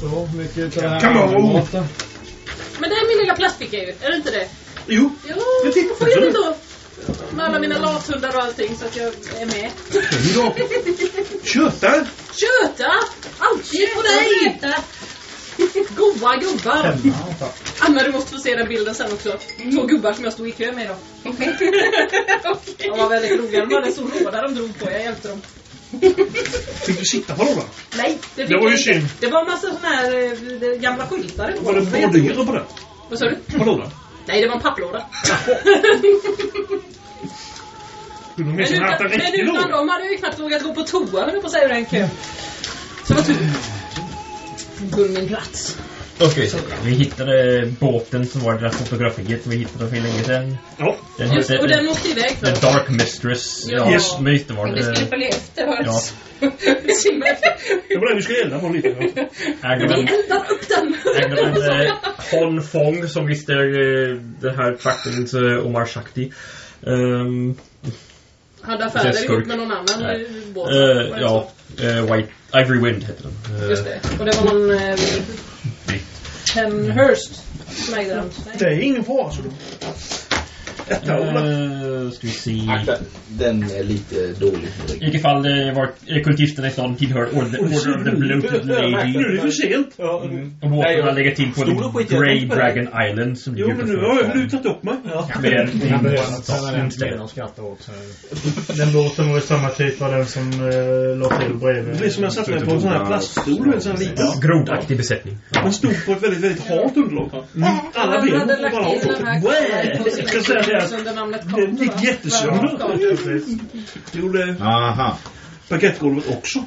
Så mycket av det här. Men det är min lilla plastficka ju, är det inte det? Jo, Jo, Men titta, får jag då. Med alla mina lathundar och allting så att jag är med. idag. Köttar. Köta! Alltid på dig! Goa gubbar! Anna, du måste få se den bilden sen också. Två gubbar som jag stod i kö med idag. De var väldigt roliga. De hade låda de drog på. Jag hjälpte dem. Fick du sitta på lådan? Nej, det, Det var ju synd. Det var en massa såna här eh, gamla skyltar. Var det bordyrer på den? Vad sa du? På lådan? Nej, det var en papplåda. Men utan, men utan dem hade jag ju knappt vågat gå på toa, höll jag på att säga, den kön. Så var tur. Tog min plats. Okej, så vi hittade båten som var det där fotografiet som vi hittade för länge sedan. Ja. Den Just, hette och den måste iväg The först. Dark Mistress. Ja. Ja, Yes. det var Men vi skulle det. följa efter Ja. oss. Efter. Det var den vi skulle elda på lite. Ja. Ägde Vi man, eldar upp den! ägde eh, Hon Fong som visste eh, den här traktens eh, Omar Shakti. Ehm, Hade affärer ihop med någon annan Nej. eh, båt. eh, Var det ja, eh, White, Ivory Wind hette den. Eh, Just det. Och det var någon... Eh, Penhurst. Det är ingen fara så då. Detta Ola. eh, ska vi se. Akta, den är lite dålig. I vilket fall det var eh, kultisterna i stan tillhör Order, Order of the Bloated Nu är Lady. det för sent. Ja, Mm. Och har legat till på Grey. Dragon Island som Jo, men nu har jag lutat upp mig. Med en en ben åt. Den båten var ju samma typ av den som uh, låg till bredvid. Det blir som jag satt mig på en sån här plaststol. En sån liten. Grodaktig besättning. Den stod på ett väldigt, väldigt halt underlag. Alla ben hade var det att under namnet det Carter, gick. Det gjorde Aha. parkettgolvet också.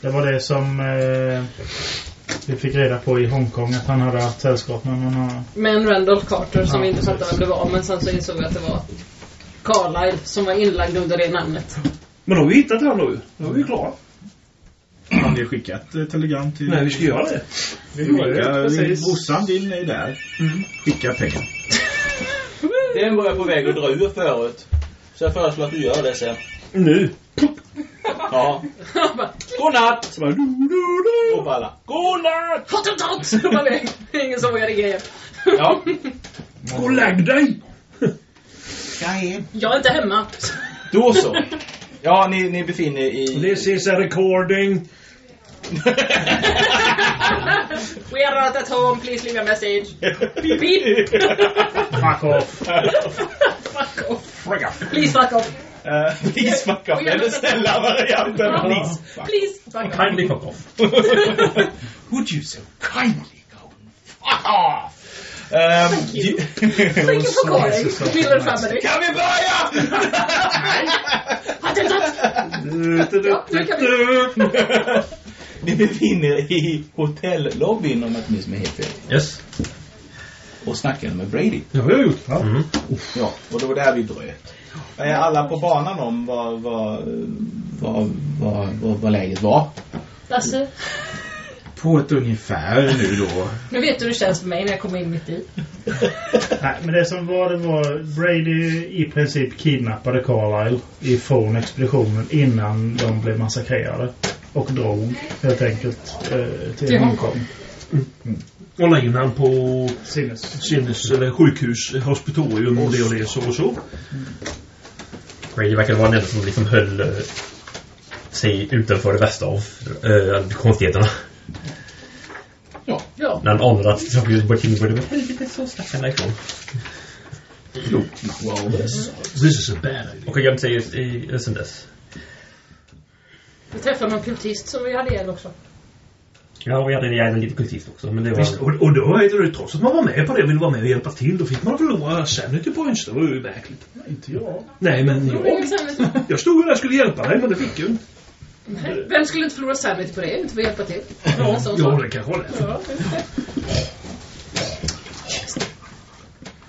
Det var det som eh, vi fick reda på i Hongkong att han hade haft sällskap med någon annan. Men Randolph Carter som Ja, vi inte fattade vem det var. Men sen så insåg vi att det var Carlyle som var inlagd under det namnet. Men då har vi hittat han ju. Då är vi klara. Har ni skickat eh, telegram till... Nej, vi ska göra det. Vi gjorde det, Skicka, precis. brorsan din är där. Skicka pengar. Den var jag på väg att dra ur förut. Så jag föreslår att du gör det sen. Nu. Ja. Godnatt! Så bara, du, du, du. Ropa alla. Godnatt! Hot hot hot! Var det ingen som vågade grejer. Ja. Gå och lägg dig! Jag är inte hemma. Då så. Ja, ni, ni befinner er i... This is a recording. We are not at home, please leave a message. Beep beep. Fuck off. fuck off. Please fuck off. Uh, please fuck off. Det är den snälla varianten. Please. Please fuck off. Kindly fuck off. Would you so kindly go and fuck off? Um, Thank you. Thank you for calling, Miller family. Kan vi börja? Ja, nu kan vi. Ni befinner er i hotellobbyn om jag inte minns mig helt fel. Yes. Och snackar med Brady. Det har jag gjort. Ja. Mm. Ja, och det var där vi bröt. Är alla på banan om vad, vad, vad, vad, vad, vad läget var? Lasse, På ett ungefär nu då. nu vet du hur det känns för mig när jag kommer in mitt i. Nej, men det som var det var Brady i princip kidnappade Carlisle ifrån expeditionen innan de blev massakrerade. Och drog helt enkelt eh, till, Till Hongkong. Och la in han på Sinnes. sinnes eller sjukhus, hospitorium och det och det så och så. Brady verkar vara den enda som liksom höll, eh, sig utanför det värsta av uh, konstigheterna. Ja. Ja. När han anar att saker börjar till börjar med helvete så stack han därifrån. Wow, this. This is a bad idea. Och sig i, i, sen dess. Vi träffade någon kultist som vi hade ihjäl också. Ja, vi hade en jävla lite kultist också, men det var... Visst, och, och då är det trots att man var med på det och ville vara med och hjälpa till, då fick man förlora sanity points. Det var ju märkligt. Inte jag. Nej, men Det jag, jag stod ju där och skulle hjälpa dig, men det fick jag inte. Nej. Vem skulle inte förlora sanity på det? Inte att hjälpa till. Ja, En sån ja det kanske var lätt. Ja,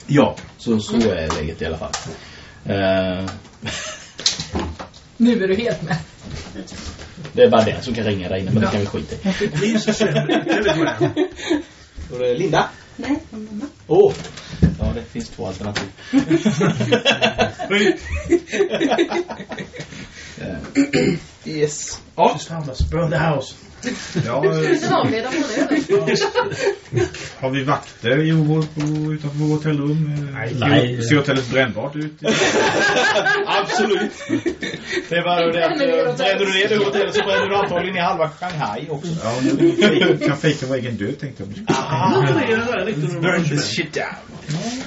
Ja, så, så är läget i alla fall. Eh, Nu är du helt med. Det är bara den som kan ringa där inne, men det kan vi skita i. Telegram. Då är det Linda. Nej, mamma. Åh! Ja, det finns två alternativ. Yes. Ja. Just found us. Burn the house. Ja, har vi vakter i vår, på, utanför vårt hotellrum? Nej. Nej. Ser hotellet brännbart ut? Absolut. Det var ju det att eh, bränner du ner det hotellet så bränner du antagligen ner halva Shanghai också. Ja, men kan fejka vår egen död tänkte jag. Ah, Det är det där 1900 burn this shit down.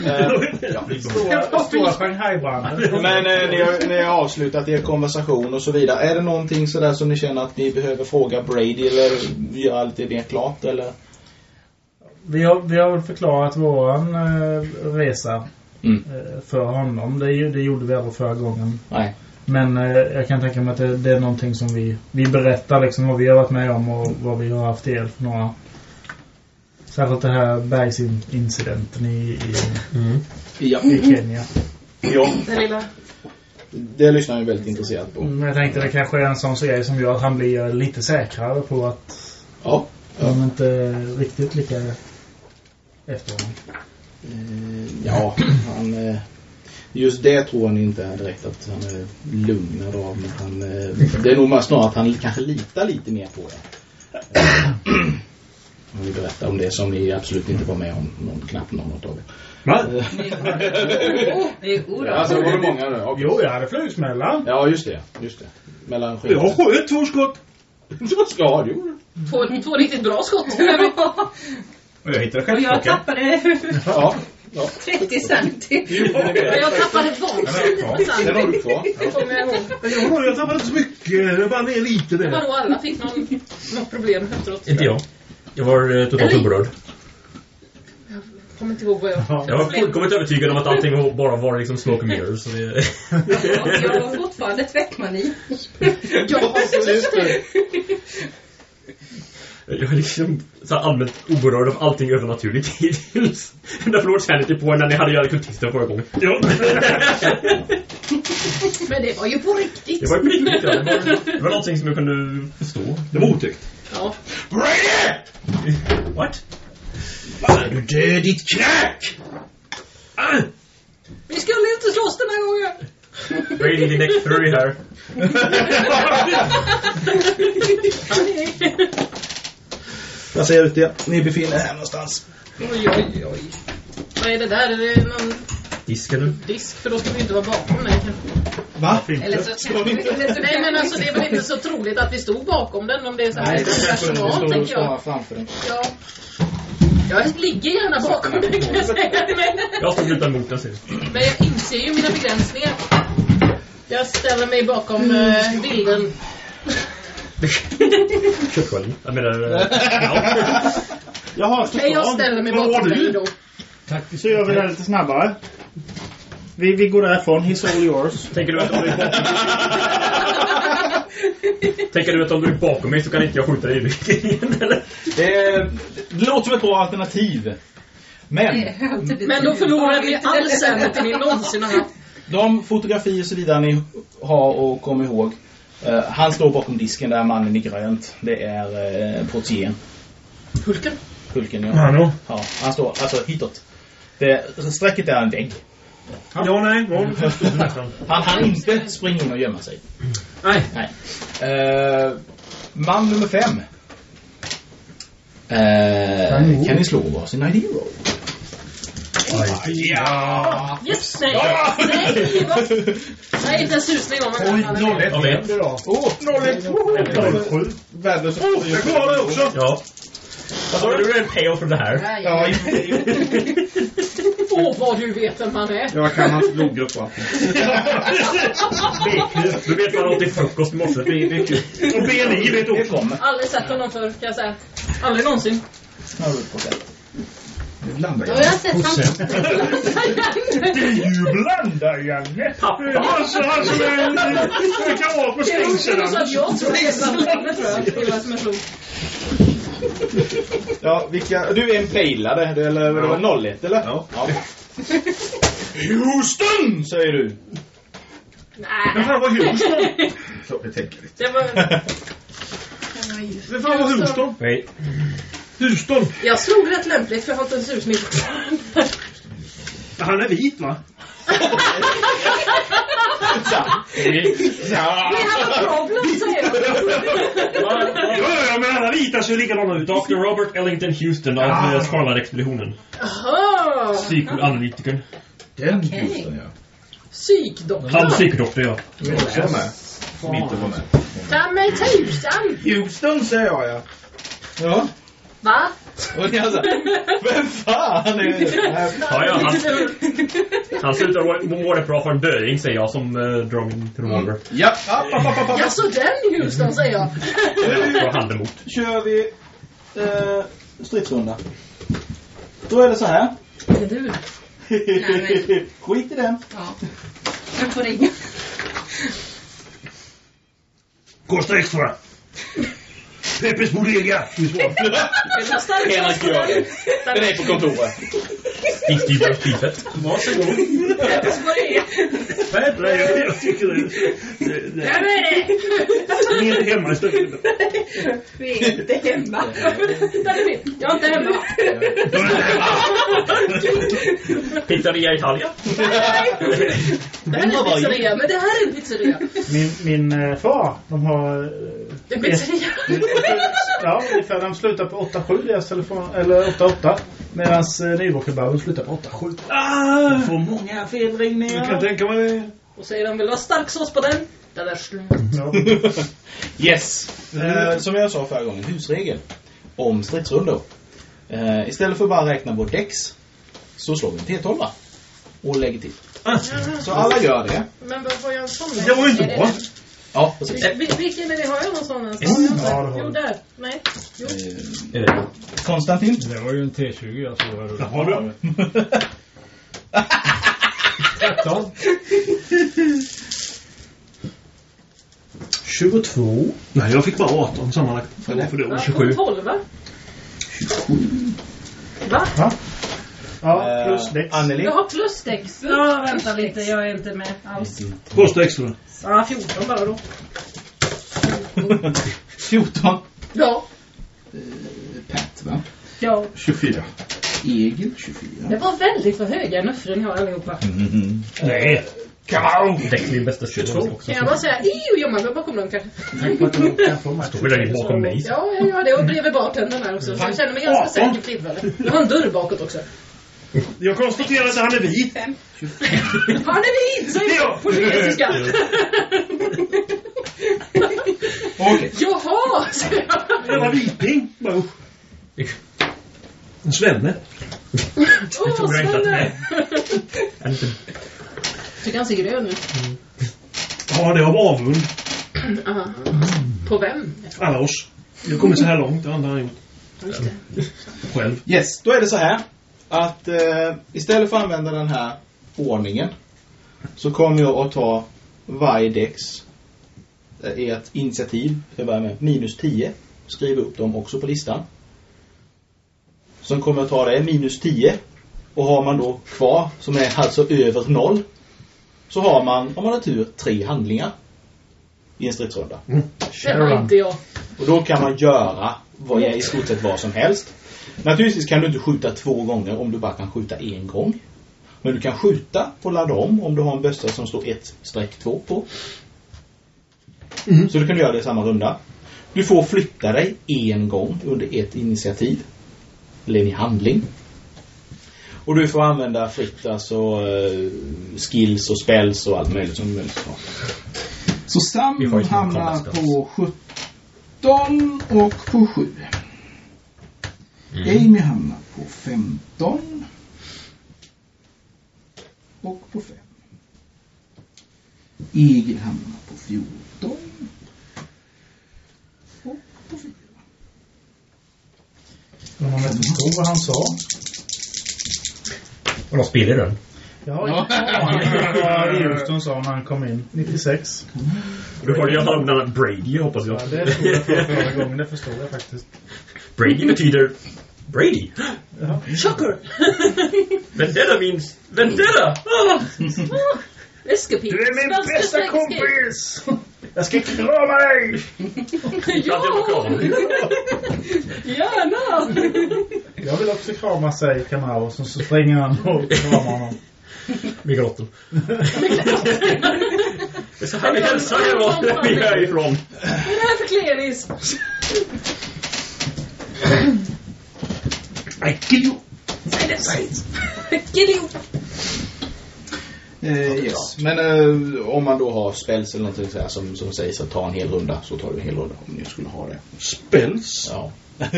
Eh, ja. Stora, stora Shanghai-branden. Men eh, ni, har, ni har avslutat er konversation och så vidare. Är det någonting sådär som ni känner att ni behöver fråga Brady eller göra lite mer klart eller? Vi har, vi har väl förklarat våran eh, resa Mm. eh, för honom. Det, det gjorde vi aldrig förra gången. Nej. Men eh, jag kan tänka mig att det, det är någonting som vi, vi berättar liksom vad vi har varit med om och vad vi har haft hjälp några. Särskilt det här bergsincidenten i, i, Mm. Ja. i Kenya. ja. Den lilla... Det lyssnar jag väldigt intresserat på. Men jag tänkte det kanske är en sån grej som gör att han blir lite säkrare på att Ja. de inte är riktigt lika efter honom. Eh, ja, han... eh, Just det tror han inte är direkt att han är lugnad av. Men han, eh, det är nog snarare att han kanske litar lite mer på det. Eh, Han vill berätta om det som ni absolut inte var med om. Någon, knappt någon av er. Va? Det är oro. Alltså var det många. Jo, jag hade flygsmällan. Ja, just det. Just det. Mellan skit. Jag sköt två skott. Vad ska du? Två, två riktigt bra skott. Och jag hittade Och jag tappade Ja. ja. 30 sanity. Men jag tappade vansinnigt på Den har du kvar. Jag tappade inte så mycket. Det var ner lite där. Vadå, alla fick någon, något problem efteråt? Inte jag. Jag var eh, totalt Eller- oberörd. Kommer inte ihåg vad jag... Jag var fullkomligt övertygad om att allting bara var liksom smoke and mirrors. Så det... Jag har fortfarande tvättmani. Ja, Jag är liksom så allmänt oberörd av allting övernaturligt hittills. Jag förlorade sanity på när ni hade göra kultister förra gången. Ja. Men det var ju på riktigt. Det var ju på riktigt, ja. Det var, det var någonting som jag kunde förstå. Det var otäckt. Ja. What? Är du död ditt knäck? Ah! Vi skulle inte slåss den här gången. Brady, din next three här. Jag ser ut det. Ni befinner er här någonstans. Oj, oj, oj. Vad är det där? Är det någon Diskar du? disk? För då ska vi inte vara bakom den kanske. Va? Eller så vi eller så Nej, men alltså det är väl inte så troligt att vi stod bakom den om det är så här personal, tänker jag. framför den. Ja. Jag ligger gärna bakom den kan jag säga. Men, Jag stod utan mot den men jag inser ju mina begränsningar. Jag ställer mig bakom eh, bilden. Köttskölden. Jag menar... eh, ja. Jag har Nej, jag ställer mig bakom den då. Så gör vi det lite snabbare. Vi, vi går därifrån. He's all yours. Tänker du att om du är bakom... Tänker du att om du är bakom mig så kan inte jag skjuta dig i ryggen, eller? Det, det låter som ett bra alternativ. Men Men då förlorar vi all sanity ni någonsin har haft. de fotografier och så vidare ni har och kommer ihåg. eh, han står bakom disken där, mannen i grönt. Det är uh, Portier. Hulken? Hulken, ja. Ja. Han står alltså hitåt. Det, strecket är en vägg. Ja, nej. Ja, jag förstod nästan. Han hann inte springa in och gömma sig. Nej. Nej. Eh, man nummer fem. Eh, kan ni slå varsin ID roll? Ja! Yes, nej! Nej, vad? Nej, inte en susning om Oj, vad han 01 Okej. händer då. Åh, 01! Woho! 07. Världens Oh, jag klarar det också! Ja. Vad sa du? Du är en payoff för det här. Ja, Åh, vad du vet vem han är. Jag kan hans blodgruppvatten. Du vet vad han åt till frukost i morse. och BNI vet Det också. kommer. Aldrig sett honom förr, kan jag säga. Aldrig någonsin. Snarare procent. Nu blandar Då jag. har jag sett han. Det är ju blanda, Janne. Han som han som är en kamrat med Det är stängseln. så att jag tror det är samma tror jag. Det är vad som är så. Ja, vilka... Du är en pejlare, eller det var 01 eller? Ja. Houston, säger du. Men Nej, fan vad Houston? Så vi. det var... Men fan vad Houston? Nej. Houston. Jag slog rätt lämpligt för jag har inte en susning. Han är vit va? We have a problem, säger jag. Ja, ja, men alla vita ser likadana ut. Dr. Robert Ellington Houston av Ah. ah. Scarlet-expeditionen. Jaha! Psykoanalytikern. Den Okej. Houston, ja. Psykdoktor. Han psykodoktor, ja. Med. Var med. Ta mig tusan! Houston säger jag, ja. Ja. Va? Och ni alltså, vem fan är det? Ja, ja, han, han slutar vara- bra för en döing, säger jag, som uh, drar min revolver. Ja, app, app, app, app. Jaså, den Houston, säger jag. Drar handen emot. kör vi eh, stridsrunda. Då är det så här. Är du? Skit i den. Ja. Jag får ringa. Kostar extra. Peppes Bodega. Henrik gör det. Den är på kontoret. Stickstyvlar spifet. Varsågod. Vad är det? Nej, jag, jag tycker det. det, Vem det är ni är inte hemma i studion. Vi är inte hemma. Där är vi. Jag är inte hemma. Pizzeria Italia. Det här är en pizzeria, men det här är en pizzeria. Min, min eh, far, de har... eh, En pizzeria. Ja, ungefär. De slutar på 8-7 deras telefon, eller 8-8. Medan eh, nybrokebauen slutar på 8-7. Ah, Får många jag kan felringningar. tänka mig det. Och säger de vill ha stark sås på den. Den är slut. Ja. Yes. Eh, som jag sa förra gången, husregel om stridsrundor. Eh, istället för att bara räkna på dex så slår vi en T12 och lägger till. Så alla gör det. Men vad en sån? Det var ju inte bra. Ja, precis. Vil- Vilken är det? Har jag någon sån? Mm. Har? Ja, det har Jo, där. Nej. Jo. Eh, Konstantin. Det var ju en T20 jag såg. Jaha, du. 13. 22. Nej, jag fick bara 18 sammanlagt. För det. För det Va? var 27. 12 va? 27. Va? Va? Ja, Eh, plus dex. Anneli. Jag har plusdex. Ja, vänta lite. Jag är inte med alls. Kostar extra. Ja, 14 bara då. 14. Ja. Pat, va? Ja. 24. Egil, 24. Det var väldigt för höga nuffror ni har allihopa. Nej. Dex min bästa 22 också. Kan jag bara säga Io, gömma mig bakom dem kanske? Står där bakom mig. Ja, jag gör det. Och bredvid bartendern här också. Så jag känner mig ganska säker på tillfället. Jag har en dörr bakåt också. Jag konstaterar att han är vit. Han är vit, säger jag på kinesiska. Okej. Jaha, säger jag. Jävla viting. Bara, usch. En svenne. Åh, jag det Svenne. Tycker han ser grön ut. Ja, det är av avund. Aha. På vem? Alla oss. Har kommit så här långt. Det har inte han gjort Just det. själv. Yes, då är det så här att eh, istället för att använda den här ordningen så kommer jag att ta varje dex eh, ert initiativ, jag börjar med minus 10, skriva upp dem också på listan. Sen kommer jag ta det minus 10 och har man då kvar som är alltså över noll så har man, om man har tur, tre handlingar i en stridsrunda. Det har inte jag. Och då kan man göra vad, i stort sett vad som helst. Naturligtvis kan du inte skjuta två gånger om du bara kan skjuta en gång. Men du kan skjuta och ladda om om du har en bössa som står 1 streck 2 på. Så du kan göra det i samma runda. Du får flytta dig en gång under ett initiativ. Eller en handling. Och du får använda fritt alltså eh, skills och spells och allt möjligt som möjligt. Så Sam hamnar på 17 och på 7. Mm. Amy hamnar på 15. Och på 5. Egil hamnar på 14. Och på 4. Om man inte förstod vad han sa. Och de spelar den. Om vad Houston sa när han kom in. 96. Och då har jag har bland annat Brady hoppas jag. Ja, det trodde jag för förra gången. Det förstod jag faktiskt. Brady betyder Brady. Ja. Chocker! Vendetta means Vendetta! Ah! Escapade. Du är min Svenska bästa kompis! Jag ska krama dig! Ja! Gärna! Jag vill också krama, säger Kamau. Så, så springer han och kramar honom. Med grotten. Det är så här vi hälsar er var vi är ifrån. Vad är det här för klenis? I kill you! Det! Säg det! Kill you! Eh, yes. Men eh, om man då har spells eller någonting så här som, som sägs att ta en hel runda så tar du en hel runda om ni skulle ha det. Spells? Ja.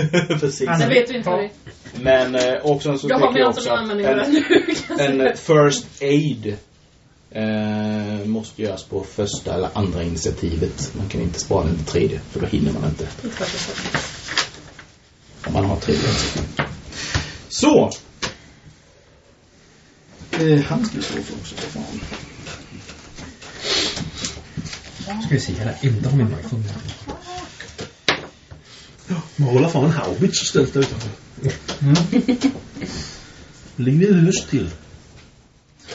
Precis. Det vet vi inte. Ja. vi. Men eh, också så Jag tycker jag också att en, en first aid eh, måste göras på första eller andra initiativet. Man kan inte spara den till tredje för då hinner man inte. Om man har tredje initiativ. Så. Eh, han ska stå för också, för fan. Ska vi se, jag inte ha min rifle. Man håller fan en haubits och ställt där utanför. Ligger det höst till?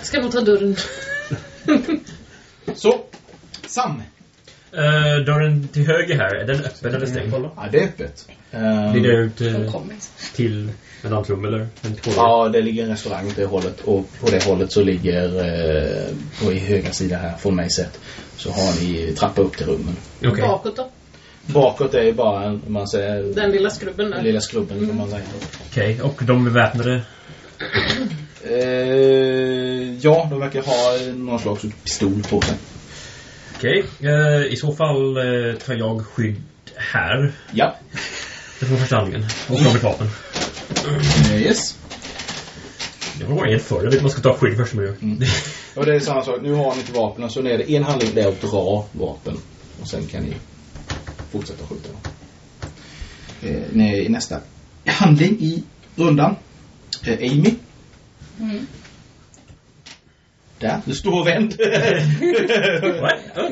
Ska nog ta dörren. Så. Sam. Uh, dörren till höger här, är den öppen eller stängd? Ja, det är öppet. Eh, Blir det ut uh, till ett annat rum eller en? Ja, det ligger en restaurang åt det hållet och på det hållet så ligger eh, på i högra sida här från mig sett så har ni trappa upp till rummen. Okej. Bakåt då. Bakåt är ju bara en, man säger, Den lilla skrubben den där. lilla skrubben kan man säga. Okej, och de beväpnade? Eh, ja, de verkar ha någon slags pistol på sig. Okej, eh, i så fall eh, tar jag skydd här. Ja. Det får första handlingen. Och drar mitt vapen. Eh, yes. Det var en förr. Jag vet att man ska ta skydd först. Mm. Och det är samma sak. Nu har ni inte vapnen så är det en handling det är att dra vapen. Och sen kan ni fortsätta skjuta. Eh, nej, nästa handling i rundan. Eh, Amy. Mm. Där, du står och vänd.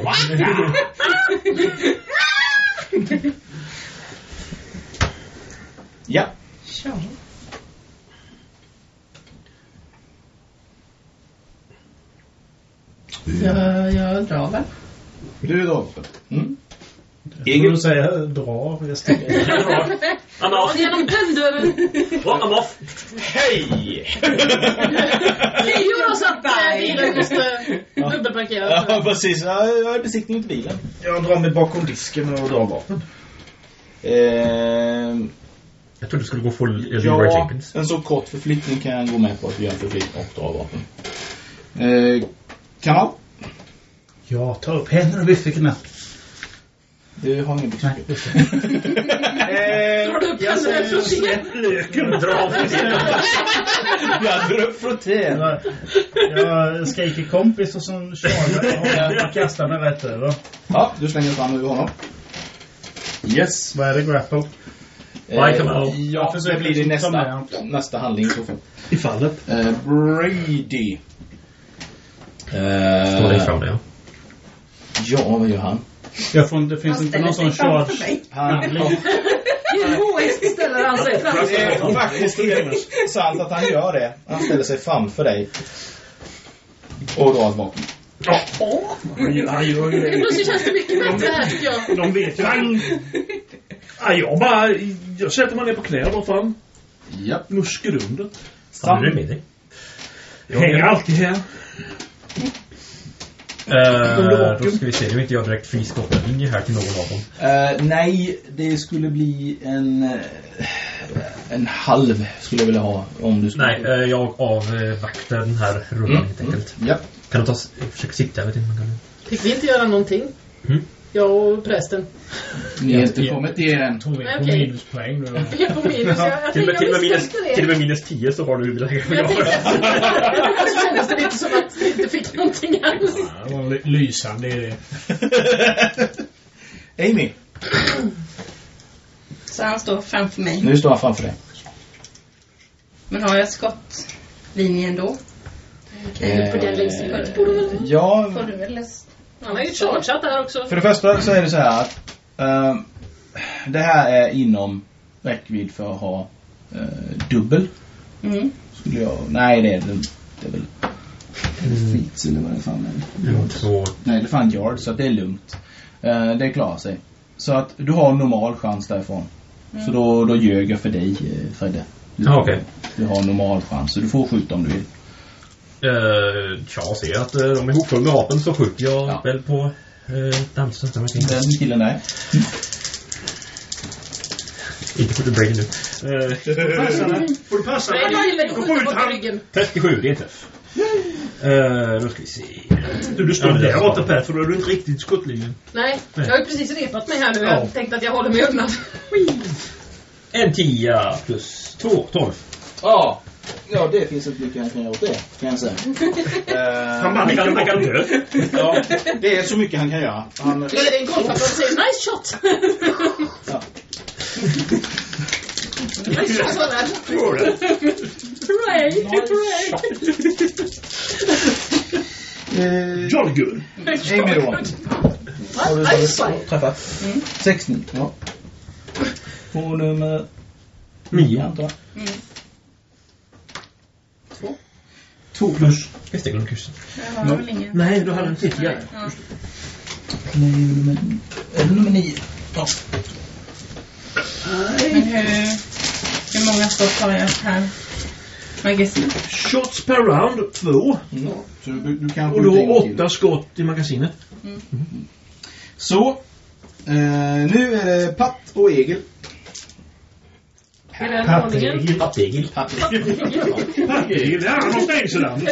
What? ja. Ja. Jag, jag drar väl. Du drar vapen. Mm. Du säga dra? Jag sticker. I'm off! Genom den dörren. Well, I'm off! Hej! Det gör oss att eh, bilen måste dubbelparkera. ja, precis. Ja, Jag är besiktning till bilen. Jag drar mig bakom disken och drar vapen. Ehm, Jag trodde du skulle gå full Leroy ja, Jenkins. en så kort förflyttning kan jag gå med på att vi gör en förflyttning och dra vapen. Eh, kanal. Ja, ta upp händerna vid fickorna. Du har ingen byxor. Drar du upp händerna från scenen? Dra Jag drar upp frotén. Jag, jag skriker kompis och så kör jag och kastar mig rätt över. Ja, du slänger fram över honom. Yes. Vad är det grapple? Eh, Ja, det blir det liksom ta nästa, nästa handling i så fall. I fallet. Eh, Brady. Står dig Eh, fram det, ja. ja, vad gör han? Jag får, det finns inte någon sån framför charge. Han, Heroiskt ställer han sig fram. det är faktiskt sant att han gör det. Han ställer sig framför dig. Och drar ett vapen. Han gör, han gör ju det. Plötsligt känns det mycket bättre här tycker jag. De vet ju. Han... Ja, jag bara... Jag sätter mig ner på knä vad fan. Japp. Muskrunder. Har du med dig? Hänger alltid här. Uh, då ska vi se, nu är inte jag direkt friskottad linje här till någon av dem. Eh, nej, det skulle bli en... eh, En halv skulle jag vilja ha om du skulle... Nej, eh, jag avvaktar den här rundan Mm, helt enkelt. Ja. Kan du ta, försöka sikta? Jag vet inte man kan Fick vi inte göra någonting? Mm. Jag och prästen. Ni har inte kommit till en... Tog vi på minuspoäng nu. Vi är på minus. Jag, jag, till, och med, jag till, med minus, det. till och med minus 10 så har du Men jag tänkte, så kändes det lite som att vi inte fick någonting alls. Ja, det var ly- lysande idé. Amy, Så han står framför mig. nu står han framför dig. Men har jag skottlinjen då? På den längst ut borde väl... Ja, Får du väl Han har ju chargeat där också. för det första så är det så här att ehm, det här är inom räckvidd för att ha eh, dubbel. Mm. Skulle jag... Nej, det är det, det är väl... Feet eller vad det fan är. Så, Nej, det är fan yard, så att det är lugnt. Eh, det klarar sig. Så att du har normal chans därifrån. Så då, då ljög jag för dig, eh, Fredde. Du, Ja, okej. du har normal chans, så du får skjuta om du vill. Eh, jag ser att eh, de är hopfulla med vapen så skjuter jag Ja. väl på eh, kring. Den killen där. Inte skjuter Brady nu. Eh, Får du passa Nej, skjuta skjuter bort i han. ryggen. 37, det är träff. Eh, då ska vi se. Du, du står Ja, det är där borta Per, för då är du inte riktigt i skottlinjen. Nej, jag har ju precis repat mig här nu. Ja. Jag tänkte att jag håller mig undan. En 10 plus 2, 12. Ja. Ja, det finns inte mycket han kan göra åt det, kan jag säga. Eh, Han bara Han kan, han kan dö. ja, det är så mycket han kan göra. Han, är det en golfapplåd och säger nice shot. ja. nice shot. Hooray, hooray. Eh, Jolly good. Amy då. Har du fight. träffat? 16. Ja. På nummer Nio. antar jag. Mm. Två. Två plus. Visst, jag glömde kursen. Jag har väl ingen. Nej, du hade en tidigare. Ja. Nej, nummer, är det nummer nio? Ja. Men hur, hur många skott har jag här? Magasin? Shots per round, två. Mm. Så du, du kan Och har gång till. åtta skott i magasinet. Så. Eh, nu är det Patt och Egil. I den. Pattegil. Patt. Pattegil, ja, han har stängselland.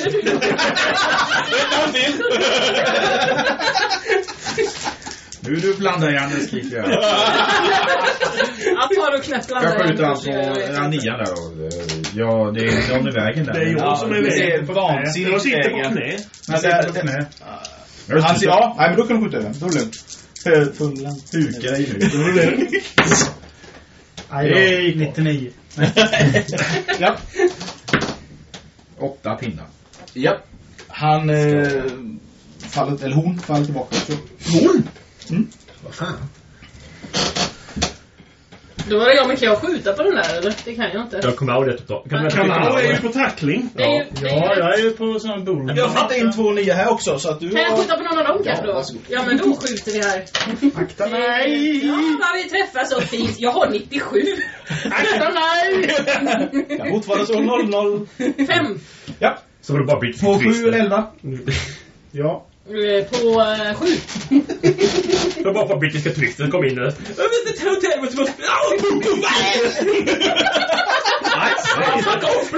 Nu är du blandar i Anders. Ja. Jag tar och knäpplar Jag skjuter den. alltså ja, nian där då. Ja, det är någon i vägen där. Det är jag som är det vägen på vansinnigt Jag sitter på knä. Jag sitter det- på knä. Han säger ja, nej men då kan du skjuta över. Då är det lugnt. För Fumlan. Huka dig nu. Det. Nej, 99. Ja. Åtta pinnar. Ja. Han eh, faller, eller hon faller tillbaka också. Hon? Mm. Vad fan? Då var det jag, men kan jag skjuta på den där eller? Det kan jag inte. Jag kommer ihåg det totalt. Kan du berätta Kamau vilken är ju på tackling. Ju, Ja, ju, jag är ju på sån bull. Jag fattar in två nya här också så att du kan jag har... skjuta på någon av dem kanske Ja, då? Ja, men då skjuter vi här. Akta mig! Ja, vi träffas så fint. Jag har 97. Akta mig! Jag fortfarande så 0-0. Fem. Ja. Så var det bara bytt På 7 eller 11. Ja. Eh, På eh, sju. Det var bara brittiska turister kom in och... Jag vet inte, hotell was supposed to... Au, pum, pum, Fuck off!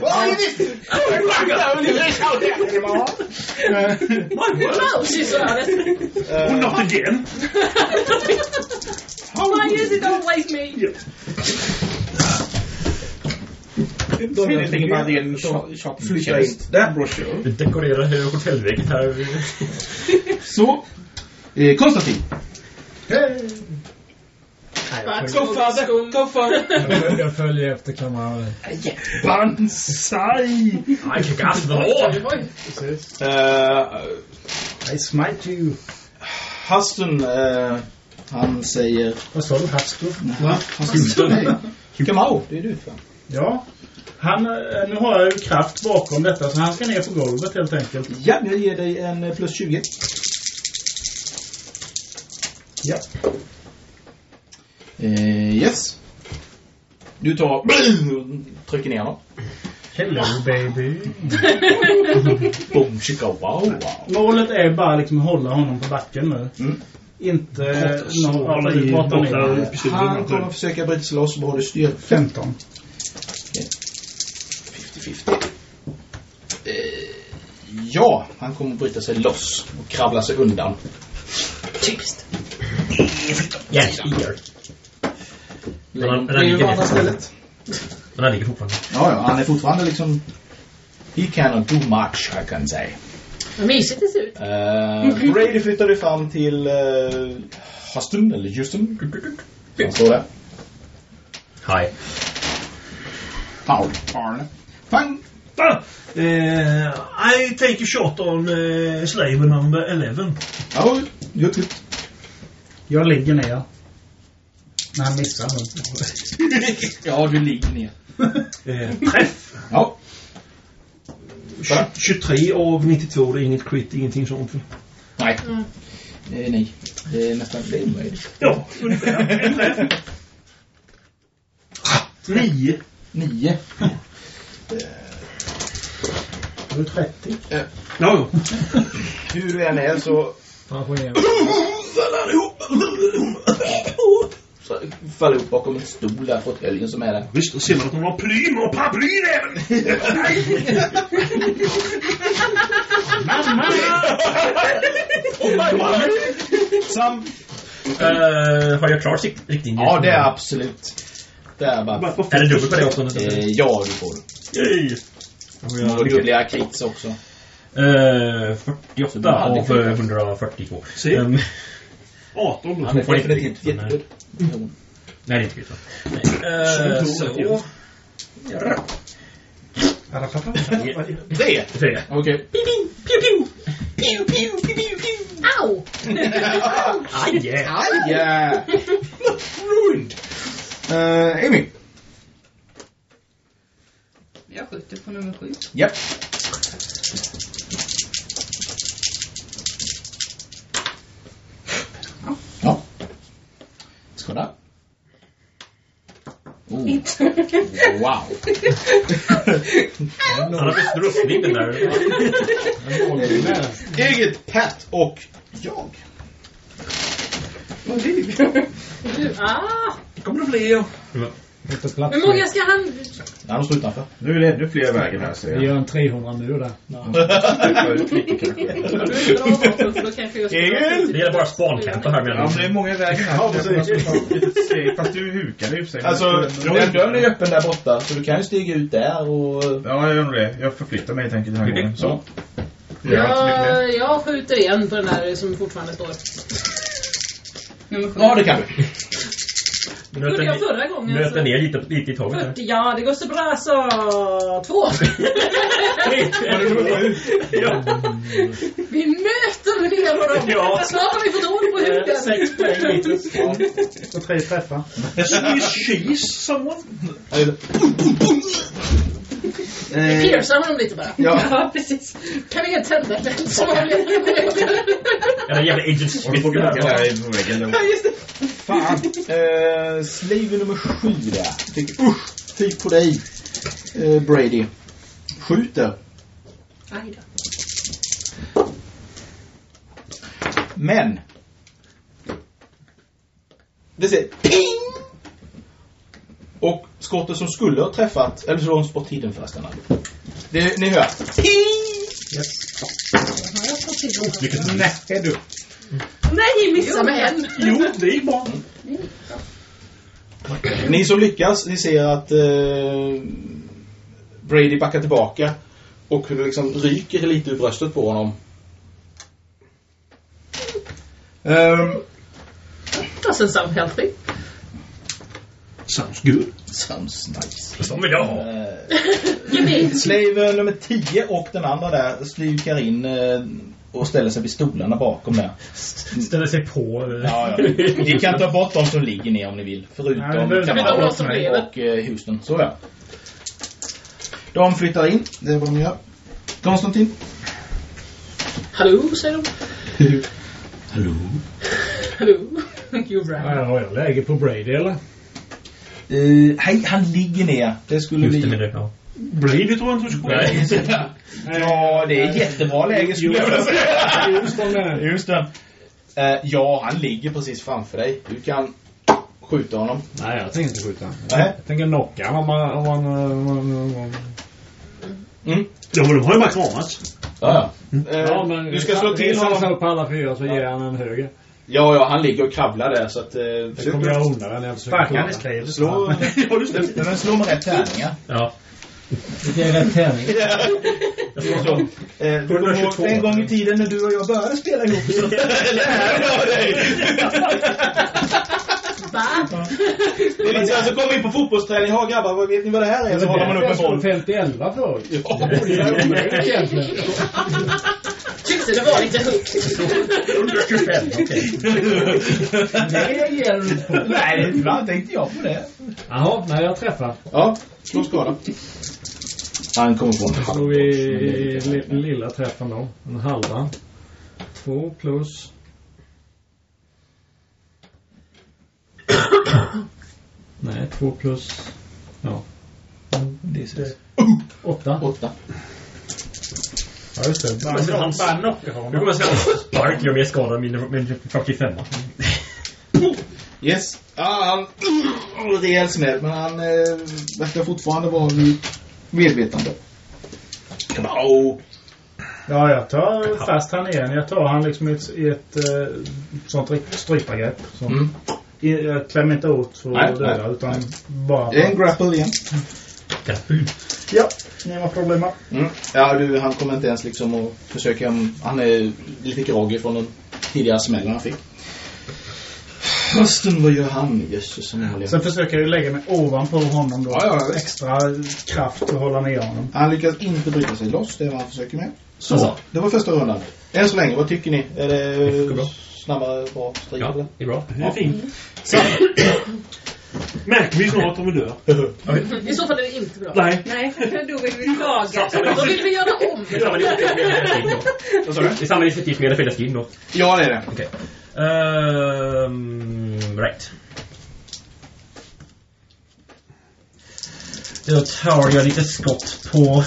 Vad är det? My word! Mouse is sådär. Oh, not again! Why is it always me? Anything about the shop flytta in. Där. Vi dekorerar hela hotellväggen här. Så. Eh, Konstantin. Go father, go father. Jag, jag följer efter kameran. Banzai! I kick ass the. Uh, I smite you. Hastun, eh, han säger... Vad sa du? Hastun? Nej. Kamau, det är du fan. Ja. Han, eh, nu har jag ju kraft bakom detta så han ska ner på golvet helt enkelt. Ja, jag ger dig en eh, plus 20. Ja. Eh, yes. Du tar... trycker ner honom. Hello baby. Boom, chicka, wow, wow. Målet är bara liksom att hålla honom på backen nu. Mm. inte någon. Han kommer att försöka bryta sig loss. Du styrka? 15. 50-50. Eh, ja, han kommer att bryta sig loss och kravla sig undan. Typiskt. Men han- men han ligger ner. stället. Men han ligger fortfarande. Ja, ja, han är fortfarande liksom... He cannot do much, I can say. Vad mysigt det ser ut. Uh, Brady flyttar dig fram till uh, Huston, eller Houston. Han står där. Hi. Paul. Arne. Panta! Uh, eh, I take a shot on eh, uh, slave number 11. Ja, gör det. Jag ligger ner. Nej, han missar Ja, du ligger ner. eh, träff! Ja. 23 av 92, det är inget crit, ingenting sånt. Nej. Mm. Nej. Det är nästan omöjligt. Ja, ungefär. Nio. Nio. Är du 30? Ja. No. Hur du än är så... Faller ihop! Så faller ihop bakom en stol där fåtöljen som är där. Visst, då ser man att hon har plym och paraplyn även! Mamma! Oh, my God! Sam, uh, har jag klar riktlinje? Ja, det är absolut. Det är bara... Är det dubbelt på det också? Eh, ja, du får. Yay! Och dubbla krits också. Eh, Så 48 du hade av fyra. eh, 142. Se. Ehm, 18 Han är får inte definitivt nej. jättegod. Jo. nej, det är inte kvittat. Nej. Eh, Så... Tre. Tre. Okej. Au! Aj! Aj, ja. Uh, Amy. Jag skjuter på nummer sju. Japp. Ja. Skåda. Oh. Wow. Han har drucknig den där. Eget, Pat och jag. Du, ah! kommer det fler. Inte plats. Hur många ska han... Ja, de står utanför. Nu är det ännu fler vägen här ser Vi jag. gör en 300 nu där. Du. Egil! Det gäller bara spancampa här Ja, men det är många vägen här. Ja, precis. Fast du hukar och för sig. Alltså, den dörren är öppen där borta, så du kan ju stiga ut där och... Ja, jag gör nog det. Jag förflyttar mig helt enkelt den här gången. Så. Jag. Jag, skjuter igen på den där som fortfarande står. Nummer sju. Ja, det kan du. Det gjorde jag förra gången. Så- ner lite, lite i taget här. 40, ja det går så bra så... Två! ja. Vi nöter ner honom! Ja. Snart har vi fått ord på huden! Sex poäng hittills. Tre träffar. Swiss cheese, someone. Vi piercar honom lite bara. Ja. precis. Kan vi inte tända den som Är det jävla Agent Smith får där? gnugga här i väggen. då. Fan. Uh, slave nummer sju där. Fick, usch, fy på dig. Eh, Brady. Skjuter. Aj då. Men. Det säger ping! Och skottet som skulle ha träffat, eller så har hon spått tiden förresten. Det, ni hör. Till honom? Nej du. Nej, missa med en! Jo, det gick bra. Ni som lyckas, ni ser att eh, Brady backar tillbaka och hur det liksom ryker lite ur bröstet på honom. Um, Doesn't sound healthy. Sounds good. sounds nice. Som vill jag ha. Me. Slave nummer 10 och den andra där slukar in eh, och ställer sig vid stolarna bakom där. Ställer sig på. eh, Ja, ja. Ni kan ta bort de som ligger ner om ni vill. Nej, Förutom Kamal lever. och eh, Houston. Så ja. De flyttar in. Det är vad de gör. Konstantin. Hallå, säger de. Hallå. Hallå. You Ja, right. Har jag läge på Brady eller? Uh, hej, han ligger ner. Det skulle Just det, bli... det, ja. Brady tror jag inte du ska Nej. Ja, det är jättebra läge skulle jag vilja säga. Just det. Just det. Eh, ja, han ligger precis framför dig. Du kan skjuta honom. Nej, jag tänker inte skjuta. Nej. Jag tänker knocka om man... Om man, om man, om man Mm. Ja, men de har ju bara kramats. Ja, ja. Eh, ja, men du ska slå till honom. honom. upp alla fyra så ger han en höger. Ja, ja, han ligger och krabblar där så att... Eh, Det kommer jag undan när jag försöker Sparkar han i skjuta. skrevet? Slå... Ja, just det. Men slå med rätt tärningar. Ja. Det är rätt tärning. Eh, du kommer ihåg 122. en gång i tiden när du och jag började spela ihop så lärde jag dig. Va? Det är lite så här, kommer vi in på fotbollsträning. Ja grabbar, vad vet ni vad det här är? Så håller man upp en boll. 50-11 förut. Ja, Det är omöjligt egentligen. Tyckte det var lite högt. 125, okej. Det på. Nej, ibland tänkte jag på det. Jaha, nej jag träffar. Ja, slå skada. Han kommer få en Då slår vi li- lilla träffen då. En halva. Två plus. Nej, två plus. Ja. Åtta. Åtta. Ja, just det. Bara, bara knocka Nu honom. kommer jag säga spark gör mer skada än min, min 45. Yes. Ja, han... Oh, rejäl smäll, men han eh, verkar fortfarande vara vid medvetande. Oh. Ja, jag tar fast han igen. Jag tar han liksom i ett, i ett eh, sånt riktigt strypargrepp. Så. Mm. Jag klämmer inte åt för att döda utan nej. bara... Det är en grapple igen. Ja, inga problem. Mm. Ja, du, han kommer inte ens liksom att försöka... Han är lite groggy från den tidigare smällen han fick. Hösten, vad gör han? Han Sen försöker jag lägga mig ovanpå honom då. Ja, ja. Extra kraft att hålla ner honom. Han lyckas inte bryta sig loss, det är vad han försöker med. Så, Alltså. det var första rundan. Än så länge, vad tycker ni? Är det går bra. snabbare, bra strid Ja, eller? det är bra. Det är fint. Märker vi snart om vi dör? I så fall är det inte bra. Nej. Nej, då vill vi klaga. Då vill vi göra om. Det är samma initiativmedel för Vad sa du? Det är samma initiativmedel för hela skriden då. Ja, det är det. Okej. Ehm, right. Då tar jag lite skott på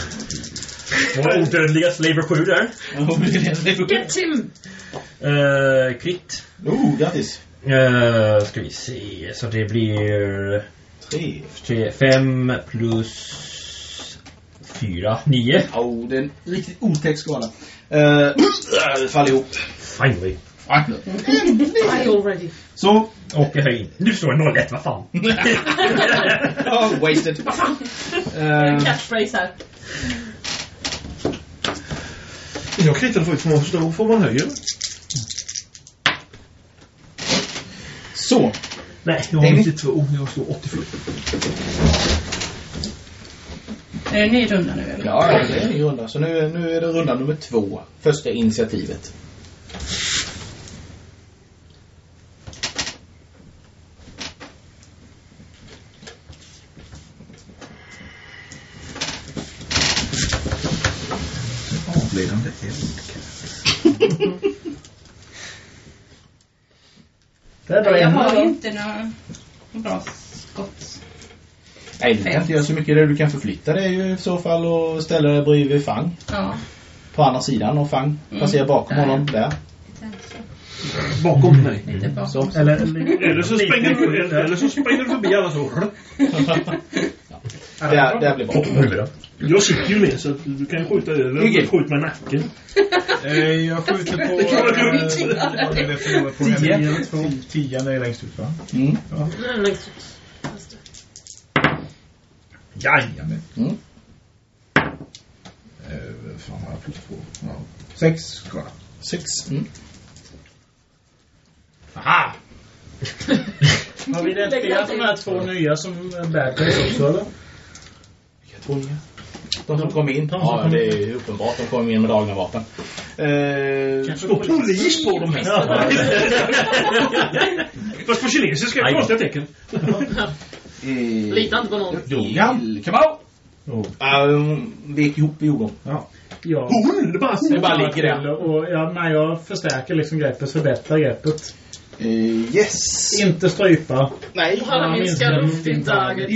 vår odödliga Slaver 7 där. Get him! Uh, krit. Oh, grattis. Uh, ska vi se, så det blir Tre. tre, fem plus fyra, nio. Oh, det är en riktigt otäck skala. Uh, det faller ihop. Finally. I already. Så. Och jag höjer in. Nu står det 01, vad fan. oh, wasted. En Uh, catchphrase här. Jag kritade faktiskt för så då får man höja. Så. Nej, jag har 92. Jag slår 87. Är det en ny runda nu eller? Ja, ja, det är en ny runda. Så nu, nu är det runda nummer två. Första initiativet. Avledande eld. Det är då Jag en några bra skott. Nej, du kan inte göra så mycket. Det du kan förflytta dig ju i så fall och ställa dig bredvid Fang. Ja. På andra sidan och Fang passerar bakom Där. honom där. Bakom mig. Lite bakom. Så. Eller, Eller så springer du, eller så springer du förbi alla så. Där, där blir bra. Jag sitter ju ner så att du kan skjuta över. Skjut med nacken. Eh, jag skjuter på... Det kan vara dumt. det Tio. Tian är längst ut va? Mm. Nej, längst ut. Just det. Jajamän. Mm. Eh, fan har jag plus två? Ja. Sex. Sex. Mm. Aha! har vi identifierat de här två nya som guys också eller? Vilka två nya? De som kom in? Ja, det är uppenbart. De kom in med dragna vapen. Eh, Står polis på dem här. Fast på kinesiska är det konstiga tecken. eh, Lita inte på någon. Out! Oh. Ja, de vek ihop i jorden. Ja. Ja. Hon! Det bara... Det bara ligger där. Och ja, när jag förstärker liksom greppet, förbättrar greppet. Eh, yes. Inte strypa. Nej. Och han minskar luftintaget.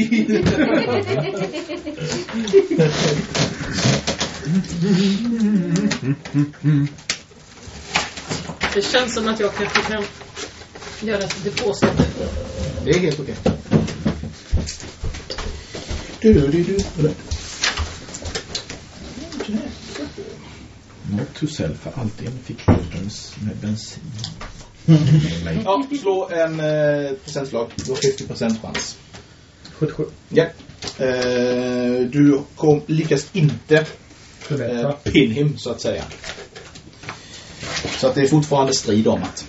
Det känns som att jag kanske kan göra ett depåstopp. Det är helt okej. Du, du, du, du. Not to self för alltid en ficktons med bensin. Ja, slå en eh, procentslag. Du har 50% chans. 77. Ja. Eh, du kom, lyckas inte eh, pin him, så att säga. Så att det är fortfarande strid om att...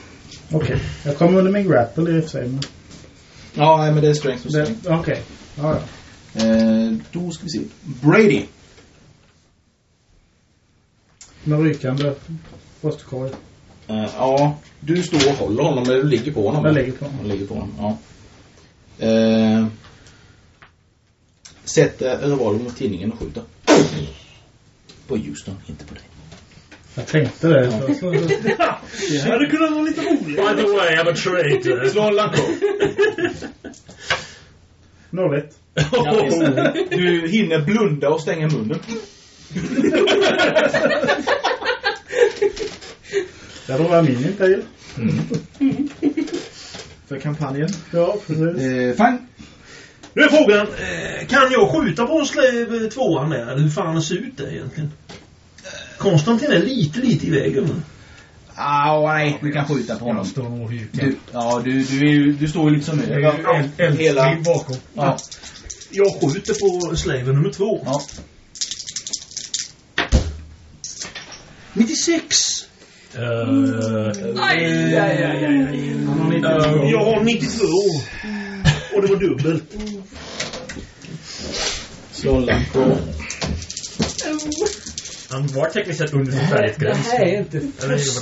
Okej. Jag kommer under min grapple i och för sig. Men... Ja, men det är strength och strength. Okej. Ja, ja. Eh, då ska vi se. Brady. Med rykande bröstkorg. Eh, ja, du står och håller honom, eller du ligger på honom. Jag ligger på honom. Ligger på honom, ja. Eh, sätter revolvern mot tinningen och skjuter. På Houston, inte på dig. Jag tänkte det. Det hade kunnat vara lite roligt. By the way, I'm a traitor. Slå en lack 01. Du hinner blunda och stänga munnen. Där jag min imperial. För kampanjen. Ja, precis. Eh, fine. Nu är frågan, eh, kan jag skjuta på Slave 2 med? Eller hur fan ser ut det egentligen? Konstantin är lite, lite i vägen. Ah, nej, du kan skjuta på honom. Du, ja, du, du, du står ju liksom över hela... bakom. Ja. Jag skjuter på Slave nummer 2. Ja. 96! Uh, Aj, aj, aj, aj, aj. Jag har 92. Och det var dubbelt. Slå på... han var tekniskt sett under sin färdighetsgräns. Det här är inte?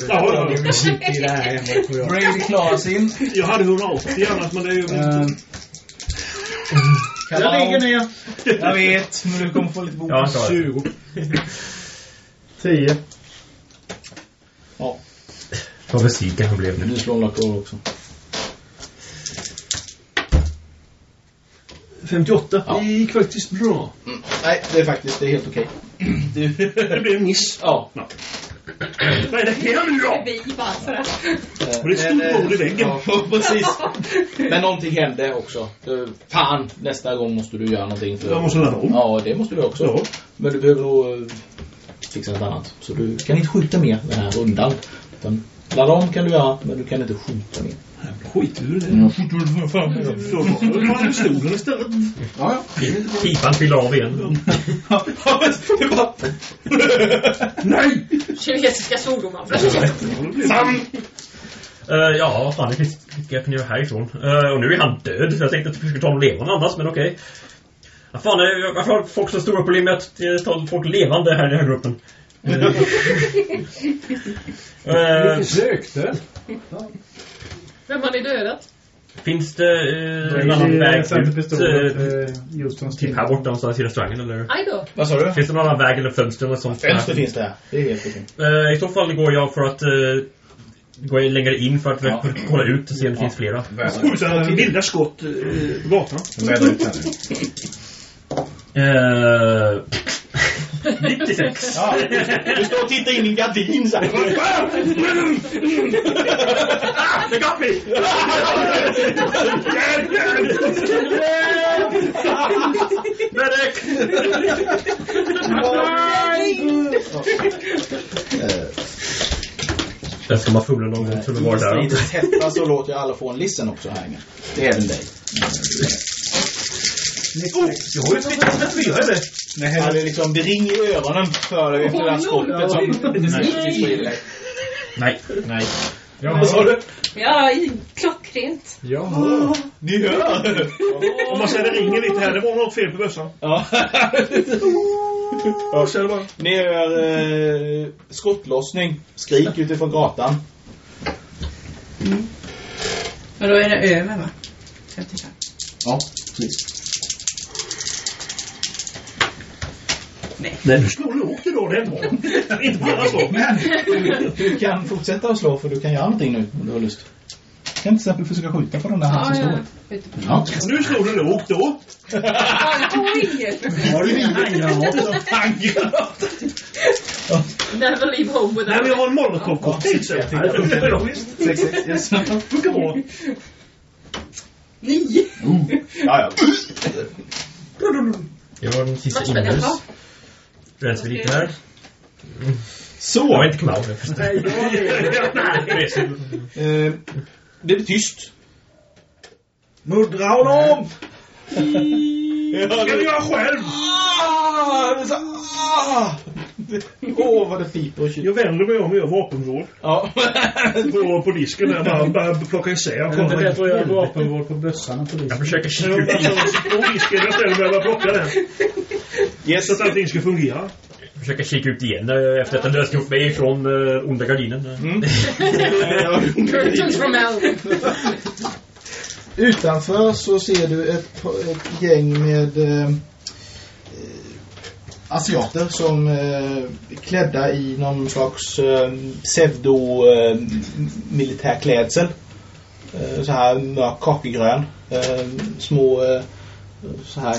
Ja, gången vi sitter i det här hemma tror jag. Brady klarar sin. Jag hade 180 annars men det är ju... Ehm, Jag ligger ner. Jag vet, men du kommer få lite Ja, klarar det. 20. 10. Vad besviken han blev nu. du slår en också. 58. Ja. Det gick faktiskt bra. Mm. Nej, det är faktiskt det är helt okej. Du... Det blev en miss. Ja. Vad är det här nu då? Vi bara för att... Och det är ett stort hål i väggen. Ja, precis. Men någonting hände också. Eh, Fan, nästa gång måste du göra någonting. För... Jag måste ladda om. Ja, det måste du också. Ja. Men du behöver nog eh, fixa något annat. Så du kan inte skjuta mer den här rundan. Utan ladda om kan du göra, men du kan inte skjuta mer. Skit ur det. Ja, skjuter du för fan. Då tar jag pistolen istället. Ja, ja. Pipan fyller av igen. Ja, det är bara... Nej! Kinesiska svordomar. Sam! Uh, ja, fan, det finns mycket jag kan göra härifrån. Uh, och nu är han död. Så jag tänkte att vi skulle ta honom levande annars, men okej. Vad fan, eh, varför har folk så stora problem med att eh, ta folk levande här i den här gruppen? Eh, Vi försökte. Vem har ni dödat? finns det eh, en annan väg ut eh, till Houstons typ här borta någonstans i restaurangen eller? Aj då. Vad sa du? Finns det någon annan väg eller fönster eller sånt? Fönster finns det. Det är helt okej. Eh, I så fall går jag för att uh, gå längre in för att Ja. kolla ut och se om det finns flera. Skjuta vilda skott eh, på gatan. Väder ut här nu. Uh, 96. Ja, du står och tittar in i en gardin så här. They got me! Medic! Den ska man fulla någon gång för att vara där. Hetta så låter jag alla få en listen också här. Det är även dig. Oh, jag har ju 34 i det. Ja, det, är liksom, det ringer i öronen för dig efter det här skottet som Nej. Nej. Nej. Vad sa du? Ja, klockrent. Jaha. Ni hör! Om man säger det ringer lite här, det var något fel på bössan. Ja. Ja, bara. Ni hör eh, skottlossning. Skrik utifrån gatan. Men då är det över va? Ska jag titta. Ja, precis. Nej, du slår lågt idag, det är bra. Inte alla slå. Men du, du kan fortsätta att slå för du kan göra någonting nu om du har lust. Du kan till exempel försöka skjuta på den där han som står. Ja. Nu slår du lågt då. Har du dina handgranater? Handgranater? Never leave home without Nej, men jag har en molotov-cocktail. så jag tänkte- Ja, visst. Sex, sex, yes. Funkar bra. Nio! Ja, ja. Jag har den sista inomhus. Ha? Rensar vi lite här. Så. Jag var inte klar. Nej, Eh, det blir tyst. Muddra honom! Ska du göra själv? Ah, Åh, vad det piper och Jag vänder mig om och gör vapenvård. Ja. På, på disken där. Bara, bara plocka isär. Är det inte bättre att göra vapenvård på bössan än på Jag disken? försöker ut alltså, igen. på disken jag ställer mig och bara plocka den. Yes. Så att allting ska fungera. Jag försöker kika ut igen eh, efter att ha löst ihop mig ifrån uh, onda gardinen. Curtains from hell. Utanför så ser du ett, ett gäng med eh, asiater som eh, är klädda i någon slags eh, pseudo eh, militär klädsel. Eh, så här mörk kakegrön. Eh, små eh, så här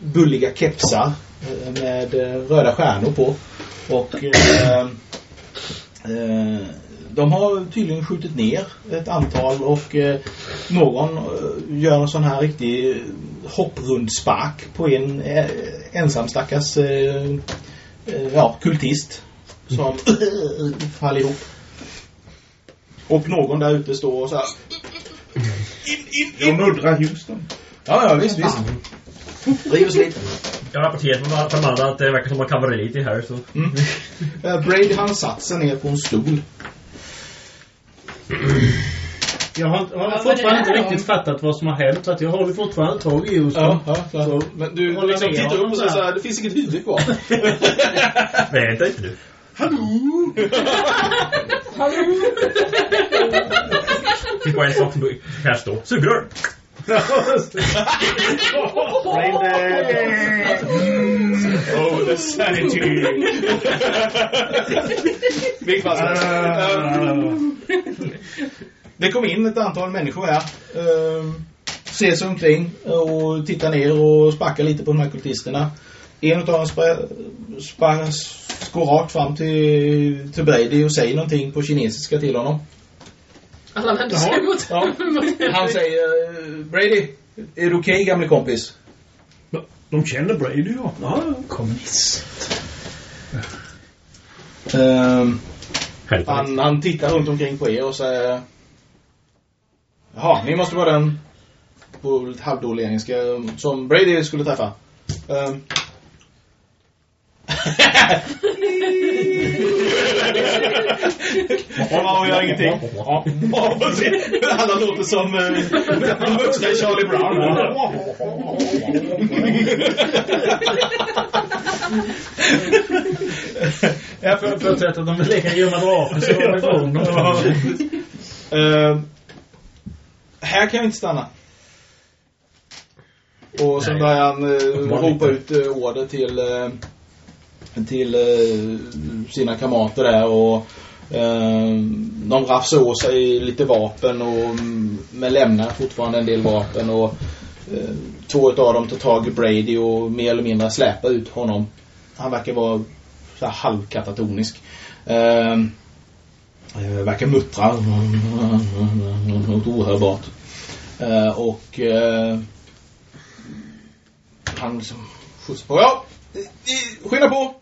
bulliga kepsar eh, med eh, röda stjärnor på. Och eh, eh, de har tydligen skjutit ner ett antal och eh, någon eh, gör en sån här riktig hopprundspark på en eh, ensam stackars eh, eh, ja, kultist som faller ihop. Och någon där ute står och så här. In, in, Jag in. muddrar Houston. Ja, ja, visst, visst. Riv och slit. Jag har rapporterat från från de andra att det verkar som att kavalleriet är här så... Mm. Eh, Brady han satt sig ner på en stol. Jag har, jag har var fortfarande det inte om? riktigt fattat vad som har hänt. Så att jag håller fortfarande tag i Houston. Ja, ja, ja. Så- Men du Håller liksom tittar upp och så säger här. så här, det finns inget huvud kvar. Vänta inte nu. Det finns bara en sak som kan stå. Sugrör! Oh, the sanity. Vilket fall som helst. Det kom in ett antal människor här. Ehm, um, ser sig omkring och tittar ner och sparkar lite på de här kultisterna. En av dem går rakt fram till, till Brady och säger någonting på kinesiska till honom. Alla vänder sig mot Ja. Han säger eh, Brady, är du okej gamle kompis? De känner Brady, ja. ja. Kommunist. Helvete. Han, han tittar runt omkring på er och säger Jaha, ni måste vara den på lite halvdålig engelska som Brady skulle träffa. Um. Ja, och gör ingenting. Ja. Alla låter som uh, de vuxna i Charlie Brown. Jag för- förutsätter att de är lika gömma vapen så de är igång. Eh, här kan vi inte stanna. Och sen börjar han Uppenbarligen ropa ut order till, eh, till eh, sina kamrater där och eh, de rafsar åt sig lite vapen och mm, men lämnar fortfarande en del vapen och eh, två av dem tar tag i Brady och mer eller mindre släpar ut honom. Han verkar vara så här halvkatatonisk. Ehm, eh, verkar muttra något ohörbart. Eh, och eh, han liksom skjuts på. Ja, skynda på!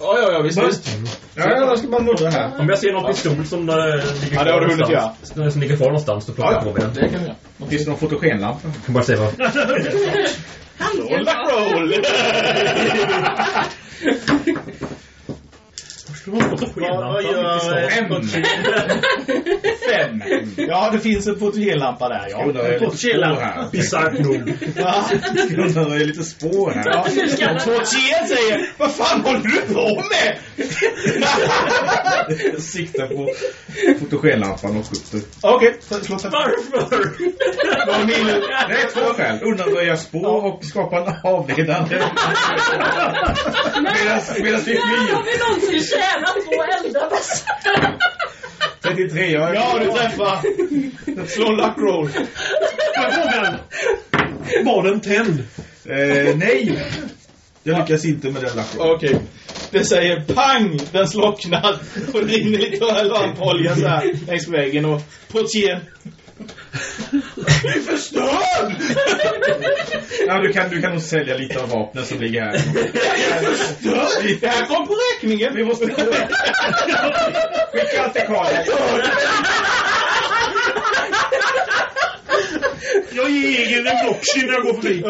Ja, ja, ja, visst, visst. Ja, jag ska bara muddra här. Om jag ser någon pistol som uh, ligger Ja, det har du hunnit någonstans, som ligger kvar någonstans, då plockar Ja, jag på ja, mig den. det kan vi göra. Finns det någon fotogenlampa? Jag kan bara säga vad... Roll, roll! Vad gör Fem. Fem. Ja, det finns en fotogenlampa där, ja. Spår här? Bisarrt nog. Undrar, är det lite spår här? Ja, Tortier säger, vad fan håller du på med? Jag siktar på fotogenlampan och skjuter. Okej, slå. Varför? Vad vill du? Det är två skäl. Undanröja spår och skapa en avledande. Medan vi flyr. Har vi någonsin tjänat på att elda bäst? 33, jag är... Ja, du träffar. Slå luck roll. Men frågan. Var den tänd? Eh, nej! Jag lyckas inte med den lacken. Okej. Det säger pang! Den slocknar. Och det rinner lite lampolja så här längs väggen. Och portieren... Vi är förstörd! Ja, du kan, du kan nog sälja lite av vapnen som ligger här. Förstörd! Det här kom på räkningen. Vi måste... Skicka allt till Karl. Jag ger egen en blockchain när jag går förbi.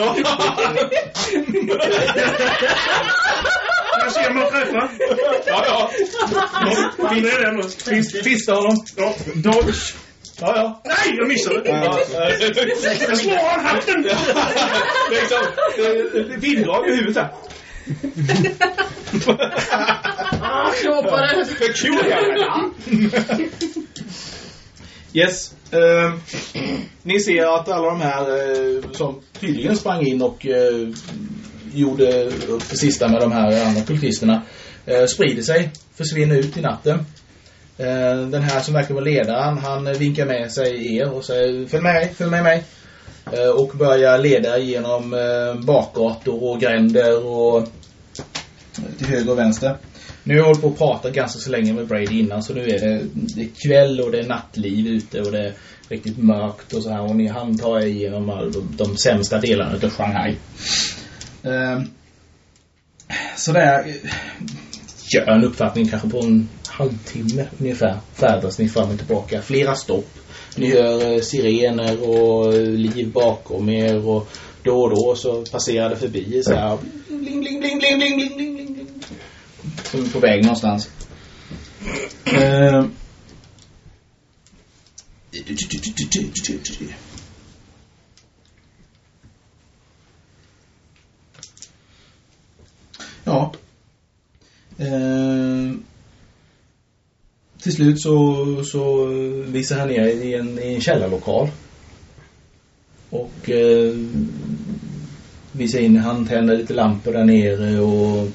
Jag ser man träffar. Ja, ja. Fin är den då. Fist- Fista honom. Ja. Dodge. Ja, ja. Nej, jag missade. Ja, Jag slår han hatten. Det är liksom vinddrag i huvudet här. Knåpare. Peculiar. Yes. Eh, ni ser att alla de här eh, som tydligen sprang in och eh, gjorde upp det sista med de här andra kultisterna eh, sprider sig, försvinner ut i natten. Eh, den här som verkar vara ledaren, han vinkar med sig er och säger följ med mig, följ med mig. Eh, och börjar leda genom eh, bakgator och gränder och till höger och vänster. Nu har jag hållit på att prata ganska så länge med Brady innan så nu är det, det är kväll och det är nattliv ute och det är riktigt mörkt och så här och ni handtar er genom de, de sämsta delarna av Shanghai. Sådär, så där gör en uppfattning kanske på en halvtimme ungefär färdas ni fram och tillbaka. Flera stopp. Ni hör eh, sirener och eh, liv bakom er och då och då så passerar det förbi så här bling, bling, bling, bling, bling, bling, bling, bling. Som på väg någonstans. Eh. Ja. Uh, till slut så, så visar han ner i en, i en källarlokal. Och eh, visar in, han tänder lite lampor där nere och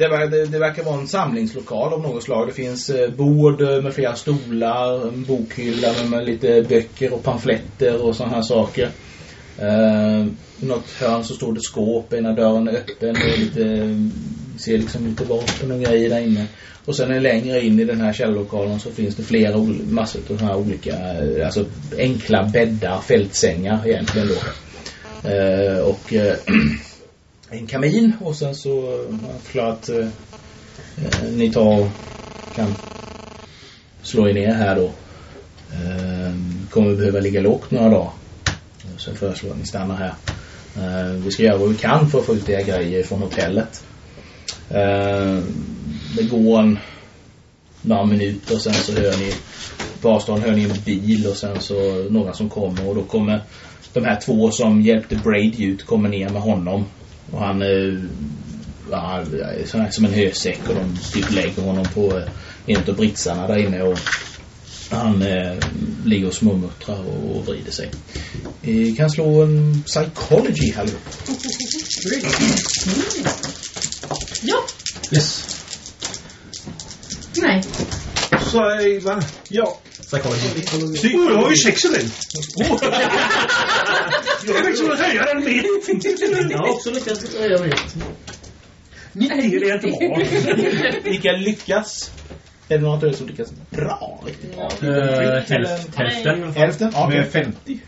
det, det, det verkar vara en samlingslokal av något slag. Det finns eh, bord eh, med flera stolar, en bokhylla med, med lite böcker och pamfletter och sådana här saker. Eh, I något hörn så står det skåp, ena dörren är öppen. och lite, ser liksom lite vapen och grejer där inne. Och sen är längre in i den här källarlokalen så finns det flera massor av sådana här olika, eh, alltså enkla bäddar, fältsängar egentligen då. Eh, och eh, en kamin och sen så har jag förklarat att eh, ni tar och kan slå er ner här då. Eh, kommer behöva ligga lågt några dagar. Sen föreslår jag att ni stannar här. Eh, vi ska göra vad vi kan för att få ut era grejer från hotellet. Eh, det går en några minuter och sen så hör ni på avstånd hör ni en bil och sen så några som kommer och då kommer de här två som hjälpte Brady ut kommer ner med honom och han är ja, som en hösäck och de typ lägger honom på eh, en av britsarna där inne och han eh, ligger och småmuttrar och, och vrider sig. Eh, kan slå en psychology här Ja. Yes. Nej. Så, eh, va? Ja. Psy- Oh, jag har ju sex den. Jag är liksom höja den mer. Jag har också lyckats höja. Nej, det är inte bra. Vilka lyckas? Är det någon av er som lyckas bra? Eh, hälft- hälften. Hälften? Ja, Med okej. 50.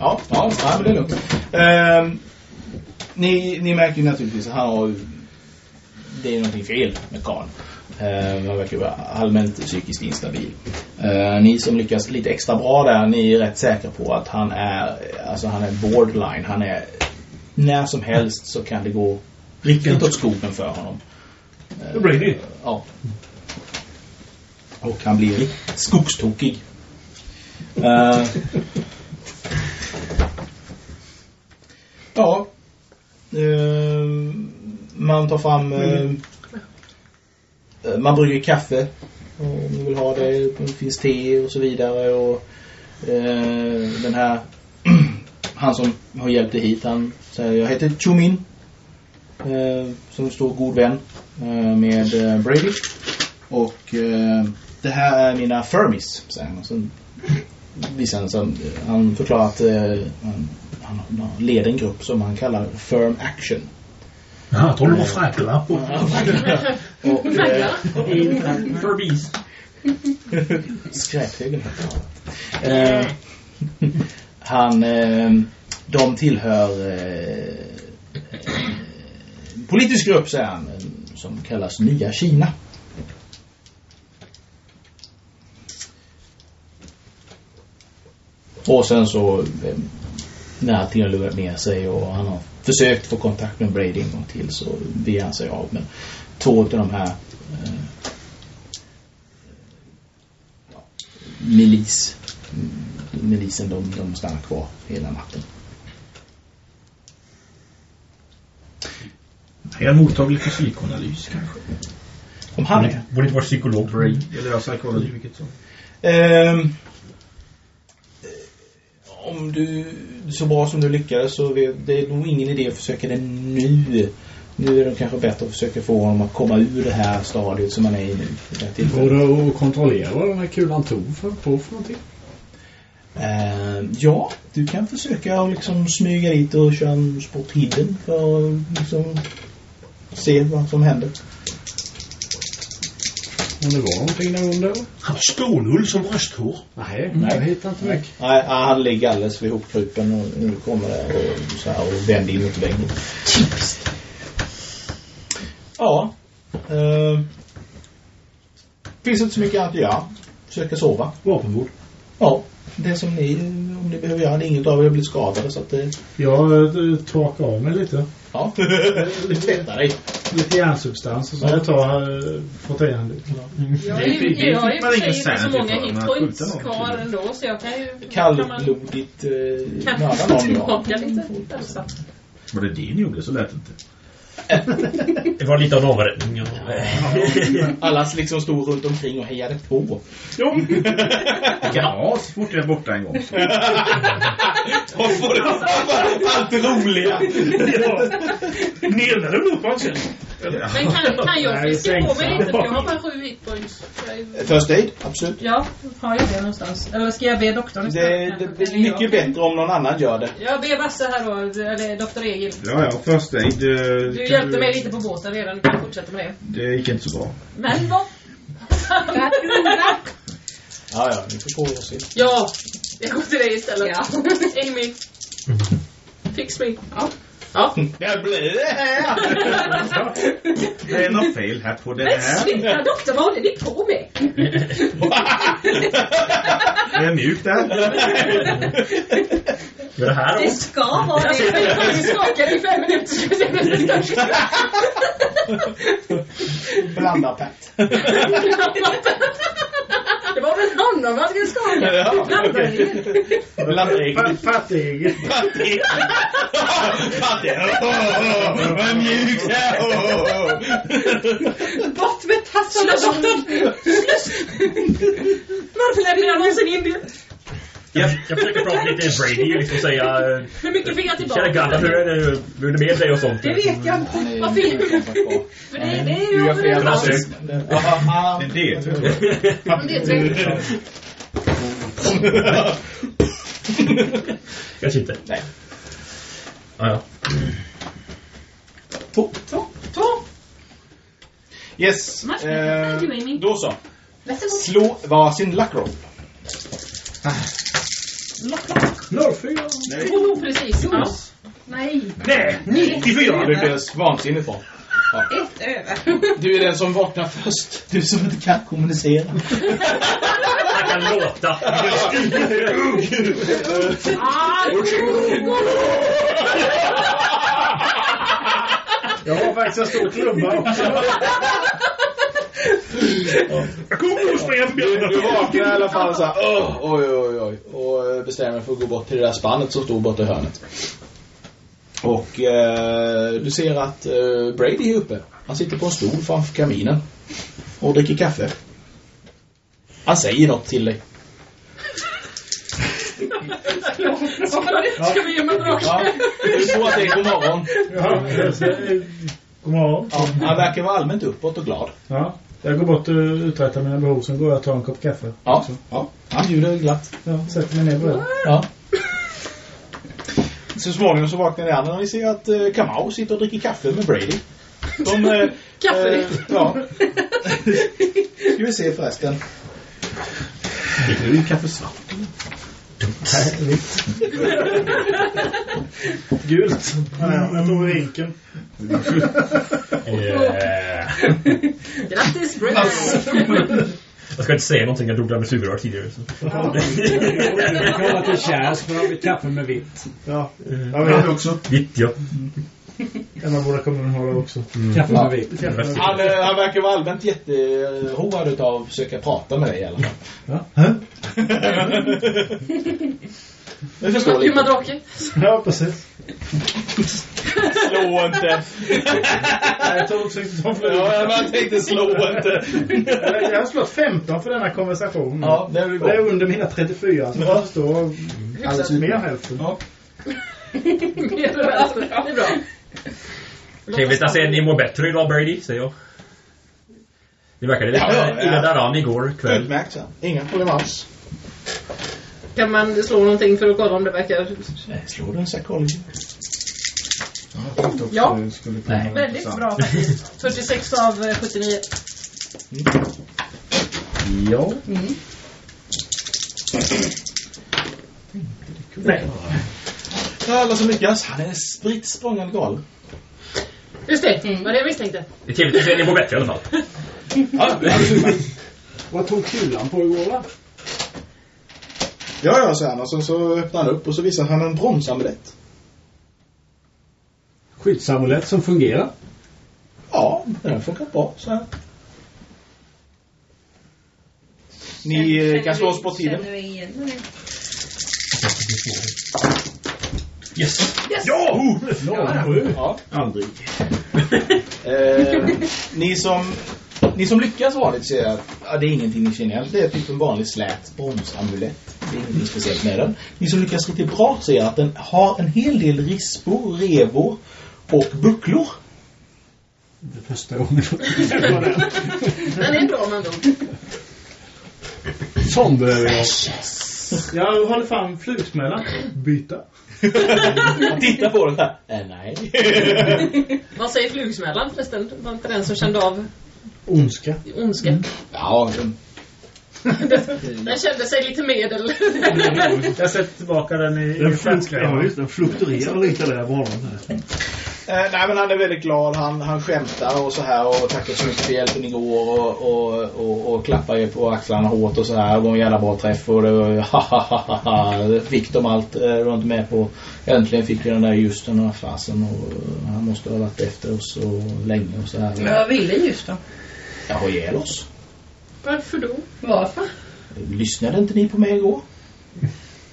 Ja, ja, ja, men det är lugnt. Ehm, ni, ni märker ju naturligtvis att han har Det är någonting fel med Karl. Uh, han verkar vara allmänt psykiskt instabil. Eh, ni som lyckas lite extra bra där, ni är rätt säkra på att han är, alltså han är borderline. Han är, när som helst så kan det gå riktigt åt skogen för honom. Eh, Brady. Ja. Och han blir skogstokig. Eh, ja. Eh, man tar fram... eh, eh, Eh, man brygger kaffe. Om du vill ha det. Det finns te och så vidare. Och eh, den här... han som har hjälpt dig hit, han säger jag heter Chumin. Eh, som står god vän eh, med eh, Brady. Och eh, det här är mina Fermis, säger han. Sen visar han, han förklarar att han, han leder en grupp som han kallar Firm Action. Ja, jag tror det var fraglappor. Och eh, Furbies. skräphögen. Eh, han, eh, de tillhör eh, en politisk grupp säger han, som kallas Nya Kina. Och sen så eh, när allting har lugnat ner sig och han har försökt få kontakt med Brady en gång till så beger han sig av. Men två av de här eh, ja, milis milisen de, de stannar kvar hela natten. Är jag mottaglig för psykoanalys kanske? Om han är. Borde inte vara psykolog. Eller ja, psykologi, vilket som. Ehm, eh, om du så bra som du lyckades så det är nog ingen idé att försöka det nu. Nu är det kanske bättre att försöka få honom att komma ur det här stadiet som han är i nu. Går det att kontrollera vad den här kulan tog för, på för någonting? Ehm, ja, du kan försöka liksom smyga dit och köra en sport hidden för att liksom se vad som händer. Om det var någonting där under? Han har stålull som brösthår. Nej, jag hittar inte mycket. Nej, han ligger alldeles vid hopkrupen och nu kommer det och, så här, och vänder in mot väggen. Ja. Eh, finns inte så mycket att göra. Försöka sova. Vapenvård. Ja. Det som ni, om ni behöver göra det. Inget av er har blivit skadade så att det... Jag eh, torkar av mig lite. Ja. du tvättar dig. Lite järnsubstans och så jag tar uh, frottéhandduk. Jag Det- är ju, det- jag har ju det- det- och för sig inte så det- många det- hitpoints det- det- kvar ändå så jag kan ju... kan Kallblodigt eh, Kan mörda jag någon ja. tillbaka lite. Var det det ni gjorde så lät det inte. Det var lite av en avrättning. Ja. Alla liksom stod runt omkring och hejade på. Jo. ja, så fort jag är borta en gång. Så. Och får allt det roliga. Nedlade du upp sen? Men kan, kan jag fiska på mig lite? För jag har bara sju hitpoints. Är- First aid, absolut. Ja, har jag det någonstans? Eller ska jag be doktorn Det, istället? det blir mycket bättre om någon annan gör det. Jag ber Basse här då, eller doktor Egil. Ja, ja, first aid. eh, Du hjälpte mig lite på båten redan, du kan fortsätta med det. Det gick inte så bra. Men vad? Ja, ja, ni får på er se. Ja, jag går till dig istället. Ja. Amy. Fix me. Ja. Ja. Det blir det här! Det är något fel här på det Men här. sluta doktor, vad håller ni på med? Är jag mjuk där? Gör det här Det ska vara det. jag skakat i fem minuter så ska vi se om det ska Blandarpett. Det var väl honom man skulle skaka? Ja. Blandarägg. Blandarägg. Fattig. Vad mjuk Bort med tassarna. Doktorn! Varför lämnar jag någonsin in det? Jag, jag försöker prata lite med Brady liksom säga... eh, Hur mycket fick jag Kära tillbaka? hur är det, hur är det med dig och sånt? Det vet jag inte. Vad fint. För det, det är Du ju fel. överallt. Försök. Ja, Det är det. Kanske inte. Nej. Ja, ja. Två. Två. Yes. Eh, då så. Slå varsin luck roll. 04. Oh, precis. Ja. Nej. Nej, 94! Det blir vansinnigt bra. Ett över. Du är den som vaknar först. Du som inte kan kommunicera. Han kan låta. Ah, Jag har faktiskt en stor klubba också. Jag kommer att springa förbi Du, du vaknar i alla fall så här, "Åh, oj, oj, oj. Och eh, bestämmer dig för att gå bort till det där spannet som står borta i hörnet. Och eh, du ser att eh, Brady är uppe. Han sitter på en stol framför kaminen. Och dricker kaffe. Han säger något till dig. Ska vi- Ska vi ge mig bra? Ja, du tror att det är god morgon. Ja, God morgon. Ja, han verkar vara allmänt uppåt och glad. Ja. Jag går bort och uträttar mina behov, sen går jag och tar en kopp kaffe. Ja, också. ja han bjuder glatt. Ja, sätter mig ner bredvid. Ja. Så småningom så vaknar ni andra och ni ser att eh, Kamau sitter och dricker kaffe med Brady. De, eh, Kaffe. eh, ja. Ska vi se förresten. Det är ju kaffe svart. Nej, vitt. Gult. Ja, jag tog vinkeln. Yeah. Grattis Brady! Jag ska inte säga någonting, jag drog det med sugrör tidigare. Så. Jag kollar till Kärs för har vi kaffe med vitt. Ja, jag Jag vet. också. Vitt, ja. Emma borde komma ha det också. Kaffe med vitt. Han, eh, han verkar vara allmänt jätteroad utav att försöka prata med dig i alla fall. Ja. Jag förstår lite. drake. Ja, precis. Slå inte. Nej, Jag tog också inte som Ja, jag tänkte slå inte. Jag har slått 15 för denna konversation. Ja, det är det är bra. under mina 34, så jag förstår Alldeles mer hälften. Ja. Mer än hälften. Det är bra. Trevligt att se att ni mår bättre idag, Brady, säger jag. Det verkade lite Ja, ja, ja. illa däran igår kväll. Utmärkt så. Inga problem alls. Kan man slå någonting för att kolla om det verkar... Nej, slår du en psychology? Ja. Kunna vara Väldigt bra faktiskt. 46 av eh, 79. Ja. Nej. Alla som lyckas. Han är spritt språngande galen. Just det, vad det jag misstänkte. Det är trevligt att se ni mår bättre i alla fall. Ja. Vad tog kulan på igår va? Ja, ja, säger han. Och så, så öppnar han upp och så visar han en bronsamulett. Skyddsamulett som fungerar. Ja, den har funkat bra. Så här. Ni eh, kan slå oss på tiden. Känner vi igen det? Yes! Ja! ja. Aldrig. Eh, ni, som, ni som lyckas vanligt ser att ja, det är ingenting ni känner igen. Det är typ en vanlig slät bronsamulett. Det är ingenting speciellt med den. Ni som lyckas riktigt bra ser att den har en hel del rispor, revor och bucklor. Det är första gången jag träffar den. Den är bra med andra ord. Sån behöver jag. Jag håller fram flugsmällan. Byta. Titta på den här. Eh, nej. Vad säger flugsmällan förresten? Var inte den som kände av Ondska. ondska? Ja, den- Den kände sig lite medel. Jag sätter tillbaka den i, i Den, fluk flaskan. ja, just, den fluktuerar lite där banan. Eh, nej men han är väldigt glad. Han, han skämtar och så här och tackar så mycket för hjälpen igår och, och, och, och klappar er på axlarna hårt och så här. Det var en jävla bra träff och det var ha ha ha ha ha. Det fick de allt. Eh, var inte med på. Äntligen fick vi den där Justen och fasen och eh, han måste ha varit efter oss så länge och så här. Vad ville just då? Jag har ihjäl oss. Varför då? Varför? Lyssnade inte ni på mig igår?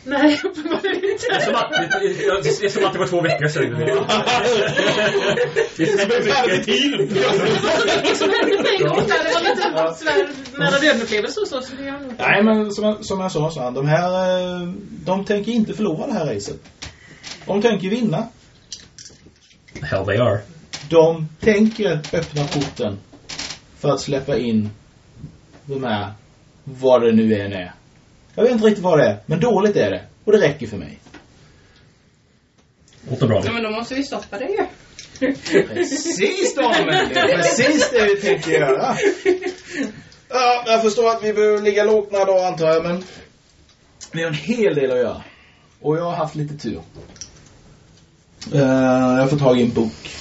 Nej, uppenbarligen Det är inte. som att det, det, det, är som att det var två veckor sedan. Det är så mycket tid. Som hände en gång där. Det var lite sådär nära döden-upplevelse och så. det Nej men som jag, som jag sa så han, de här eh, de tänker inte förlora det här racet. De tänker vinna. Hell they are. De tänker öppna porten för att släppa in de här, vad det nu än är. Jag vet inte riktigt vad det är, men dåligt är det. Och det räcker för mig. Låter bra. Ja, men då måste vi stoppa det ju. Precis Daniel! Det är precis det vi tänker göra. Ja, jag förstår att vi behöver ligga lågt några dagar antar jag, men vi har en hel del att göra. Och jag har haft lite tur. Eh, jag får tag i en bok.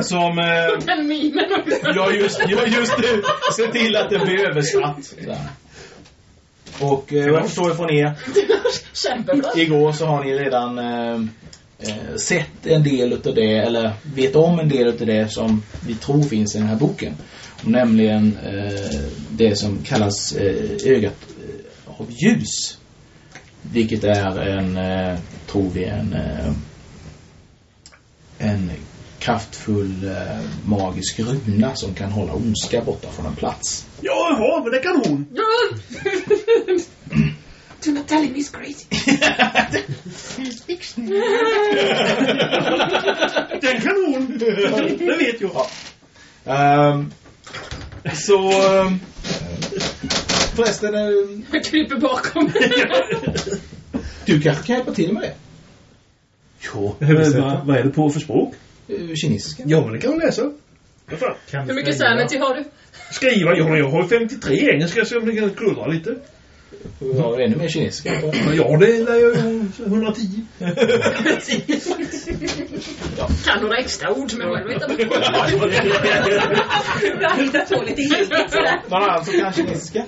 Som eh, Den mimen också. jag just, jag just nu ser till att det blir översatt. Så här. Och eh, jag förstår från er Kämpebra. Igår så har ni redan eh, eh, sett en del utav det, eller vet om en del utav det som vi tror finns i den här boken. Nämligen eh, det som kallas eh, ögat av ljus. Vilket är en, eh, tror vi, en, eh, en kraftfull eh, magisk runa som kan hålla ondska borta från en plats. Jaha, men det kan hon. Ja. Do not tell him he's crazy. Den kan hon. Det vet jag. Ehm, Så... eh, Förresten, eh, Jag kryper bakom. du kanske kan hjälpa till med det? Men vad, vad är det på för språk? Eh, Kinesiska? Ja, men det kan man läsa. Hur mycket sanity har du? Skriva? Ja, jag har 53 engelska så jag kan kluddra lite. Du har ännu mer kinesiska. Ja, det lär jag ju 110. Kan några extra ord som jag själv inte har Jag har hittat på lite helt sådär. Någon annan som kan kinesiska?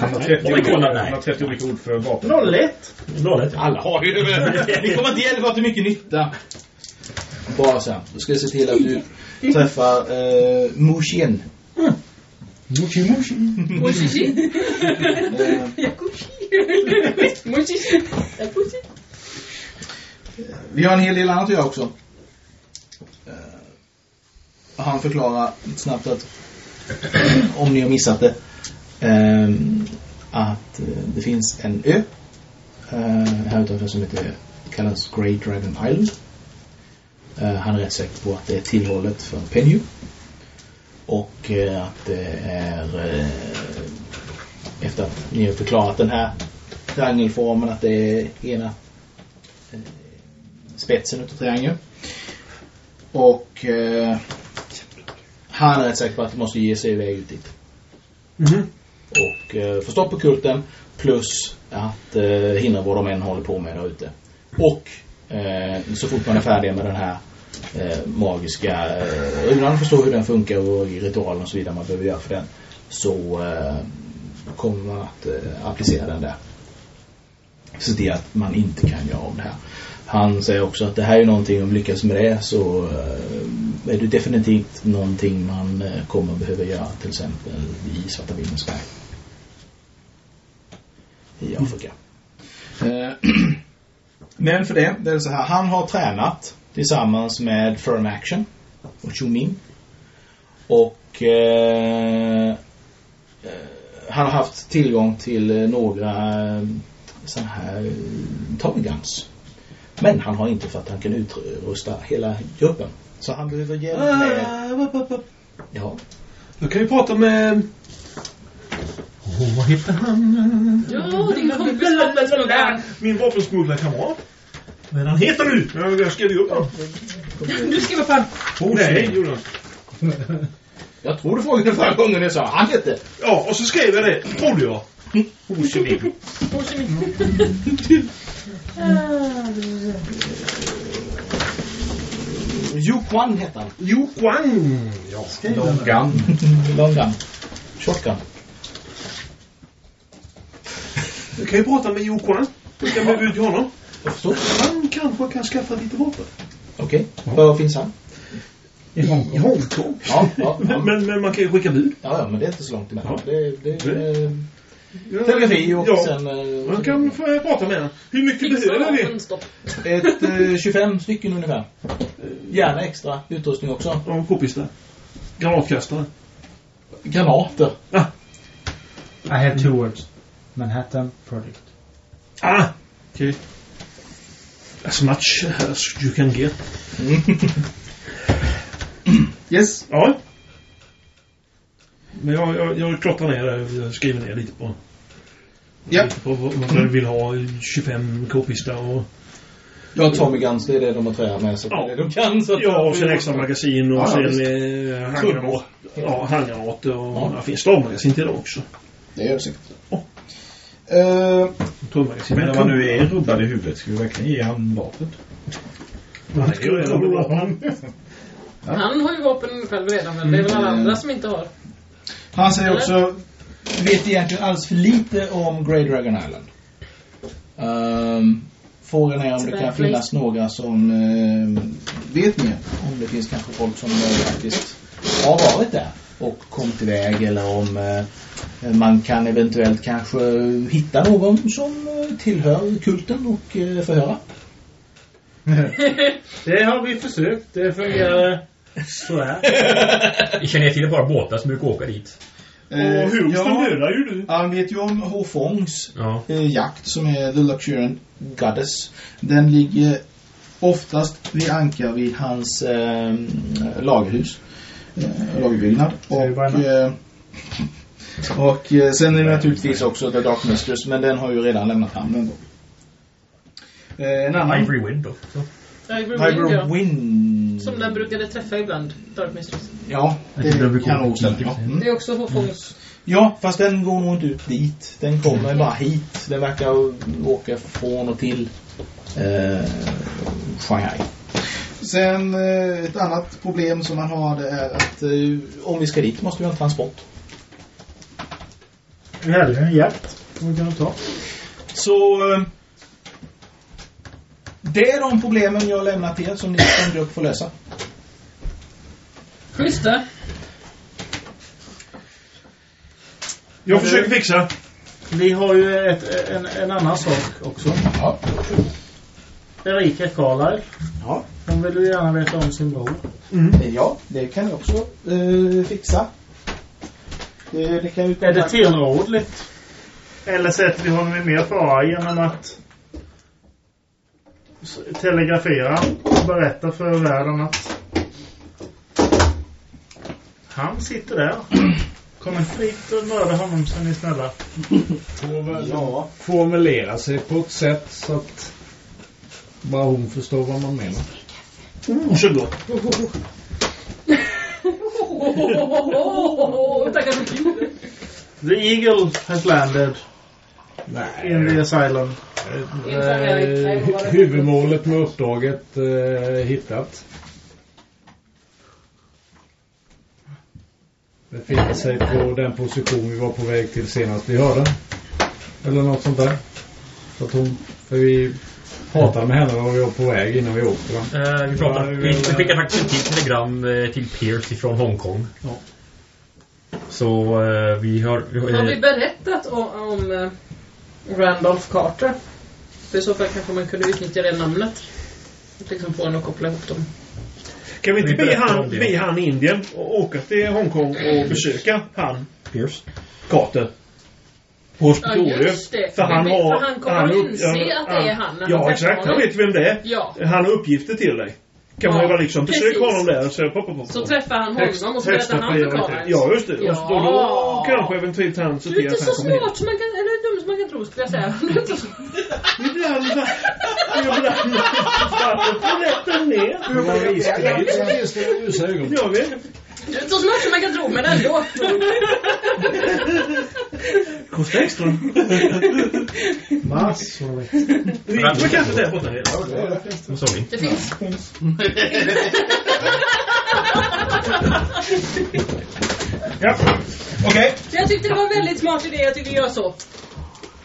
Han har 30 Oj, kolla, olika- nej. han har 30 olika ord för vapen. Nollett. Dåligt. Alla har ju det. Det kommer inte hjälpa till mycket nytta. Bra sen. Då ska jag se till att du träffar eh, Mushin. Mushi mushi. Mushishi. Yakushi. Mushishi. Yakushi. Vi har en hel del annat att göra också. Eh, han förklarar lite snabbt att om ni har missat det eh, att eh, det finns en ö här utanför som heter kallas Grey Dragon Island. Han är rätt säker på att det är tillhållet för Penju. Och eh, att det är eh, efter att ni har förklarat den här triangelformen att det är ena eh, spetsen utav triangeln. Och eh, han är rätt säker på att de måste ge sig iväg ut dit. Mhm. Och eh, få stopp på kulten plus att eh, hindra vad de än håller på med där ute. Och eh, så fort man är färdig med den här eh, magiska eh, runan, förstår hur den funkar och i ritualen och så vidare man behöver göra för den. Så eh, kommer man att eh, applicera den där. Se till att man inte kan göra om det här. Han säger också att det här är någonting, om lyckas med det så eh, är det definitivt någonting man eh, kommer behöva göra till exempel i Svarta Vindens berg. I Afrika. Mm. Men för det, det är så här, han har tränat tillsammans med Firm Action och Chu Min. Och eh, eh, han har haft tillgång till eh, några eh, sådana här Tommy Guns. Men han har inte för att han kan utrusta hela gruppen. Så han behöver hjälp med... Ah, upp. Ja. Då kan vi prata med... Åh, vad heter han? Ja, din kompis. Min vapensmugglarkamrat. Är han heter nu? Jag, jag skrev ju upp honom. Du skriver fram. Oh, nej, gjorde jag. Tror du frågade förra gången jag sa han hette. Ja, och så skrev jag det, trodde jag. Osemin. Yu Quan hette han. Yu Quan. Ja. Long gun. Shotgun. Du kan ju prata med Yu Quan. Du kan bjuda ut honom. Förstår. Han kanske kan skaffa lite vapen. Okej. Var finns han? I Hongkong. I Hongkong. Ja, ja, ja. Men, men, man kan ju skicka bud. Ja, ja, men det är inte så långt emellan. Ja. Det, det är eh, Ja. telegrafi och ja. sen... eh, Man kan få prata med honom. Hur mycket Fixa behöver vi? Ett eh, 25 stycken ungefär. Gärna extra utrustning också. Ja, k-pistar. Granatkastare. Granater. I have two words. Manhattan Project. Ah! Okej. As much as you can get. Yes. Ja. Men jag, jag, jag klottrar ner det. Jag skriver ner lite på... Ja. Lite på vad vad jag vill ha. 25 k-pistar och... Ja, Tommy Guns, det är det de har tränat med. Så Ja. det de kan. Så Ja, och sen extra magasin och Ja, sen eh, handgranater. Ja, handgranater och... Ja. Det finns stavmagasin till det också. Det gör det säkert. Ja. Tullmagasin. Men när man nu är rubbad i huvudet, ska vi verkligen ge han vapnet? Man är ju bra. Han har ju vapen själv redan men det är väl alla andra som inte har. han säger också, vet egentligen alldeles för lite om Grey Dragon Island. Ehm, frågan är om det kan finnas några som eh, vet mer. Om det finns kanske folk som eh, faktiskt har varit där och kommit iväg eller om eh, man kan eventuellt kanske hitta någon som eh, tillhör kulten och eh, förhöra. Det har vi försökt. Det fungerar sådär. Vi känner till bara båtar som brukar åka dit. Och Houston dödar ju du. Han vet ju om Hofongs Ja. eh, jakt som är The Luxuriant Goddess. Den ligger oftast vid ankar vid hans eh, lagerhus. Eh, lagerbyggnad. Och, bara eh, och eh, sen är det naturligtvis också The Dark Mistress, men den har ju redan lämnat hamnen då. Eh, en annan... Ivory Wind då. Ivory Wind, ja. Som den brukade träffa ibland, Dark Mistress. Ja, det kan nog stämma. Mm. Det är också Håfångs... ja, fast den går nog inte ut dit. Den kommer bara hit. Den verkar åka från och till eh, Shanghai. Sen eh, ett annat problem som man har det är att eh, om vi ska dit måste vi ha en transport. Hellre en. Får vi kunna ta. Så eh, det är de problemen jag lämnar till er som ni som grupp får lösa. Schysst det. Jag försöker fixa. Vi har ju ett, en, en annan sak också. Ja. Erika Carlisle. Ja. Hon vill ju gärna veta om sin bror. Ja, det kan jag också eh, fixa. Det, det kan ju Är det tillrådligt? Eller sätter vi honom i mer fara genom att telegrafera och berätta för världen att han sitter där. Kom inte dit och mörda honom så är ni snälla. Ja. formulera sig på ett sätt så att bara hon förstår vad man menar. Varsågod. Tackar för Gud. The Eagle has landed Nej. in the asylum. Eh, hu- huvudmålet med uppdraget eh, hittat. Befinner sig på den position vi var på väg till senast vi hörde. Eller något sånt där. Så att hon, för vi pratade med henne var vi var på väg innan vi åkte. Eh, vi, pratar, Ja, vi, vi- vi skickade faktiskt ett till telegram eh, till Pierce ifrån Hongkong. Ja. Så eh, vi har... Vi har Har vi berättat om, om eh, Randolph Carter? För i så fall kanske man kunde utnyttja det namnet. Att liksom få en att koppla ihop dem. Kan vi inte Vi be han, be han i Indien och åka till Hongkong och besöka han, Pierce. Carter? På hospitalet. Ja, det. För han har... för han kommer att upp- inse att det är han när han Ja, exakt. Han vet vem det är. Ja. Han har uppgifter till dig. Kan man Ja, ju bara liksom besöka honom där och så... Pop, pop, pop, Så träffar han honom och så berättar han för. Karl. Ja, just det. Och så då, då Ja. kanske eventuellt han ser Du är till inte att så han kommer hit. smart som man kan, eller dum som man kan tro skulle jag säga. Du är inte så- Ibland... Ibland... Berätta ner. Det var visst det ljusa ögon. Jag vet. Du är inte så smart som man kan tro men ändå. Kostar extra. Massor. Vi kanske där borta. Vad sa? Det finns. Ja. Okej. Så jag tyckte det var en väldigt smart idé. Jag tycker vi gör så.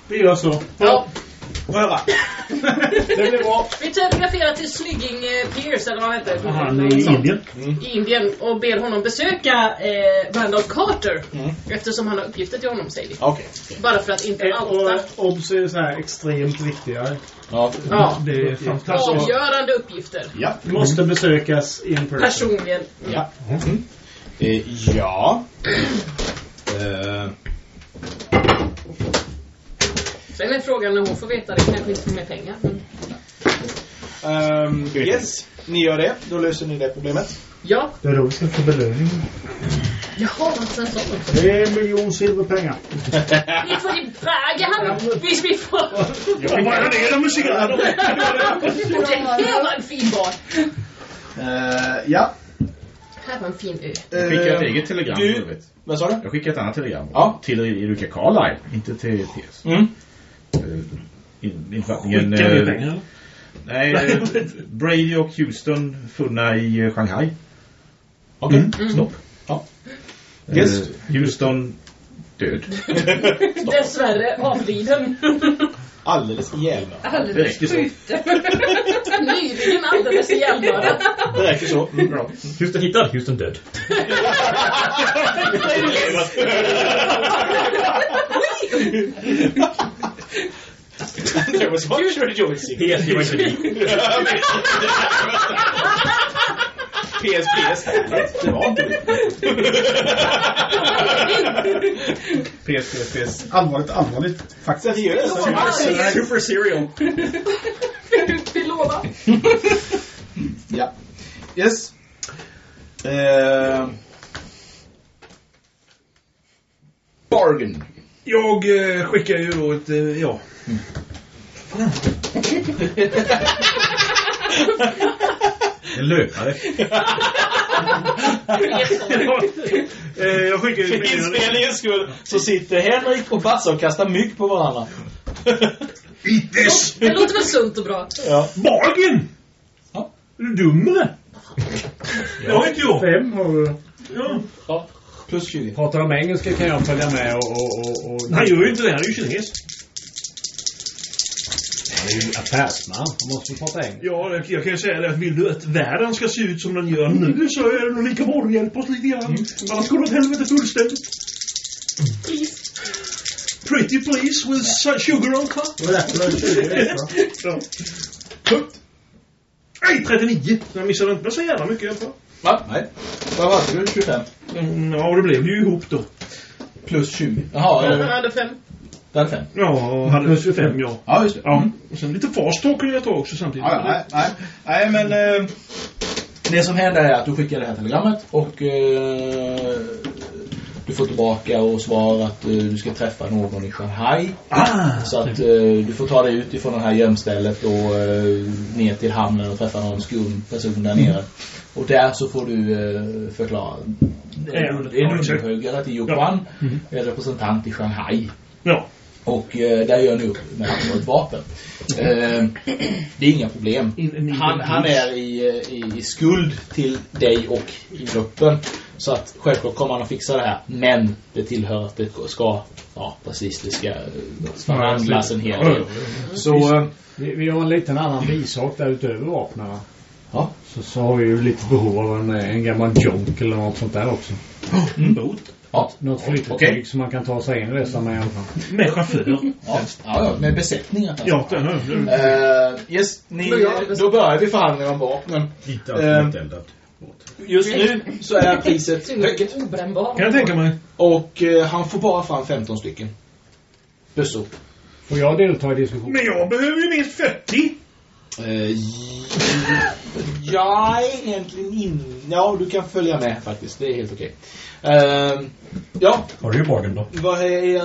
Vi gör så. Ja. Få höra. Det blir bra. Vi telegraferar till Sligging eh, Pierce eller vad han heter. Han är i Indien. i Indien och ber honom besöka eh, Randolph Carter. Eftersom han har uppgifter till honom, säger vi. Okej. Bara för att inte Eh, outa. Och obs är så här extremt viktiga. Ja. Ja. Det är fantastiskt. Avgörande uppgifter. Ja. Måste besökas in person. Personligen. Ja. Mm. Eh, ja. Eh, Sen är frågan när hon får veta det. Kanske inte får mer pengar. Men... ehm, yes, ni gör det. Då löser ni det problemet. Ja. Det är då vi ska få belöning. Jaha, sen så. Det är en miljon silverpengar. Vi får i bägaren. Vi, vi får... Jag vill bara ner dem och cigarrer. Det här var en fin bar. Eh, ja. Här var en fin ö. Jag skickar ett eget telegram. du-. Vad sa du? Jag skickar ett annat telegram. Ja. Till Erika Carlisle, inte till TS. Mm. Eh, in- Infattningen... Skickar vi eh, pengar? Nej, eh, Brady och Houston funna i Shanghai. Okej. Mm. Stopp. Ja. Yes. Houston död. Dessvärre avliden. Alldeles ihjälmördad. Det Alldeles så. Nyligen alldeles ihjälmördad. Det räcker så. Mm. Bra. Houston hittad, Houston död. there was much rejoicing. P.S. He went to P.S. P.S. That's P.S. P.S. P.S. Allvarligt, allvarligt. Faktiskt. Seriöst. Super, super serial. Ut i låda. ja. Yes. Uh, bargain. Jag eh, skickar ju då ett, eh, ja. En löpare. Eh, jag skickar ju För inspelningens skull så sitter Henrik och Basse och kastar mygg på varandra. This! Det låter väl sunt och bra? Ja. Ja. Är du dum eller? Det har inte jag. Fem har du. Ja. ja. Plus 20. Pratar de engelska kan jag följa med och... och, och, och Han gör ju inte det, han är ju kines. Han är ju affärsman. Han måste prata engelska. Ja, jag, kan ju säga det att vill du att världen ska se ut som den gör nu så är det nog lika bra att hjälpa oss lite grann. Annars går det åt helvete fullständigt. Please. Pretty please with su- sugar on top. Det var därför. Nej, 39. Jag missade inte så jävla mycket i alla fall. Va? Nej. Vad hade du? 25? Mm, ja, det blev ju ihop då. Plus 20. Jaha, Han eh, hade fem. det hade 5. Ja, hade plus 25 ja. Ja, just det. Ja. Mm. Och sen lite fast talk kunde jag ta också samtidigt. Ja, ja, nej, nej. nej, men eh, det som händer är att du skickar det här telegrammet och eh, du får tillbaka och svar att eh, du ska träffa någon i Shanghai. Ah! Så att eh, du får ta dig ut ifrån det här gömstället och eh, ner till hamnen och träffa någon skum person där nere. Och där så får du eh, förklara. Det är en Ja, exakt. underhuggare till Yukwan, en representant i Shanghai. Ja. Och eh, där gör ni upp med att få ett vapen. Eh, det är inga problem. Han, han är i, eh, i, i skuld till dig och i gruppen. Så att självklart kommer han att fixa det här. Men det tillhör att det ska, ja precis, det ska förhandlas en hel del. Så, eh, Vi, vi har en liten annan bisak där utöver vapnen. Ja. Så, så har vi ju lite behov av en, en gammal junk eller något sånt där också. En båt. Ja. Något flytetyg Okej. som man kan ta sig in i resan med i alla fall. Med chaufför. Ja, ja, ja, med besättningar. Ja, den har Eh, yes, ni, då börjar vi förhandla om vapnen. Eh, alls eldad. Just nu så är priset högt. Kan jag tänka mig. Och eh, han får bara fram 15 stycken. Bössor. Får jag delta i diskussionen? Men jag behöver ju minst 40. Eh, ja, egentligen in... Ja, du kan följa med faktiskt. Det är helt okej. Eh, ja, Har du ju bargain då? vad är er...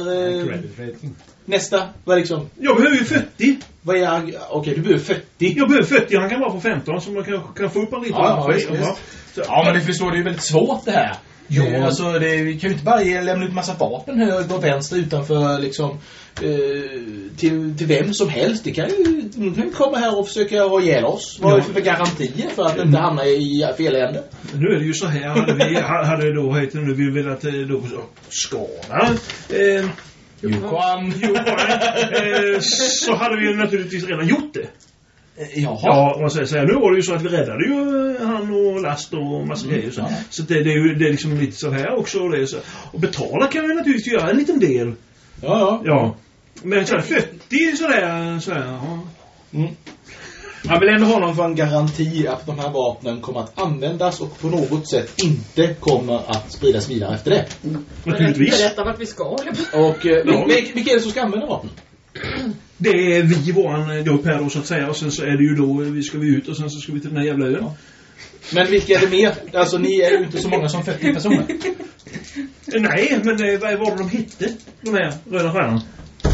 Eh, Credit rating. nästa? Vad är liksom... Jag behöver ju 40. Vad är. Okej, du behöver 40. Jag behöver 40, han kan bara få 15 så man kan, kan få upp en lite. Ja, ja, visst, Ja. visst. Så- Ja, men du förstår, det är ju väldigt svårt det här. Ja. Eh, Alltså, det, vi kan ju inte bara lämna ut massa vapen höger och vänster utanför liksom eh, till, till vem som helst. Det kan ju, de kan ju komma här och försöka ha ihjäl oss. Vad är det för garantier för att inte hamna i fel ände? Nu är det ju så här, hade vi hade då, heter det vi velat eh, då skada eh, Johan. Johan, eh, så hade vi naturligtvis redan gjort det. Jaha. Ja, vad ska jag säga? Nu var det ju så att vi räddade ju eh, han och last och massa grejer. Så, ja. så det, det är ju det är liksom lite så här också. Och, det är så, och betala kan vi naturligtvis göra en liten del. Ja, ja. Ja. Men sådär 40 sådär, sådär ja. Mm. Jag vill ändå ha någon för en garanti att de här vapnen kommer att användas och på något sätt inte kommer att spridas vidare efter det. Naturligtvis. Berätta vart vi ska. Och eh, Ja. vil- vilka är det som ska använda vapnen? Det är vi, våran grupp här då så att säga. Och sen så är det ju då, vi ska vi ut och sen så ska vi till den här jävla ön. Men vilka är det mer? Alltså ni är ju inte så många som 40 personer. Eh, Nej, men eh, vad var det de hette? De här Röda Stjärnan?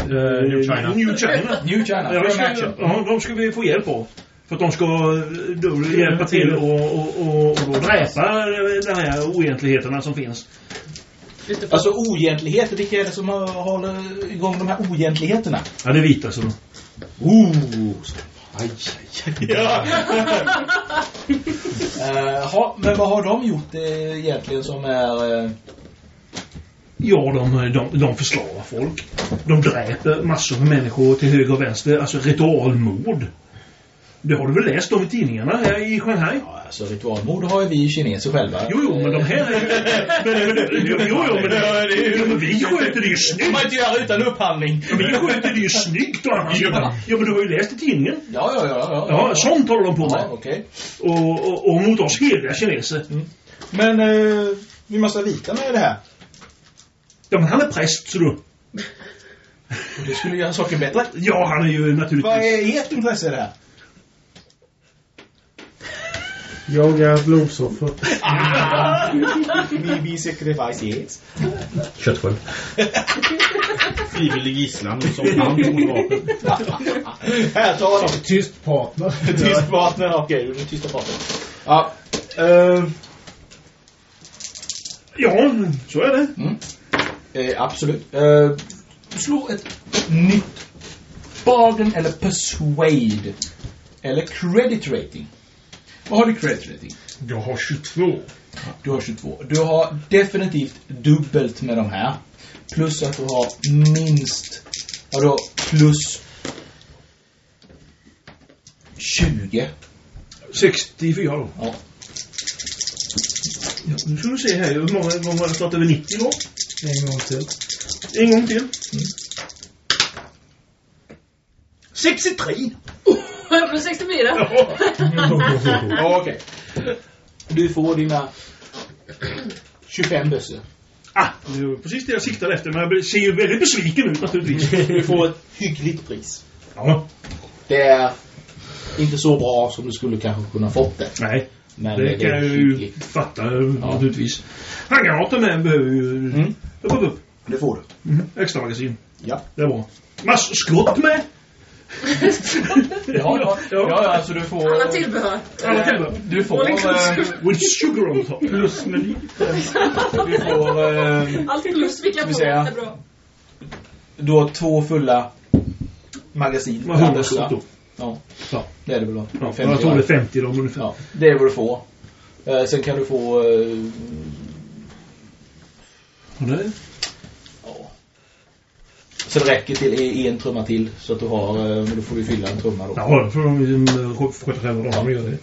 Uh, New China. New China. New China, Ja, ska, ja, de ska vi få hjälp av. För att de ska eh, då hjälpa till och, och, och, och då dräpa de här oegentligheterna som finns. Alltså oegentligheter, vilka är det som har- håller igång de här oegentligheterna? Ja, det är vita så. Ooh. Aj, aj, aj. Ja. Eh, ha, men vad har de gjort eh, egentligen som är... eh, Ja, de, de, de förslavar folk. De dräper massor med människor till höger och vänster. Alltså ritualmord. Det har du väl läst om i tidningarna här i Shanghai? Ja, alltså ritualmord har ju vi kineser själva. Jo, jo, men de här är men, men, jo, jo, men, jo, men vi sköter det ju Det kan man snyggt. inte göra utan upphandling. Ja, vi sköter det ju snyggt och annars. Ja. Ja, men du har ju läst i tidningen. Ja, ja, ja. Ja, Ja, sånt håller de på Ja, med. okej. Och, och, och mot oss hederliga kineser. Men eh, vi måste ha vita med det här. Ja, men han är präst, så du. Och det skulle göra saken bättre. Ja, han är ju Vad naturligtvis... är ert intresse i det här? Jag är blodsoffer. Ah! Maybe sacrifice yes. Köttsköld. Frivillig gisslan som hand mot vapen. Här tar Som tyst partner. Tyst partner, okej, är tysta partner. Ja, eh, Ja, så är det. eh, absolut. Eh, slå ett nytt bargain eller persuade. Eller credit rating. Vad har du credit rating? Jag har 22. Du har 22. Du har definitivt dubbelt med de här. Plus att du har minst, ja du har plus 20. 64 då. Ja. Ja, nu ska vi se här. Hur många gånger har jag stått över 90 då? En gång till. En gång till. 63! Blev 64. Ja, okej. Du får dina 25 bössor. Ah, det var precis det jag siktade efter. Men jag ser ju väldigt besviken ut naturligtvis. Du får ett hyggligt pris. Ja, Det är inte så bra som du skulle kanske kunna fått det. nej. Men Det kan är jag ju hyggligt. fatta naturligtvis. Handgranater med behöver ju... Mm. Upp, upp, upp. Det får du. Mm. Extra magasin. Ja. Det är bra. Massskott med! Ja, ja, ja, alltså du får... Alla tillbehör. Alla tillbehör. Du får... Eh, With sugar on top. Plus med Du får... Eh, Allt plus vilka på säga? är bra. du har två fulla magasin. Bössa. skott då. Ja, Ja. det är det väl då. Ja, 50 jag tror det är var. 50 då ungefär. Ja, det är vad du får. Eh, sen kan du få... Ja. Så det räcker till en trumma till. Så att du har... Eh, men då får du fylla en trumma då. ja, då får de ju mm, sköta själva då. Det.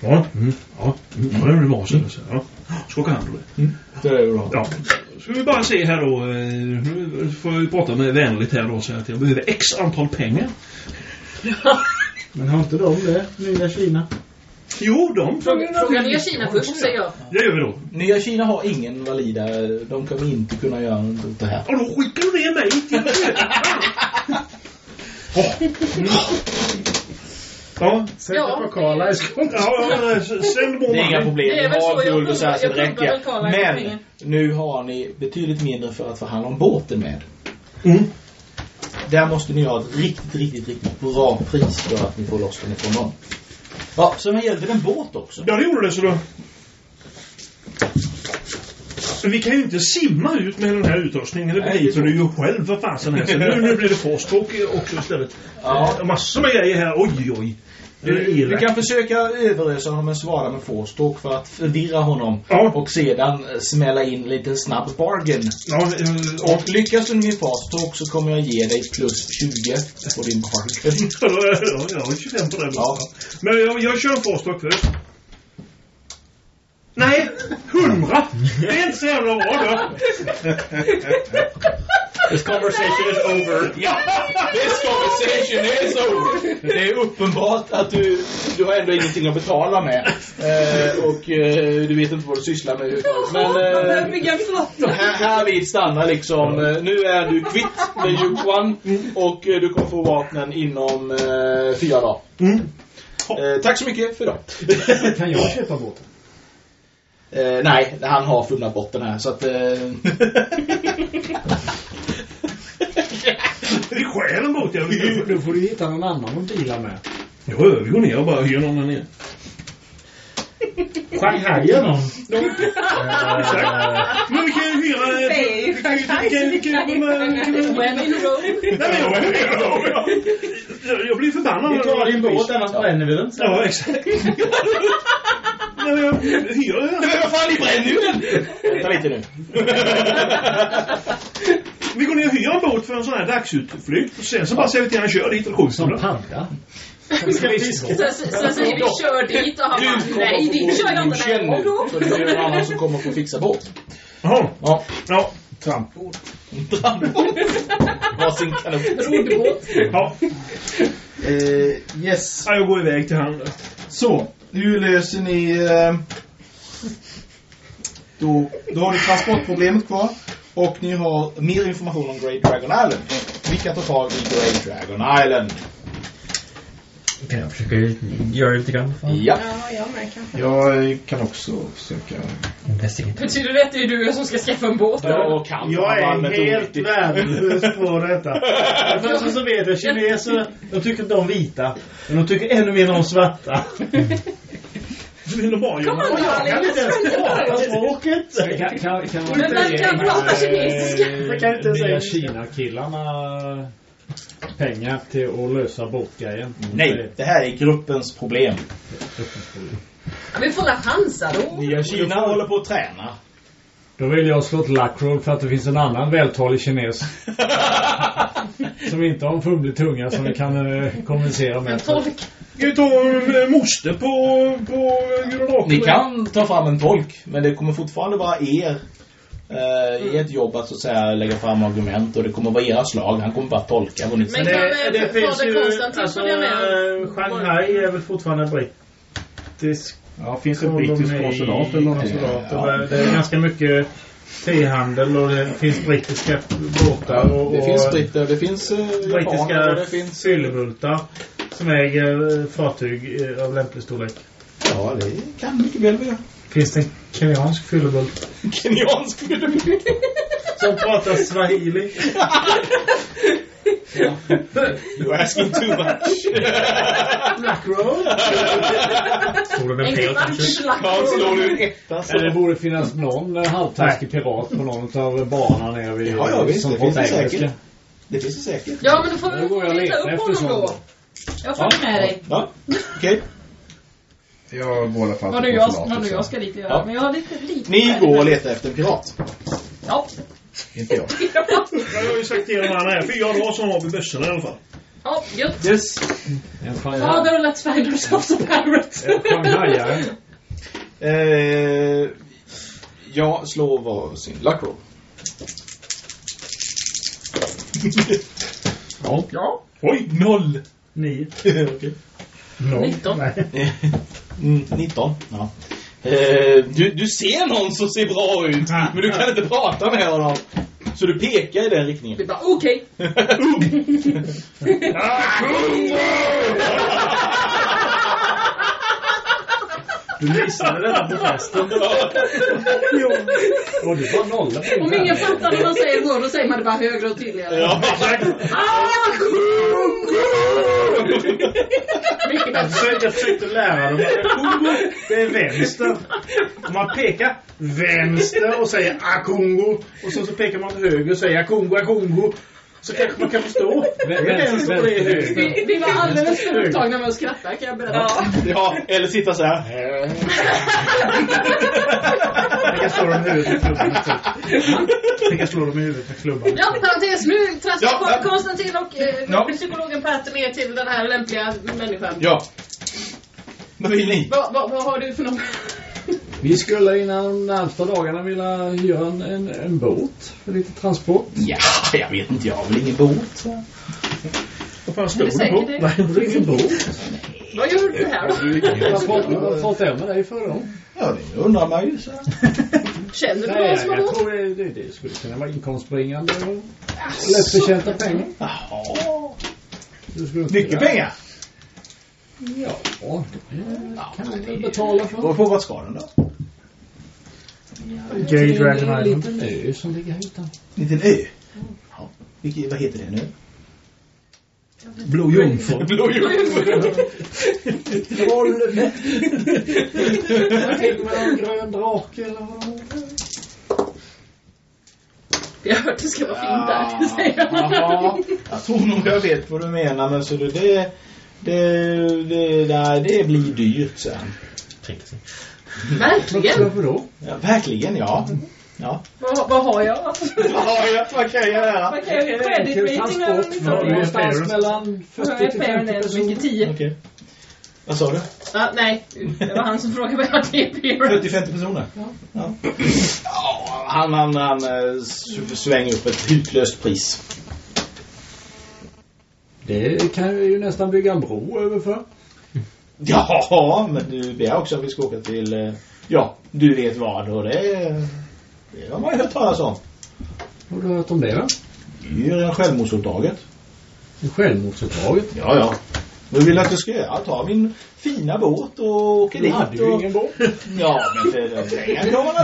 Ja, mm, ja, mm, ja, det blir masen. alltså. Ja. Skaka hand på det. Det är det du har. Ja. Ska vi bara se här då. eh, Nu får jag prata med vänligt här då och säga att jag behöver x antal pengar. Men har inte de det? Nya Kina? Jo, de Fråga, fråga ner Kina först, säger jag. Det gör vi då. Nya Kina har ingen valida... De kommer inte kunna göra något det här. Och då skickar du ner mig till Ja, Sätta Ja. på Karla i skon. ja, sänd på Det är inga problem. Det är Ni har guld och så här så pumpar- det jag pumpar väl räcker. Men nu har ni betydligt mindre för att förhandla om båten med. Mm. Där måste ni ha ett riktigt, riktigt, riktigt bra pris för att ni får loss den ifrån dem. Ja, så det gällde en båt också. Ja, det gjorde det så då. Men vi kan ju inte simma ut med den här utrustningen. Det Nej, begriper du ju själv för fasen här. Så nu, nu blir det forstråk också istället. Ja. Massor med grejer här. Oj, oj. Du, du kan försöka överösa honom med svara med forståk för att förvirra honom. Ja. Och sedan eh, smälla in en liten snabb bargain. Ja, eh, Och lyckas du med min forståk så kommer jag ge dig plus 20 på din bargain. Ja, jag har 25 på den. Ja. Men jag, jag kör en forstråk först. Nej, 100! Det är inte så jävla bra då. This conversation is over. Ja, this conversation is over. Det är uppenbart att du, du har ändå ingenting att betala med. Eh, och eh, du vet inte vad du sysslar med överhuvudtaget. Men eh, här, här vid stannar liksom. Eh, nu är du kvitt med Yukwan och eh, du kommer få vapnen inom eh, fyra dagar. Mm. Eh, tack så mycket för idag. Kan jag köpa båten? Eh, nej, han har funnat bort den här så att... Eh, Stjäl en båt. Jag Då får du hitta någon annan att deala med. Ja, vi går ner och bara hyr någon nere. Shanghai eller någon? Exakt. Men vi kan ju hyra... Vi kan ju- vi kan- vi kan- vi kan- vi kan- When in Rome. Nej, men jag- blir förbannad. Vi tar din båt, annars bränner vi den. Ja, exakt. Nej, men jag hyr Men vad fan, ni bränner ju den! Vänta lite nu. Vi går ner och hyr en båt för en sån här dagsutflykt. Och sen så bara säger vi till honom kör dit och skjuter Som den. padda. Sen, sen säger vi kör dit och han bara Du nej dit kör jag inte. Då? nu. Så det är någon annan som kommer få fixa båt. Jaha. Ja. Ja. Trampbord. Varsin kanon. Roddbåt. Ja. Eh, yes. ja. Jag går iväg till han. Så, hur löser ni... Eh, då, då har ni transportproblemet kvar. Och ni har mer information om Great Dragon Island. Vi kan ta tag i Great Dragon Island. Kan jag försöka göra lite grann? Ja. Ja, jag med kanske. Jag kan också försöka... Investigate. Betyder det att det är du som ska skaffa en båt? Ja, kan Jag är helt värdelös på detta. För det första så vet jag, kineser, de tycker inte om vita. Men de tycker ännu mer om svarta. Vill de bara Kom göra on, Jag kan inte ens prata språket. Kan, kan, kan man Men inte kan prata kinesiska? Jag kan inte ge säga- Kina-killarna pengar till att lösa båtgrejen? Nej, det här är gruppens problem. Ja, vi får la chansa då. Nya Kina håller på att träna. Då vill jag slå ett luckroll för att det finns en annan vältalig kines. som inte har en fumlig tunga som vi kan eh, kommunicera En med. tolk. Ska vi ta eh, moster på, på Grodako? Ni kan ta fram en tolk, men det kommer fortfarande vara er eh, ert jobb att så att säga lägga fram argument och det kommer vara era slag. Han kommer bara tolka vad ni Men Men det, eh, det finns ju... Alltså, eh, Shanghai är väl fortfarande brittisk Ja, finns det brittisk koloni- konsulat eller något konsulat. Ja. Det är ganska mycket tehandel och det finns brittiska båtar och, Det finns britter, det finns eh, brittiska det finns... fyllebultar som äger eh, fartyg eh, av lämplig storlek. Ja, det kan mycket väl vara. Finns det en kenyansk fyllebult Kenyansk fyllebult. Som pratar swahili? You're asking too much. Black Road? Står det En med fel kvarts kanske? Ja, slår du en etta det borde finnas någon eh, halvtaskig pirat på någon av banorna nere vid... Ja, ja, visst, som det finns det säkert. Det finns det säkert. Ja, men då får vi går leta upp honom då. Jag följer med dig. Ja, okej. Jag går i alla fall till jag, konsulatet vad nu jag ska dit göra. Ja. Men jag har lite lite... Ni går och letar efter en pirat. Ja. Inte jag. Jag har ju sagt till de andra här. Fyra dagar som har vi bössorna i alla fall. Ja, gött. Yes. Father, let's find ourselves a Shanghaiare. Eh, jag slår var sin luck roll. Ja. Ja. Oj, noll! Nio. Okej. Noll. 19. Nej. Mm, 19. Ja. Eh, du, du ser någon som ser bra ut, men du kan inte prata med honom. Så du pekar i den riktningen. Vi bara, okej. Du missade detta på festen. Och du var nolla på Om ingen fattar när man säger gå, då säger man det bara högre och tydligare. Ja. Ah, Mycket Jag bättre. försökte, jag försökte lära dem att Kongo, det är vänster. Om man pekar vänster och säger Akongo och så, så pekar man höger och säger Akongo, Akongo. Så kanske man kan förstå. Det är höger. Vi, vi var alldeles för upptagna med att skratta kan jag berätta. ja, eller sitta så här. Jag kan slå dem i huvudet med klubban. Jag kan slå dem i huvudet med klubban. Ja, parentes. Nu traskar Ja, ja, ja. Konstantin och eh, Ja. psykologen Peter ner till den här lämpliga människan. Ja. Vad vill ni? Vad vad- vad har du för någon... Vi skulle innan de närmsta dagarna vilja hyra en, en, en båt för lite transport. Ja, jag vet inte. Jag har väl ingen båt. Vad fan stod du det på? Nej, det är ingen båt. Vad gör du här då? Vad fått- vad fått det med dig för då? Ja, det undrar man ju. Så. Känner du Nej, någon som har jag tror det, det, det skulle kunna vara inkomstbringande och lättförtjänta pengar. Jaha. Du skulle inte- Mycket pengar. Ja, det kan vi väl betala för. Går på vart ska den då? Gay Dragon En Island. liten ö som ligger här utan. En liten ö. Ja. Vilket, vad heter det nu? Blå jungfru. Blå jungfru. Trollen! Jag tänker mig en grön drake eller vad? Jag har hört att det ska vara fint där. säger han. Jaha. Jag tror nog jag vet vad du menar, men så det, det, det, det, det blir dyrt sen. Tänkte sig. Verkligen. Ja, verkligen, ja. Ja. Vad, vad har jag? Ja, ja, vad kan jag göra? Vad kan jag göra? Credit rating ungefär det. någonstans mellan Jag 40 är till fair 50 än personer. mycket 10. Okej. Vad sa du? Ah, nej, det var han som frågade vad jag hade i appearance. 40-50 personer? Ja. ja. han, han, han eh, svänger upp ett hutlöst pris. Det kan vi ju nästan bygga en bro över för. Ja, men du begär också att vi ska åka till, eh, ja, du vet vad och det, det har man ju hört talas om. Har du hört om det då? Det är ju självmordsuppdraget. Självmordsuppdraget. Ja, ja. Vad vill du att jag ska göra? Jag tar min fina båt och Du dit. hade ju och... ingen båt. Ja, men för pengar kan man.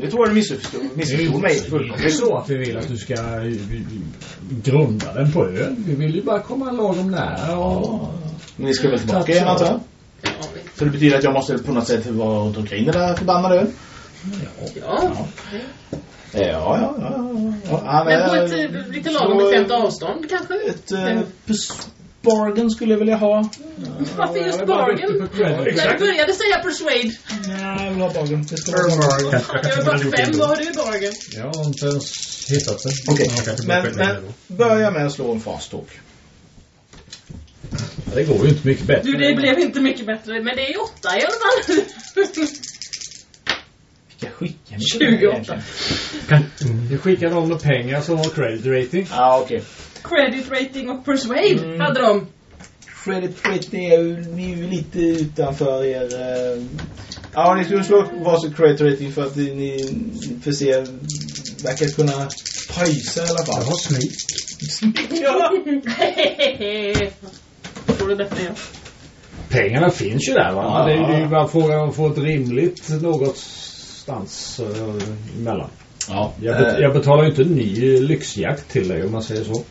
Det tror jag du missförstod, missförstod mig Det är fullkomligt. så att vi vill att du ska eh, grunda den på ön. Vi vill ju bara komma lagom nära och... Men ni ska väl tillbaka igen antar jag? Så det betyder att jag måste på något sätt vara runt omkring den där förbannade ön? Ja. Ja, ja, ja. ja, ja. Men på ett eh, lite lagom bekvämt avstånd kanske? Ett eh, pers- bargain skulle jag vilja ha. Varför just bargain? När du började säga persuade. Nej, jag vill ha bargain. Det ska vara bargain. Jag är bara fem, vad har du i bargain? Jag har inte ens hittat det. Okej, men, men börja med att slå en fast talk. Det går ju inte mycket bättre. Du, det blev inte mycket bättre, men det är åtta i alla fall. Vilka skickar 28. Du skickar dem med pengar som har credit rating. Ja, ah, okej. Credit rating och persuade hade de. Credit rating är ju, ni är ju lite utanför er... eh, Ja, ni skulle slå varsitt credit rating för att ni, för se verkar kunna pröjsa i alla fall. Jag har smink. ja. Får du bättre igen. Pengarna finns ju där va? Ja. Det, är- ju bara frågan om att få ett rimligt någonstans uh, emellan. Ja. Jag, bet- eh, jag betalar ju inte en ny lyxjakt till dig om man säger så.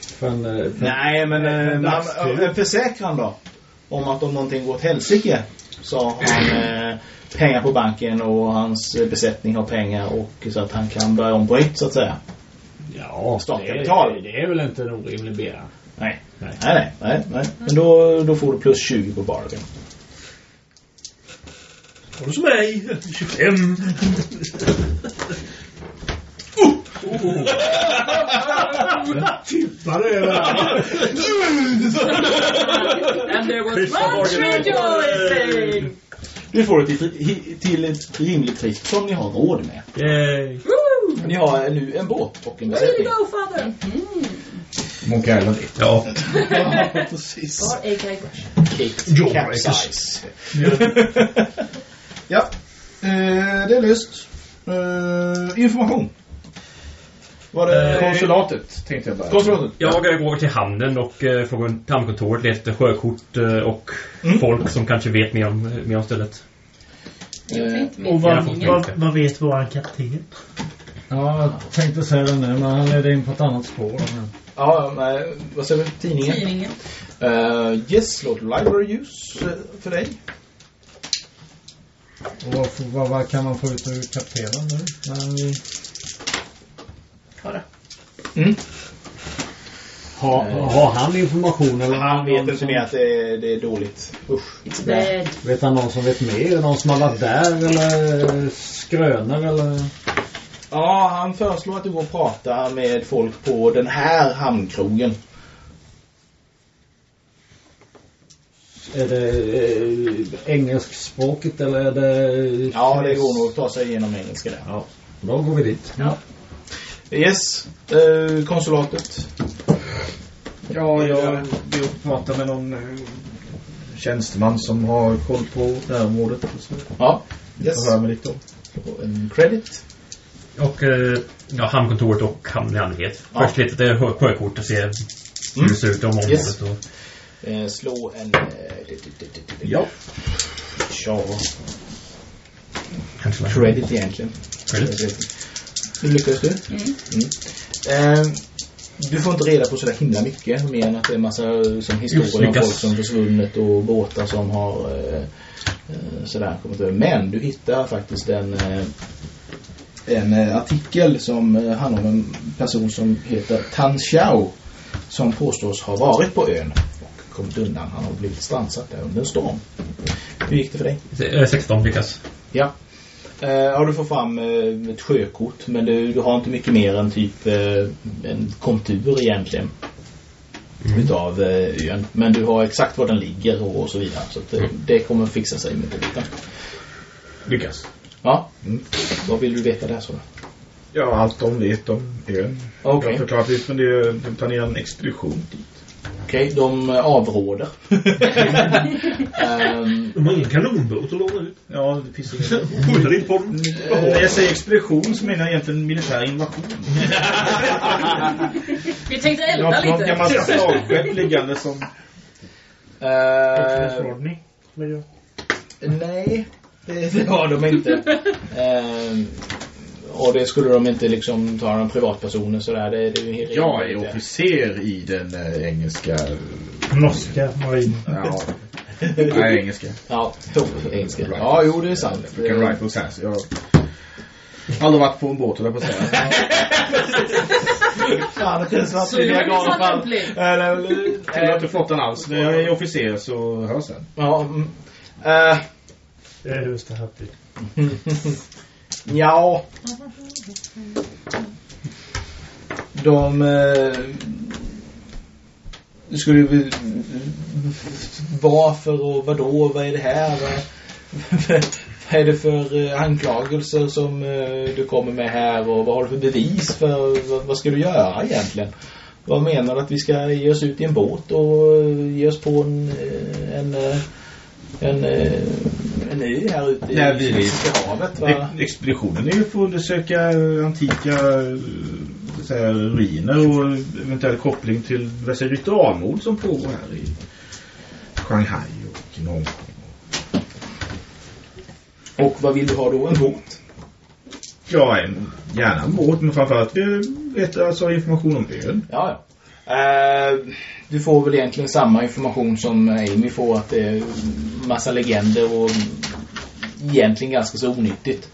För en, eh, för Nej, men eh, en man, dagstur. en försäkran då? Om att om någonting går åt helsike så har han eh, pengar på banken och hans eh, besättning har pengar och så att han kan börja om på nytt så att säga. Ja, det, Startkapital. det, det är väl inte en orimlig begäran. Nej. Nej. Nej, nej, nej, nej. Men då, då får du plus 20 på bargain. Som mig? 25. Tippar över And there was much rejoicing! Du får det till, ett rimligt pris som ni har råd med. Yay. Woo! Ni har nu en båt och en Where did besättning. you go father? Monka Island Ja. Ja, precis. Var är Guy Rush? Cake capsize. Ja, eh, det är löst. Eh, information. Var det Konsulatet tänkte jag bara. Konsulatet? Jag går till hamnen och eh, frågar hamnkontoret, letar efter sjökort eh, och Mm. folk som kanske vet mer om, mer om stället. Eh, Och vad, vad, vad vet våran kapten? Ja, jag tänkte säga det nu, men han ledde in på ett annat spår. Men... ja, nej, vad säger vi? Tidningen? Tidningen. Uh, yes, låt library use eh, för dig. Och vad, vad, vad kan man få ut ur kaptenen nu? När vi... Mm. Har, har han information eller Han vet inte som, mer att det är, det är dåligt. Usch. Bad. Vet han någon som vet mer? Någon som har varit där eller skrönor eller? Ja, han föreslår att du går och pratar med folk på den här hamnkrogen. Är det eh, engelskspråkigt eller är det... Ja, det går nog att ta sig igenom engelska där. Ja, då går vi dit. Ja. Yes, eh, konsulatet. Ja, jag vill prata med någon eh, tjänsteman som har koll på närområdet. och så. Ja, yes. hör mig lite om. En credit. Och eh, ja, hamnkontoret och hamnen i allmänhet. Ja. Först lite sjökort och se hur det ser ut om området. Yes. Och, Eh, slå en... Eh. Ja. Ja, kanske credit egentligen. Credit. Nu lyckades du. Mm. Eh, du får inte reda på sådär himla mycket mer än att det är massa som historier om folk som försvunnit och båtar som har eh, eh, sådär kommit över. Men du hittar faktiskt en eh, en eh, artikel som eh, handlar om en person som heter Tan Xiao som påstås ha varit på ön kommit undan. Han har blivit strandsatt där under en storm. Hur gick det för dig? Eh, 16 lyckas. Ja. Eh, ja, du får fram eh, ett sjökort men du, du har inte mycket mer än typ eh, en kontur egentligen utav eh, ön. Men du har exakt var den ligger och, och så vidare. Så att, eh, det kommer att fixa sig med båten. Lyckas. Ja. Vad vill du veta där så? Ja, allt de vet om ön. Okej. Jag har förklarat lite men det, de planerar en expedition dit. Okej, de eh, avråder. Ehm, De har ingen kanonbåt att låna ut. Ja, det finns ingen... Skjuter inte på dem. När jag säger expedition så menar jag egentligen militär invasion. Vi tänkte Jag har elda något lite. gammalt slagskepp liggande som... eh, Rodney. nej, det, det har de inte. Ehm, och det skulle de inte liksom ta någon privatpersoner sådär. Det, det är Jag är officer i den eh, engelska... Norska marin. Ja. Nej, engelska. Ja, engelska. Ja, jo, det är sant. African Rifles här. Så jag har aldrig varit på en båt, eller på att säga. Fan, det är så att Så det nu är är det sant fall. lämplig. Eller, Jag har inte flottan alls. När jag är officer så hörs sen. Ja, mm, eh, Det är just det här. ja. De eh, skulle vi... Varför och vadå? Vad är det här? Vad, vad är det för eh, anklagelser som eh, du kommer med här och vad har du för bevis för vad, vad ska du göra egentligen? Vad menar du att vi ska ge oss ut i en båt och eh, ge oss på en, eh, en, en, eh, en ö här ute i Nej, Svenska havet? Va? Ex- Expeditionen är ju för att undersöka antika eh, så att säga, ruiner och eventuell koppling till dessa ritualmord som pågår här i Shanghai och Hongkong. Och vad vill du ha då? En båt? Ja, en, gärna en båt, men framförallt vill jag veta alltså information om ön. Ja, ja. Eh, du får väl egentligen samma information som Amy får att det är massa legender och egentligen ganska så onyttigt.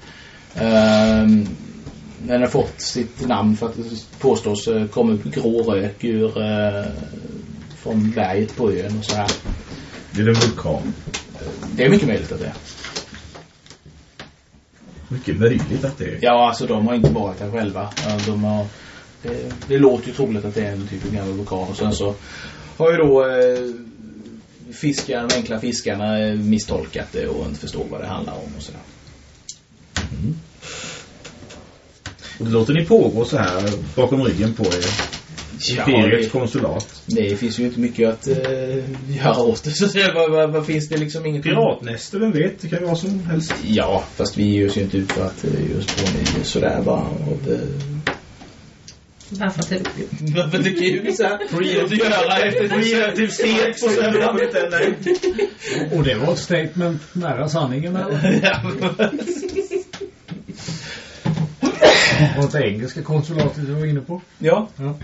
Eh, den har fått sitt namn för att det påstås eh, komma upp grå rök ur från berget på ön och så här. Det är en vulkan. Det är mycket möjligt att det är. Mycket möjligt att det är. Ja, alltså de har inte varit där själva. De har, det, det låter ju troligt att det är en typ av gammal vulkan. Och sen så har ju då eh, fiskar, de enkla fiskarna eh, misstolkat det och inte förstår vad det handlar om och sådär. Och det låter ni pågå så här bakom ryggen på er. Imperiets det, konsulat. det finns ju inte mycket att eh, göra åt det. Så vad, vad, vad finns det liksom inget... Piratnäste, vem vet? Det kan ju vara som helst. Ja, fast vi ger oss ju inte ut för att eh, ge oss på sådär bara. Och det, Varför att det är roligt. varför är kul så här? Att göra efter Kreativ stek på sönder. Och det var ett statement nära sanningen eller? Och det engelska konsulatet du var inne på? Ja. Ja.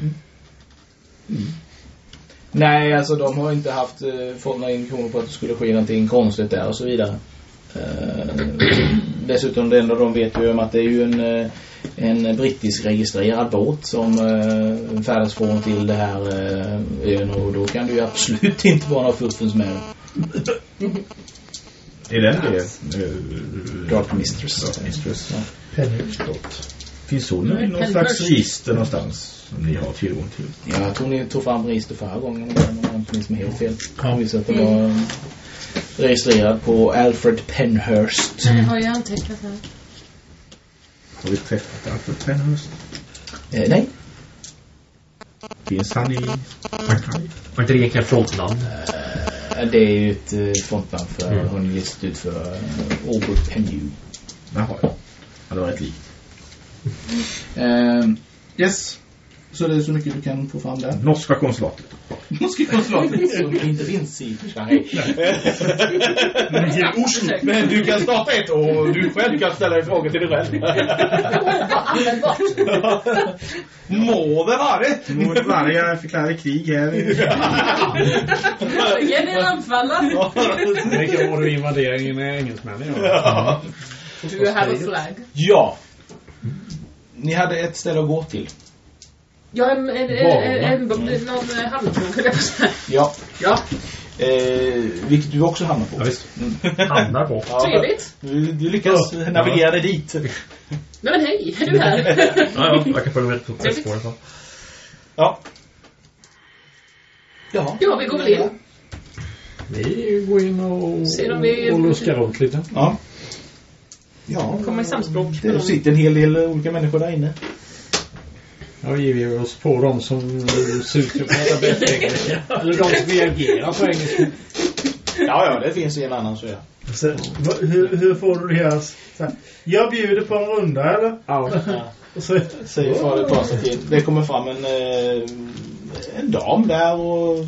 Nej, alltså de har inte haft eh, fått några indikationer på att det skulle ske någonting konstigt där och så vidare. Eh, dessutom det enda de vet ju om att det är ju en, eh, en brittisk registrerad båt som eh, färdas från till det här eh, ön och då kan det ju absolut inte vara fuffens med. Är den det? Eh, Dark Mistress. Dark Mistress. Ja. Pennyslott. Finns hon i någon slags register någonstans som ni har tillgång till? Ja, jag tror ni tog fram register förra gången om jag inte minns mig helt fel. Ja. Visste att det var eh, registrerad på Alfred Penhurst. Men jag har ju antecknat här. Har vi träffat Alfred Penhurst? Eh, nej. Finns han i Shanghai? Var inte det egentligen frontnamn? Eh, Det är ju ett eh, frontnamn för Mm. hon är listat ut för uh, Albert Penhew. Jaha, ja. Han var rätt lik. Ehm, yes. Så det är så mycket du kan få fram där. Norska konsulatet. Norska konsulatet som inte finns i Shanghai. Men du kan starta ett och du själv kan ställa en fråga till dig själv. Användbart. Må det vara det? Mot varje förklarade krig här. Börjar ni anfalla? Vilka var du i invaderingen med engelsmännen? Do you have a flag? Ja. Ni hade ett ställe att gå till. Ja, en, en, en, en, någon eh, handbok höll jag på säga. Ja. Ja, Eh, vilket du också hamnar på. Ja, visst. Mm. Hamnar på. Ja, trevligt. Du, du lyckas navigera dig dit. Nej men hej, är du här? Ja, ja, jag kan följa med på Trevligt. spåret. va? Ja. Ja. Ja, vi går väl in. Vi går in och, Ser om vi- och luskar runt lite. Ja. Ja. Kommer i samspråk Det sitter en hel del olika människor där inne. Ja, ger vi oss på de som att prata bäst engelska. Eller de som reagerar på engelska. Ja, ja, det finns en annan så ja. Så, hur, hur får du det här, Jag bjuder på en runda eller? Ja. Och så, Säger fader Konstantin. Det kommer fram en, eh, en dam där och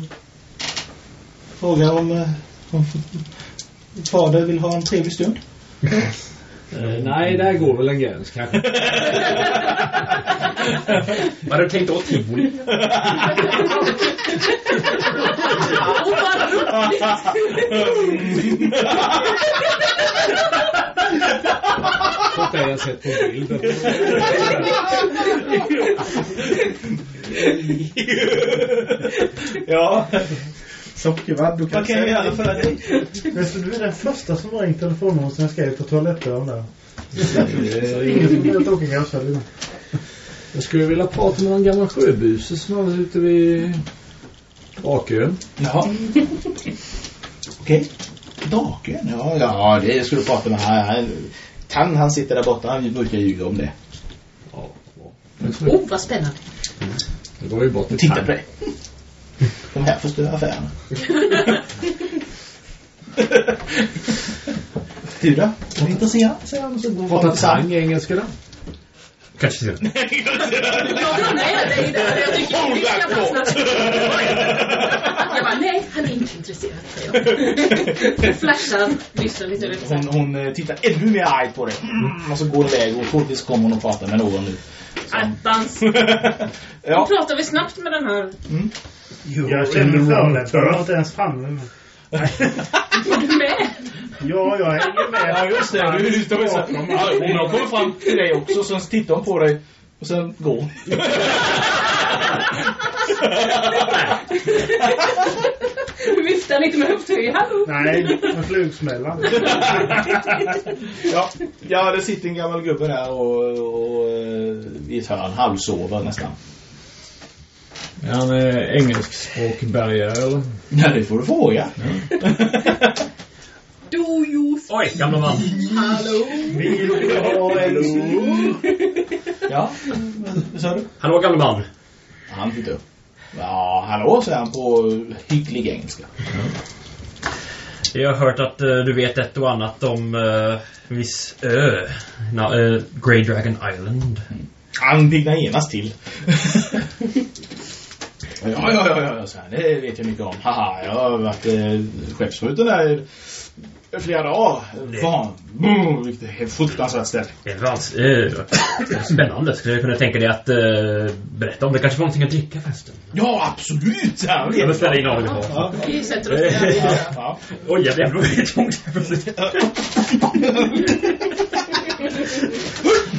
frågar om, eh, om fader vill ha en trevlig stund. Eh, nej, där går väl en gräns kanske. Vad hade du tänkt åt tivoli? Åh, vad roligt! Sånt där jag sett på bild. Ja, Sockervadd, du kan vad kan jag göra för dig? Vet du, du är den första som har ringt telefonnummret sen jag skrev på toalettdörren där. Så ingen som vill åka. Jag skulle vilja prata med någon gammal sjöbuse som var ute vid Rakön. Ja. Okej. Draken, ja, ja, det skulle du prata med. Han, han, Tan, han sitter där borta. Han brukar ljuga om det. Ja, bra. Oh, vad spännande. Det går ju bort Titta på det. Kom här förstör affären. du då? Är du intresserad? Säger han och så går Prata tang engelska då? Kanske ser Jag drar med dig där. Jag tycker vi ska fastna. Jag bara, nej, han är inte intresserad, jag. Flashar, lyssnar lite. Hon, hon eh, tittar ännu mer argt på dig. Mm, och så går hon iväg och troligtvis kommer hon att prata med någon nu. Attans. ja. Nu pratar vi snabbt med den här. Jag känner förolämpad. Jag var inte ens framme. Är du med? Ja, jag hänger med. Ja, just det. Du, du står så. Ja, hon har kommit fram till dig också. Sen tittar hon på dig. Och sen går hon. Viftar lite med höfthöj. Hallå? Nej, med flugsmällan. ja, ja, det sitter en gammal gubbe där och, och eh, i ett hörn halvsover nästan. Är han eh, engelskspråkbärgare eller? Ja, det får du fråga. Do you Oj, gamla man. Hallå? Vill du ha en Ja, vad sa du? Hallå, gamla man. Han tittar upp. Ja, hallå, säger han på hygglig engelska. Jag har hört att eh, du vet ett och annat om uh, viss ö. Na, eh, Grey Dragon Island. Han piggnar genast till. ja, ja, ja, ja, så här, det vet jag mycket om. Haha, jag har varit eh, skeppsbruten där flera dagar. Mm, vilket helt fruktansvärt ställe. Det är vans, eh, spännande. Skulle jag kunna tänka dig att eh, berätta om det? Kanske var någonting att dricka förresten? Ja, absolut! här, Jag beställer in av det Ja. Vi sätter oss där. Ja. Oj, jävlar, det var tungt här plötsligt.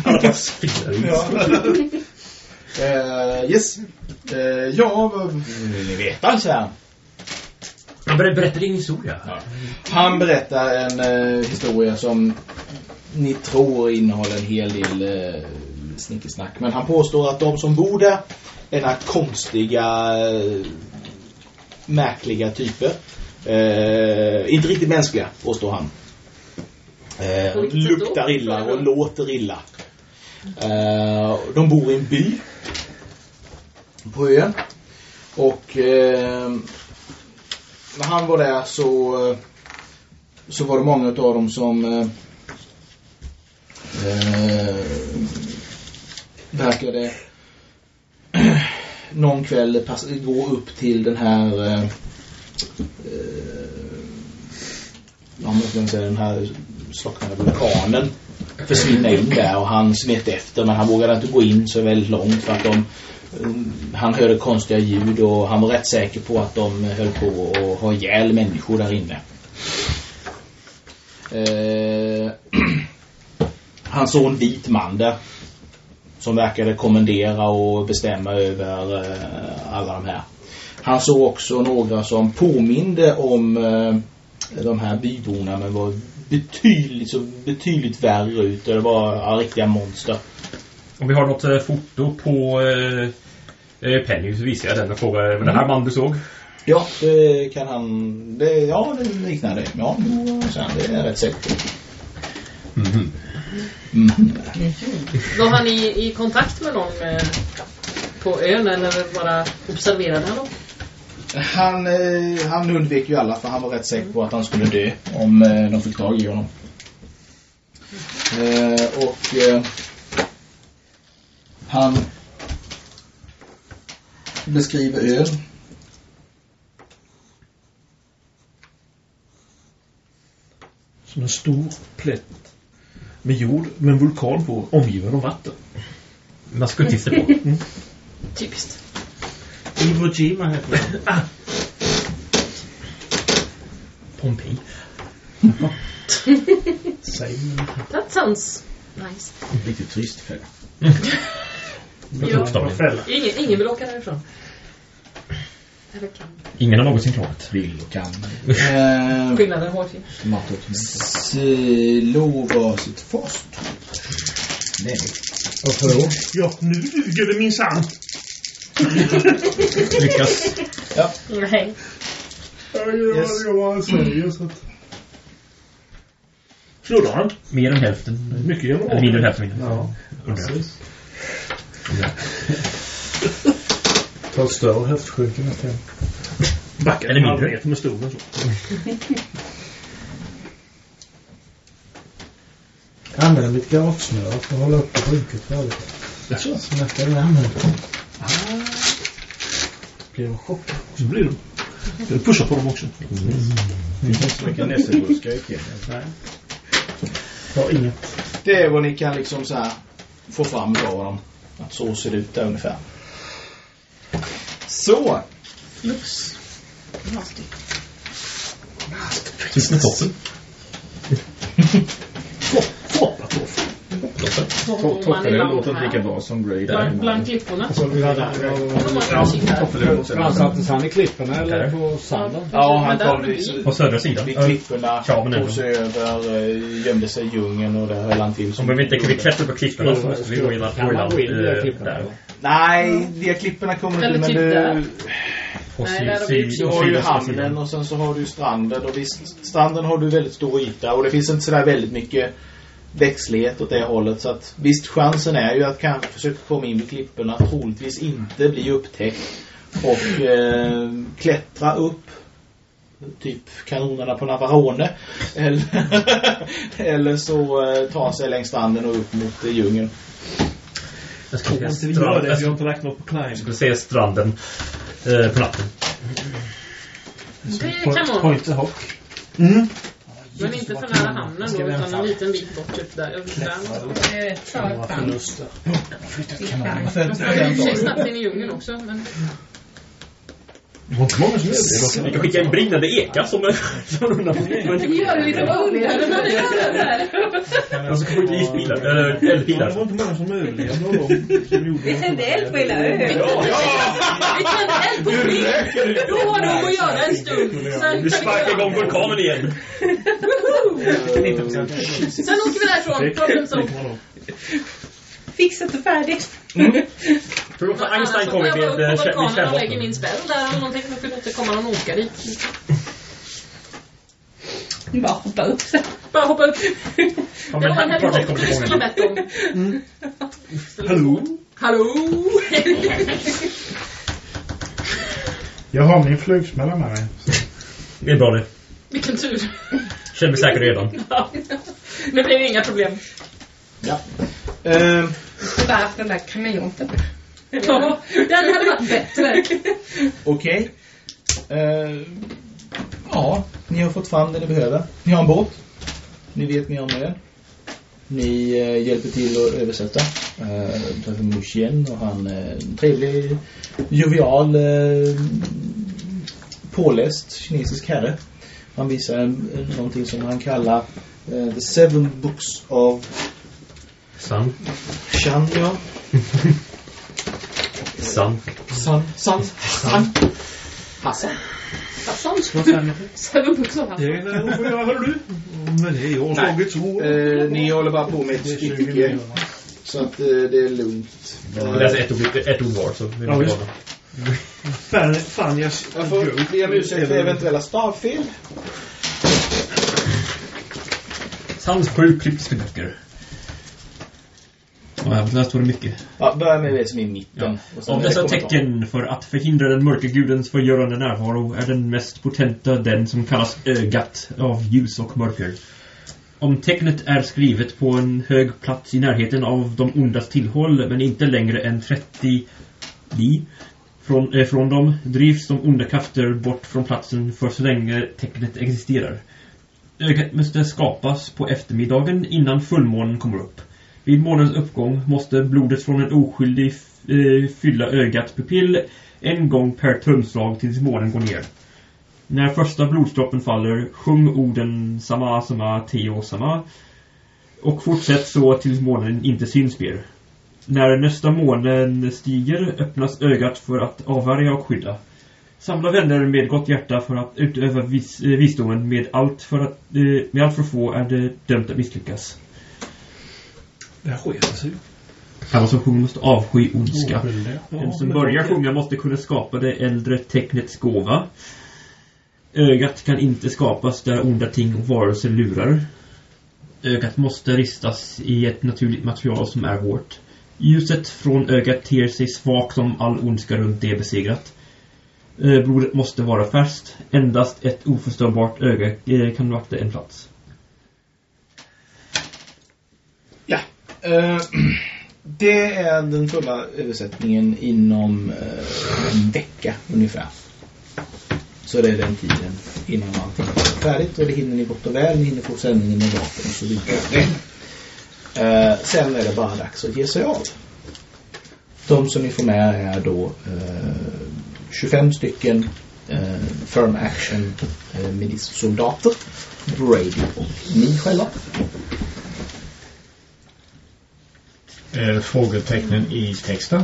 Alla ut. Ja. Eh, yes. Eh, ja, vad vill ni veta? Så här. Han ber- berättar din historia. Han berättar en eh, historia som ni tror innehåller en hel del eh, snickesnack. Men han påstår att de som bor där är några konstiga, eh, märkliga typer. Eh, inte riktigt mänskliga, påstår han. Eh, luktar illa och låter illa. Eh, de bor i en by på ön. Och eh, när han var där så, eh, så var det många av dem som eh, eh verkade någon kväll pass, gå upp till den här eh, eh ja, vad ska man säga, den här slocknade vulkanen försvinna in där och han smet efter men han vågade inte gå in så väldigt långt för att de han hörde konstiga ljud och han var rätt säker på att de höll på att ha ihjäl människor där inne. Eh, han såg en vit man där som verkade kommendera och bestämma över eh, alla de här. Han såg också några som påminde om eh, de här byborna men var betydligt, så betydligt värre ut. Det var ja, riktiga monster. Om vi har något eh, foto på eh, eh, Penny så visar jag den och frågar var det här man du såg? Ja, det kan han... Det, ja, det liknar det. Ja, det är jag rätt säker på. Mhm. Var han i, i kontakt med någon med på ön eller bara observerade han dem? Han, eh, han undvek ju alla för han var rätt säker på att han skulle dö om eh, de fick tag i honom. Eh, och eh, han beskriver ön. Som en stor plätt med jord med en vulkan på, omgiven av vatten. Maskottister på. Typiskt. Iwo Jima heter det. Pompeji. Säg mig. That sounds nice. Lite trist fälla. Ja. Fälla. Ingen, ingen vill åka därifrån. Eller kan. Ingen har någonsin klarat. Vill och kan. Eh, Skillnaden hårfin. Slå varsitt fast. Nej. Varför då? Ja, nu duger det minsann. Lyckas. Ja. Nej. Jag gör jag vad han säger så att... Snurrar han? Mer än hälften. Mycket genom Eller mindre än hälften. Ja, precis. Ta ett större höftskynke nästa gång. Backar Eller mindre. meter med stolen så. Använd mitt garagesnöre för att hålla uppe skynket färdigt. Jaså? Så nästa gång jag använder det. Blir de chockade? Så blir de. Jag pushar på dem också. Det finns inte så mycket nässelbuskar i Kenya. Nej. Ta inget. Det är vad ni kan liksom så här få fram av dem. Att så ser det ut där ungefär. Så. Lux. Nasty. Finns det toppen? Foppatoff. Och Toffele långt låter lika bra som Grey Bland, där. bland klipporna. Så vi hade, låter han i klipporna eller på sanden? Ja, han kom. På södra sidan. vid klipporna, Ja, men tog sig över, eh, gömde sig i djungeln och där höll han till. Om vi inte kan klättra på klipporna så måste vi gå in där. Nej, de här klipporna kommer Eller inte typ men där. du, Nej, där har vi du ju hamnen och sen så har du stranden och visst, stranden har du väldigt stor yta och det finns inte sådär väldigt mycket växtlighet åt det hållet så att visst chansen är ju att kanske försöka komma in vid klipporna troligtvis inte bli upptäckt och eh, klättra upp typ kanonerna på Navarone eller, eller så eh, ta sig längs stranden och upp mot eh, djungeln. Jag skulle inte vi gör det, jag vi har inte lagt något på climb. jag skulle säga stranden eh, på natten. Det kan man. Point the hock. Mm. Men inte för nära hamnen då, utan en liten bit bort typ där. Där. Det är ett Några tag fram. ju i och för sig snabbt in i djungeln också. Men Det var inte många som överlevde. Vi kan skicka en brinnande eka som som undan från det gör det lite roligare när det gör det här. Och så kommer inte giftbilar. Eller Det var inte många som överlevde Vi tände eld på hela ön. Vi tände eld på sprit. Då har de att göra en stund. Sen Vi sparkar vi igång vulkanen igen. Sen åker vi därifrån. Fixat och färdigt. Tror också Annars Einstein så kommer jag med upp eh, på kä- med vulkanen och lägger kärnvapen. min spell där eller någonting. För att det kommer någon åka dit. Bara hoppa upp så. Bara hoppa upp. Ja, Det var en kommer helikopter vi skulle bett om. Hallå? Hallå? Jag har min flugsmälla med mig. Det är bra det. Vilken tur. Känner mig säker redan. Ja. Nu blir det inga problem. Ja. Eh, Bara haft den där kameleonten. Ja, det hade varit bättre. Okej. Eh, ja, ni har fått fram det ni behöver. Ni har en båt. Ni vet mer om den. Ni eh, hjälper till att översätta. Eh, träffar Mushien och han är en trevlig, jovial, eh, påläst kinesisk herre. Han visar en, en, någonting som han kallar eh, The Seven Books of San. Shan, ja. San. San, San, San. Hassan. Hassan. Seven books Det Hassan. är det får jag, hör du? Men det är jag har slagit så. Eh, ni håller bara på med ett Det är 20 stycke. Så att eh, det är lugnt. Det är alltså ett ord, ett ord var så. vi Ja, är visst. Fan, fan jag... Jag får be om ursäkt för eventuella stavfel. Sans sju kryptböcker. Ja, där står det mycket. Ja, börja med det som är i mitten. Sen Av dessa tecken för att förhindra den mörka gudens förgörande närvaro är den mest potenta den som kallas ögat av ljus och mörker. Om tecknet är skrivet på en hög plats i närheten av de ondas tillhåll men inte längre än 30 li från, eh, från dem drivs de onda krafter bort från platsen för så länge tecknet existerar. Ögat måste skapas på eftermiddagen innan fullmånen kommer upp. Vid månens uppgång måste blodet från en oskyldig eh, fylla ögats pupill en gång per tumslag tills månen går ner. När första blodsdroppen faller, sjung orden Sama Sama Teo Sama och fortsätt så tills månen inte syns mer. När nästa månen stiger öppnas ögat för att avvärja och skydda. Samla vänner med gott hjärta för att utöva vis, eh, visdomen med allt för att eh, med allt för få är det dömt att misslyckas. Det här sketar sig. Alla som sjunger måste avsky ondska. Den som börjar sjunga måste kunna skapa det äldre tecknets gåva. Ögat kan inte skapas där onda ting och varelser lurar. Ögat måste ristas i ett naturligt material som är hårt. Ljuset från ögat ter sig svagt om all ondska runt det är besegrat. Blodet måste vara färskt. Endast ett oförstörbart öga eh, kan vakta en plats. Ja. Eh, det är den fulla översättningen inom eh, en vecka ungefär. Så det är den tiden innan allting är färdigt och det hinner ni gott och väl. Ni hinner få sändningen med vapen och så vidare. Eh, sen är det bara dags att ge sig av. De som ni får med är då eh, 25 stycken eh, firm action eh. Brady och ni själva. Eh, frågetecknen i texten.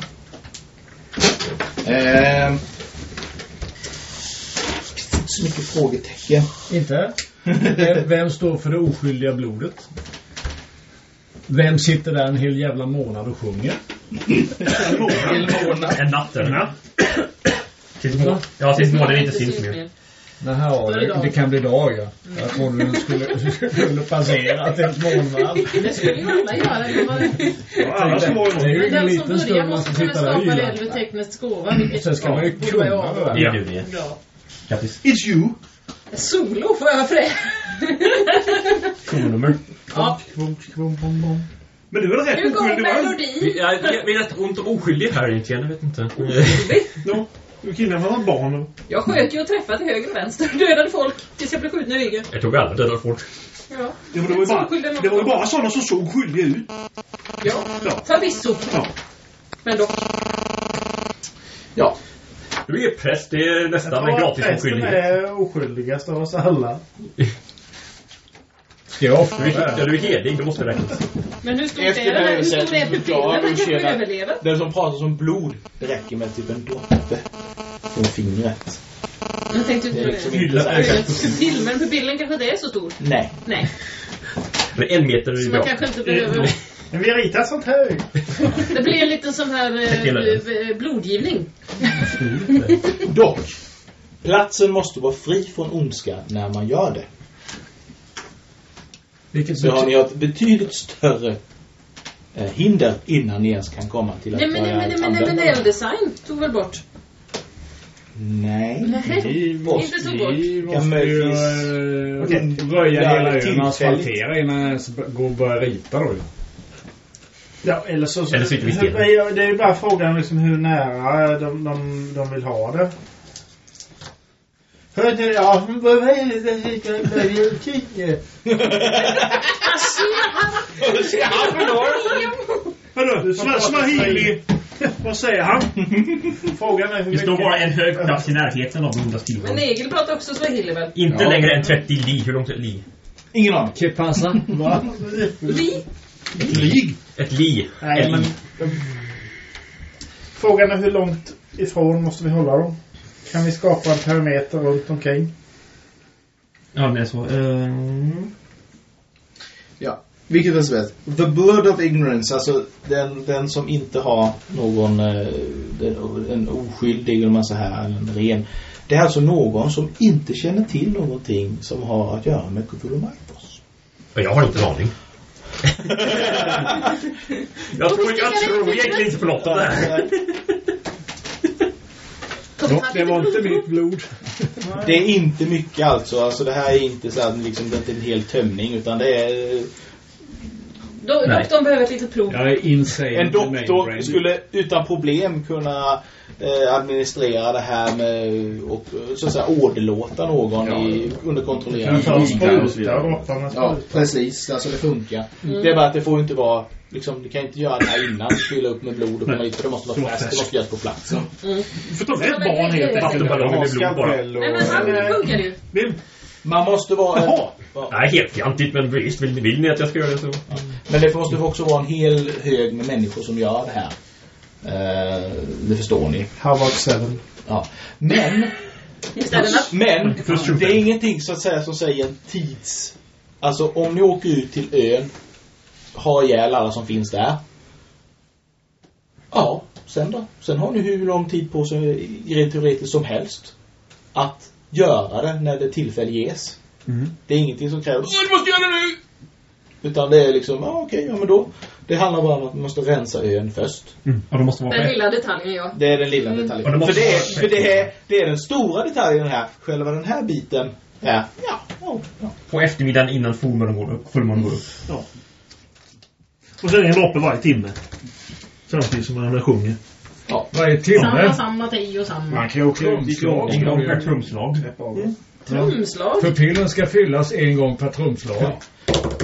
Eh, så mycket frågetecken. Inte? Vem, vem står för det oskyldiga blodet? Vem sitter där en hel jävla månad och sjunger? En natt eller? Tills må- Ja, tills månen inte syns mer. Jaha, det, det kan bli dag ja. Jag trodde den skulle, skulle passera till ett månvarv. Det skulle ju alla göra. Det var... Ja, alla små Det är ju ingen den som liten börjar stund man måste ska kunna sitta där och skapa det yla. tecknets gåva. Vilket Sen ska man ju kunna det. Det är du det. Ja. Grattis. It's you. Solo får jag för det. Konummer. Ja. Men du är väl rätt oskyldig va? melodin. Jag jag blir rätt ont om oskyldig här egentligen, jag vet inte. Ja. Du kidnappade ett barn. Jag sköt ju och träffade till höger och vänster. Dödade folk tills jag blev skjuten i ryggen. Jag tog alla döda fort. Ja. Ja, men det var ju Så bara, det var ju bara sådana som såg skyldiga ut. Ja. Ja. Förvisso. Ja. Men dock. Ja. Du är präst, det är nästan en Jag tror att gratis prästen oskyldighet. är oskyldigast av oss alla. Du är, ja, det? du är helig, du måste räknas. Men hur stort Efter är den det? Hur stor är pupillen? Den du kanske överlever. Den som pratar som blod, det räcker med typ en droppe från fingret. Jag tänkte Det är inte liksom det. inte så här- Pupill, men pupillen kanske inte är så stor. Nej. Nej. Men en meter är Så bra. man kanske inte behöver... Men vi har ritat sånt här. Det blir en liten sån här eh, eh, blodgivning. Dock, platsen måste vara fri från ondska när man gör det. Vilket Så har ni ett betydligt större eh, hinder innan ni ens kan komma till att Nej men, nej, börja men, nej, men, nej, men eldesign tog väl bort? Nej. Nej. Vi måste, Inte så gott. vi måste ju möjligtvis eh, Okej. röja Ja, hela ön och asfaltera innan jag ens går och börjar rita då. Ja, eller så... så Eller still. det, är, det är ju bara frågan liksom hur nära de, de, de vill ha det. Hörde ja, men vad är det där kan börja kika? Hörru, sma- Swahili. Vad säger han? Frågan är hur Det står mycket... bara en hög plats i närheten av de ondas Men. Egil pratar också swahili väl? Inte Ja. längre än 30 li. Hur långt är li? Ingen aning. Que pasa? Va? Li? Ett lig. Ett li. Nej, men... li. Frågan är hur långt ifrån måste vi hålla dem? Kan vi skapa en perimeter runt omkring? Ja, men så. Uh, Ja. Vilket är bäst? The blood of ignorance, alltså den, den som inte har någon eh, den, en oskyldig eller man så här, en ren. Det är alltså någon som inte känner till någonting som har att göra med Cthulhu Mythos. jag har inte en aning. Jag tror, jag tror egentligen inte på något av det här. Det var inte mitt blod. Det är inte mycket alltså. Alltså det här är inte så här, liksom, det är en hel tömning utan det är... Do- doktorn behöver ett litet prov. Jag är insane. En doktor skulle utan problem kunna eh, administrera det här med och så att säga åderlåta någon i, under kontrollerad Kan ta spruta och Ja, precis. Alltså det funkar. Mm. Det är bara att det får inte vara liksom, du kan inte göra det här innan fylla upp med blod och komma hit för det måste vara färskt. Det måste göras på plats. Mm. Du får ta med ett barn helt enkelt. Vattenballonger med blod bara. Nej men han funkar ju. Man måste vara... Jaha. Nej, helt fjantigt, men visst, vill, vill ni att jag ska göra det så... Men det måste också vara en hel hög med människor som gör det här. Eh, det förstår ni. How about seven? Ja. Men, men det är ingenting så att säga som säger tids... Alltså om ni åker ut till ön, har ihjäl alla som finns där. Ja, sen då? Sen har ni hur lång tid på sig rent teoretiskt som helst att göra det när det tillfälle ges. Mm. Det är ingenting som kräver "Åh, du måste göra det nu! Utan det är liksom, ja okej, ja men då. Det handlar bara om att man måste rensa ön först. Mm. Ja, det måste vara Den med. lilla detaljen ja. Det är den lilla Mm. detaljen. Och det för, det är, för det, är, det är den stora detaljen här. Själva den här biten är, ja, ja, ja. På eftermiddagen innan fullmånen går upp. Fullmånen går upp. Ja. Och sen en droppe varje timme. Samtidigt som man sjunger. Varje Samma, timme. samma, tio och samma. Man kan ju i Trumslag. En gång per trumslag. Trumslag. Pupillen ska fyllas en gång per trumslag. Så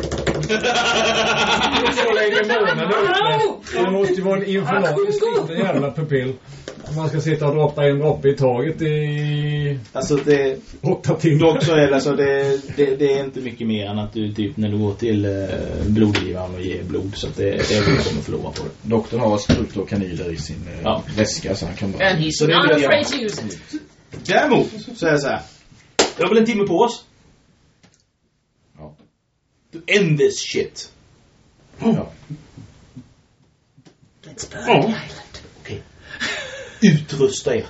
månen är uppe. Det måste ju vara en infernaliskt liten jävla pupill. Om man ska sitta och droppa en droppe i taget i Alltså det, åtta timmar. dock så är det alltså, det, det, det är inte mycket mer än att du typ när du går till eh, blodgivaren och ger blod. Så att det, det är du kommer förlora på det. Doktorn har sprutor och kanyler i sin eh, Ja. väska så han kan bara... And he's Så det är not afraid to use it. Däremot så är det så här. Vi har väl en timme på oss? Ja. To end this shit. Ja. Let's burn Ja. the island. Utrusta er.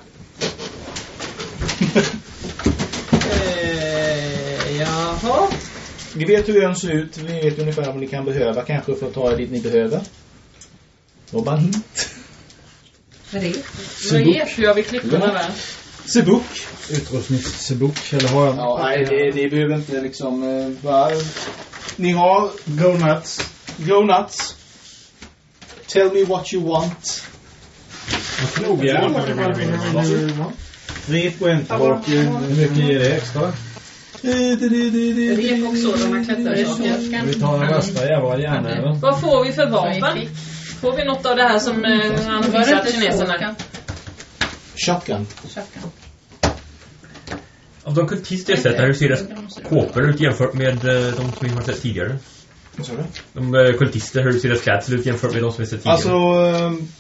eh, jaha. Ni vet hur ön ser ut. Ni vet ungefär vad ni kan behöva kanske för att ta er dit ni behöver. Då bara hint. Vad är det? Vad är det? Hur gör vi klipporna där? Sebuk. Utrustningsbok eller har jag? Ja, nej, det, ni behöver inte liksom eh, bara... Ni har Go nuts. Go nuts. Tell me what you want. Knogjärn. Rep och en tillbaka. Hur mycket ger det extra? Rep och sådana klättersaker. Vi tar den värsta jävla järnäven. Vad får vi för vapen? Får vi något av det här som eh, han visat kineserna? shotgun? Shotgun. Av de kultister jag sett här, hur ser deras kåpor ut jämfört med eh, de som vi har sett tidigare? Vad sa du? De eh, kultister, hur ser deras klädsel ut jämfört med de som vi har sett tidigare? Alltså...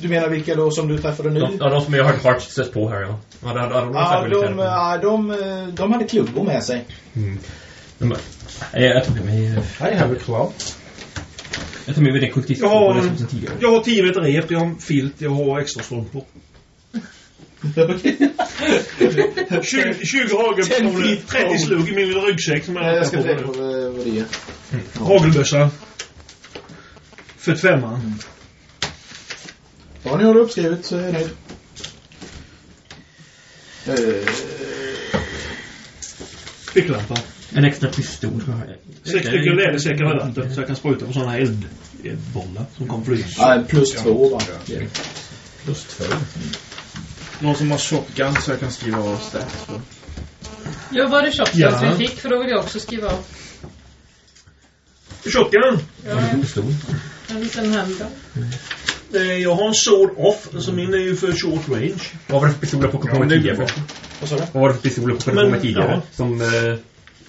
Du menar vilka då som du träffade nu? de, ja, de som jag har hört stött på här, ja. Ja, de, de, de, Ja, de, de, ja, de, de hade klubbor med sig. Mm. De, nej, jag tar med mig... I have a club. Jag tar med mig den kultist Jag har, som jag sett har 10 meter rep, jag har filt, jag har extra strumpor. 20, 20 hagelpistoler, 30 slugg i min lilla ryggsäck som jag Jag har ska mig. på vad det är. Hagelbössa. 45 Ja, ni har det uppskrivet så är jag nöjd. Eh, Ficklampa. En extra pistol. jag. Sex stycken lädersäckar med vatten så jag kan spruta på sådana här eldbollar som kommer flyga. ja, plus två bara. Plus två. Någon som har shotgun så jag kan skriva av stats på. Ja, var det shotguns Ja. vi fick? För då vill jag också skriva av. Shotgun. Ja, En pistol. en liten handgun. Eh, Jag har en sword off, så min är ju för short range. Vad var det för pistoler på Ja, ja, men det tidigare? går. förresten? Vad sa du? Vad var det för pistoler på med tidigare? ja. Som eh,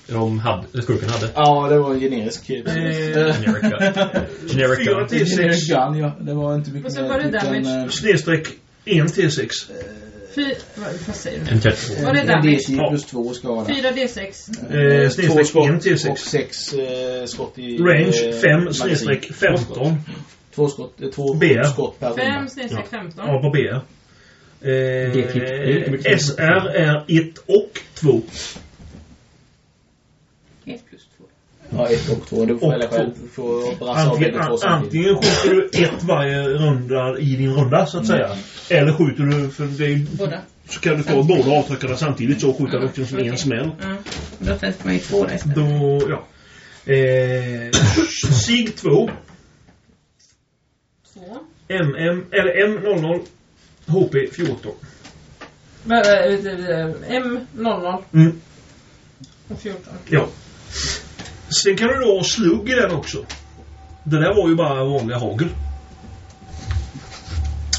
de hade, skurken hade? Ja, det var en generisk. Eh, Generic gun. Generic gun. sex. gun, ja. Det var inte mycket Och mer, var det utan, damage. eh, Snedstreck 1 till 6. Fy... Vad, vad säger du? En 32. Var det en damage? D10 plus två skada. 4D6. Eh, två snedstreck skott 1 till och 6. sex eh, skott i... Range eh, 5 magasin. snedstreck 15. Två skott, eh, två B. skott per 5 runda. snedstreck 15. Ja, på B. Eh, SR är 1 och 2. 1 plus 2. Ja, ett och två. Du får välja själv. Du får brassa av Antingen, bägge två an, samtidigt. antingen skjuter du ett varje runda i din runda så att säga. Eller skjuter du, för det är, Båda. så kan du få båda avtryckarna samtidigt så skjuter du också som en okej. smäll. Ja. Då sätter man ju två där istället. Då, ja. Eh, SIG 2. Två. MM, eller M00. HP 14. Men, äh, M00 Mm, och 14. ja. Sen kan du då ha slugg i den också. Det där var ju bara vanliga hagel.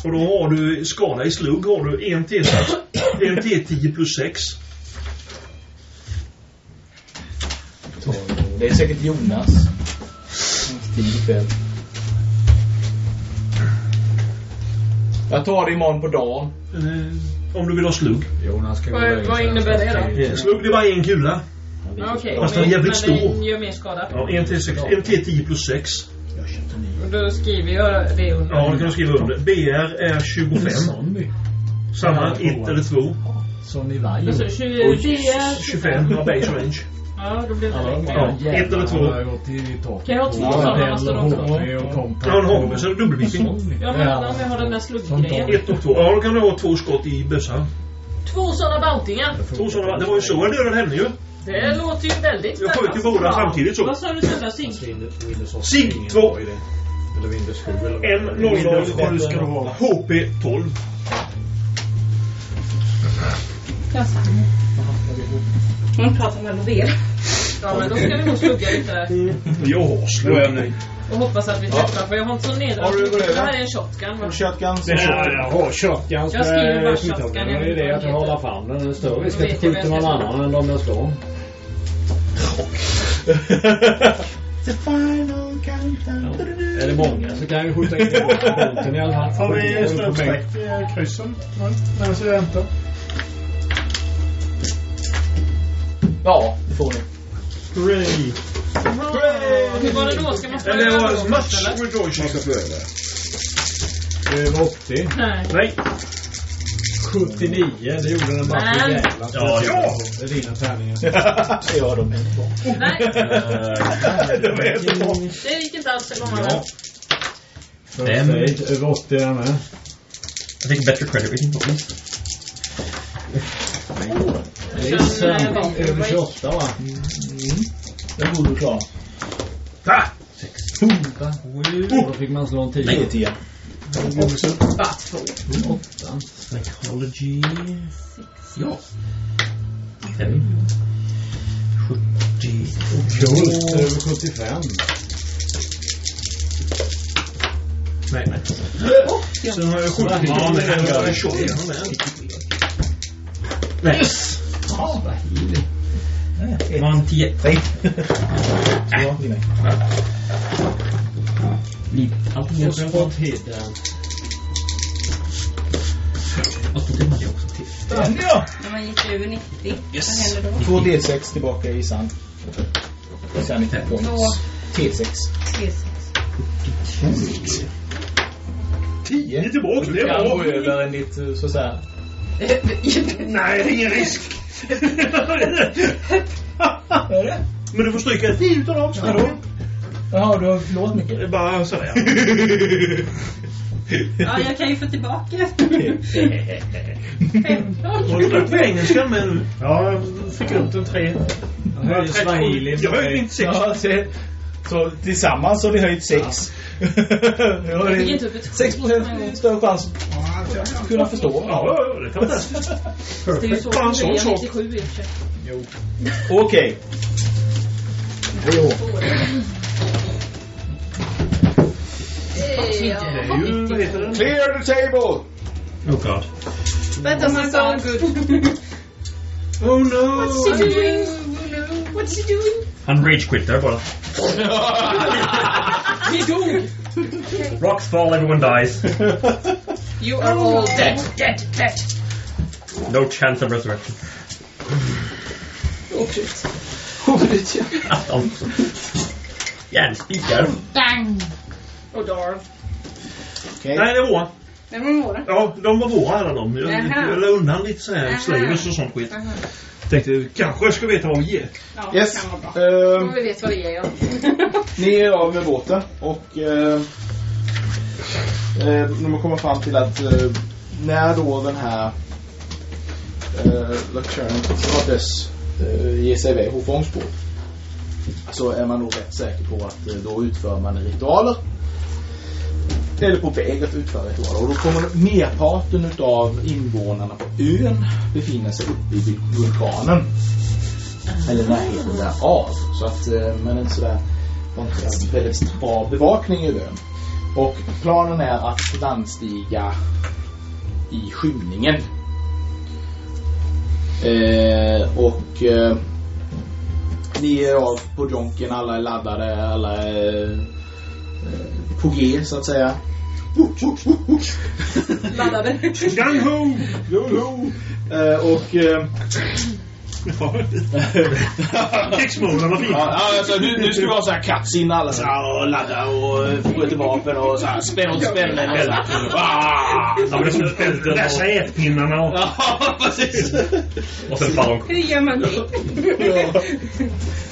Och då har du skada i slugg har du en T6, en T10 plus 6. Det är säkert Jonas. Jag tar det imorgon på dagen. Eh, om du vill ha slugg. Jonas kan Vad- vad innebär det då? Slugg det är bara en kula. Ja, Okej, Fast den är men, jävligt men stor. den gör mer skada. Ja, en T6, en T10 plus 6. Och Då skriver jag det under. Ja, det kan du skriva under. BR är 25. Sonny. Samma, ett eller två. Sonny Vai. Då så, 20, det är 25 har base range. Ja, då blir det Ja. Ja, ett eller två. I. Kan jag ha två sådana Compact. Ja, en hagel, så är det dubbelviking. Ja, men om jag har den där slugggrejen. Ett och två. Ja, då kan du ha två skott i bössan. Två sådana bountingar. Två sådana. Det var ju så jag dödade henne ju. Det låter ju väldigt Jag sköt ju båda samtidigt så. Vad sa du sen där, Sing? SIG 2. Eller Windows 7 eller En 00 HP 12. Jaså. Hon pratar med Lovera. Ja, men då ska vi nog slugga lite. Jag har slugg. Och hoppas att vi träffar, för jag har inte så Har du neddrag. gått över? Det här är en shotgun, va? Shotgun. Det är ja, shotguns Jag skriver bara shotgun, Det är det att jag håller fram den. Det är större vet jag inte skjuter vad någon ska annan än de jag slår. The final countdown. Är det många så kan jag skjuta in bolten i alla fall. Har vi strömsträck i kryssen? Nej, Medan vi väntar. Ja, det får ni. Hurray! Hur var det då? Ska man much eller? rejoicing. Över 80. Nej. Nej. 79. Det gjorde den bara för jävla Ja, ja. Det är dina tärningar. ja, de är inte bra. Nej, Det var jättebra. det gick inte alls så långt. Ja. Fem. Över 80 är med. I think better credit rating please. Listen. Över 28 va? Den borde du klara. Ah! Då fick man slå en 10. Det är 10. Åtta. Psychology. Ja. Fem. 70. Kult. Över 75. Nej, nej. Sen har jag skjutit Ja, dem men med det var- en shotgun med. Nej. Man 10. Nej. Ja, det är mig. Allting är bra. Och så hade jag också till. Den ja! När man gick över 90. Yes. Vad händer då? Två D6 tillbaka i sand. Och sen 90 points. Två. T6. T6. 10 tillbaka, det är kan gå bra. över en ditt, så att säga. Nej, det är ingen risk. Men du får stryka 10 utav dem. Så då. Jaha, du har förlorat mycket. Det är bara sådär. Ja, jag kan ju få tillbaka. Har du lärt dig engelskan med nu? Ja, jag fick upp en tre. Jag höjer swahili. Jag har ju inte sex. Ja. Så tillsammans har vi höjt 6. Jag har fick inte upp ett 6 procent större chans att kunna förstå. Ja, ja, ja, det är fantastiskt. Det är ju så att det är sak. 97 i och för sig. Okej. Jo. Det den? Clear the table! Oh god. Doesn't sound good. Oh no! What's she I'm doing? What's she doing? And rage quit there, but. Me too! Rocks fall, everyone dies. You are all oh, no. dead, dead, dead. No chance of resurrection. Oh shit. Oh, did you? yeah, and speak, Adam. Bang! Oh, darn. Okay. 901. De var våra? Ja, de var våra alla de. Jag, jag la undan lite så här slavers och sånt skit. Aha. Tänkte, kanske jag ska veta vad vi ger. Ja, yes. det kan vara bra. Uh, vi vet vad vi ger, ja. ni är av med båten och uh, uh, de kommer fram till att uh, när då den här eh, uh, Luxurian Rottes uh, eh, ger sig iväg på fångstbåt så är man nog rätt säker på att eh, då utför man ritualer eller på väg att utföra ritualer och då kommer merparten utav invånarna på ön befinna sig uppe i vulkanen. Eller närheten därav. Så att eh, man är inte sådär har väldigt bra bevakning över ön. Och planen är att landstiga i skymningen. Eh, och eh, ni är av på jonken, alla är laddade, alla är på G så att säga. Laddade. Gung-ho! Joho! Eh, och eh, Krigsmålarna fint. Ja, ja, alltså, nu, nu ska vi ha så här cutscene alla så här, och ladda och eh, få vapen och så här spänn och spänn och så här. Ah! Ja, men det är som bälten. Läsa ätpinnarna och... Ja, precis. Och sen ballong. Hur gör man det? Ja.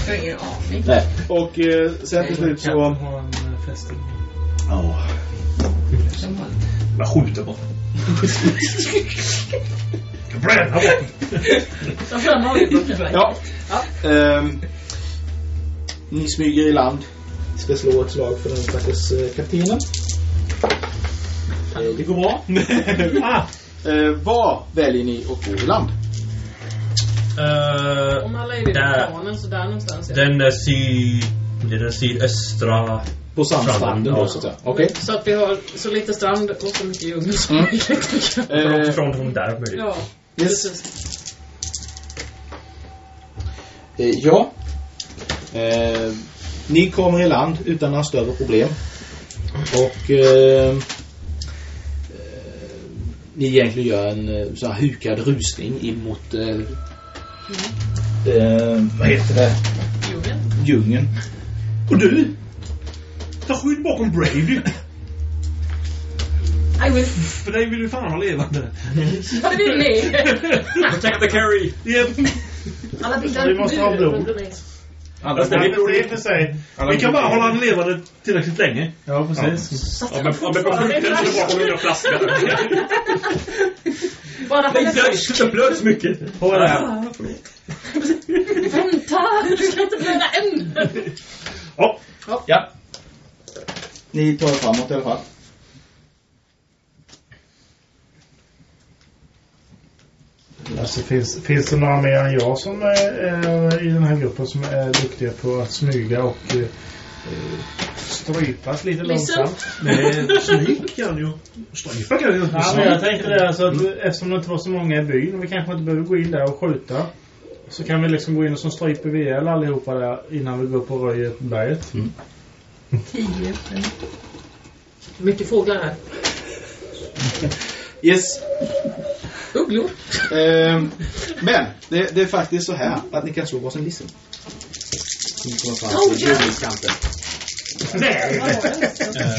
Jag har ingen aning. Nej. Och eh, sen till slut så... eh. Ja. Jag skjuter bara. Jag bränner bort. Ja. Ja. Ehm, ni smyger i land. Ska slå ett slag för den stackars eh, kaptenen. Eh, det går bra. Ah, eh, var väljer ni att gå i land? Eh, Om alla är vid Där. vulkanen så där någonstans. den eh, syd... Det är den sydöstra... På sandstranden då Ja. så att säga. Okej. Så att vi har så lite strand och så mycket djungel som Mm. möjligt. Eh, Från, från där möjligt. Ja, yes. precis. Eh, ja. Eh, ni kommer i land utan några större problem. Och eh, eh, ni egentligen gör en eh, så här hukad rusning in mot eh, eh, vad heter det? Djungeln. Djungeln. och du? Ta skydd bakom Brady. I will... För dig vill du fan ha levande. Ja, det vill ni. Protect the carry! Yep. Alla bilder. Vi måste ha blod. Alla Alltså, det är Det är i och för sig. Vi kan bara hålla honom levande tillräckligt länge. Ja, precis. Ja, men, ja, men på skjuten så bakom mina flaskor. Bara Det hålla blöds- Det blöds mycket. På det här. Vänta, du ska inte blöda än. Ja. Ja. Ni tar er framåt i alla fall. Alltså, finns, finns det några mer än jag som är, är i den här gruppen som är duktiga på att smyga och eh, eh, strypas lite Listen. långsamt? Men sneak kan ju. Strypa kan ju. Ja, men jag tänkte det alltså att eftersom det inte var så många i byn och vi kanske inte behöver gå in där och skjuta så kan vi liksom gå in och så stryper vi ihjäl allihopa där innan vi går upp och röjer berget. Tio. Mycket fåglar här. Yes. Ugglor. Ehm, men det, det är faktiskt så här att ni kan slå varsin listen. Ni kommer fram Oh, till yes. djungelkanten. Nej.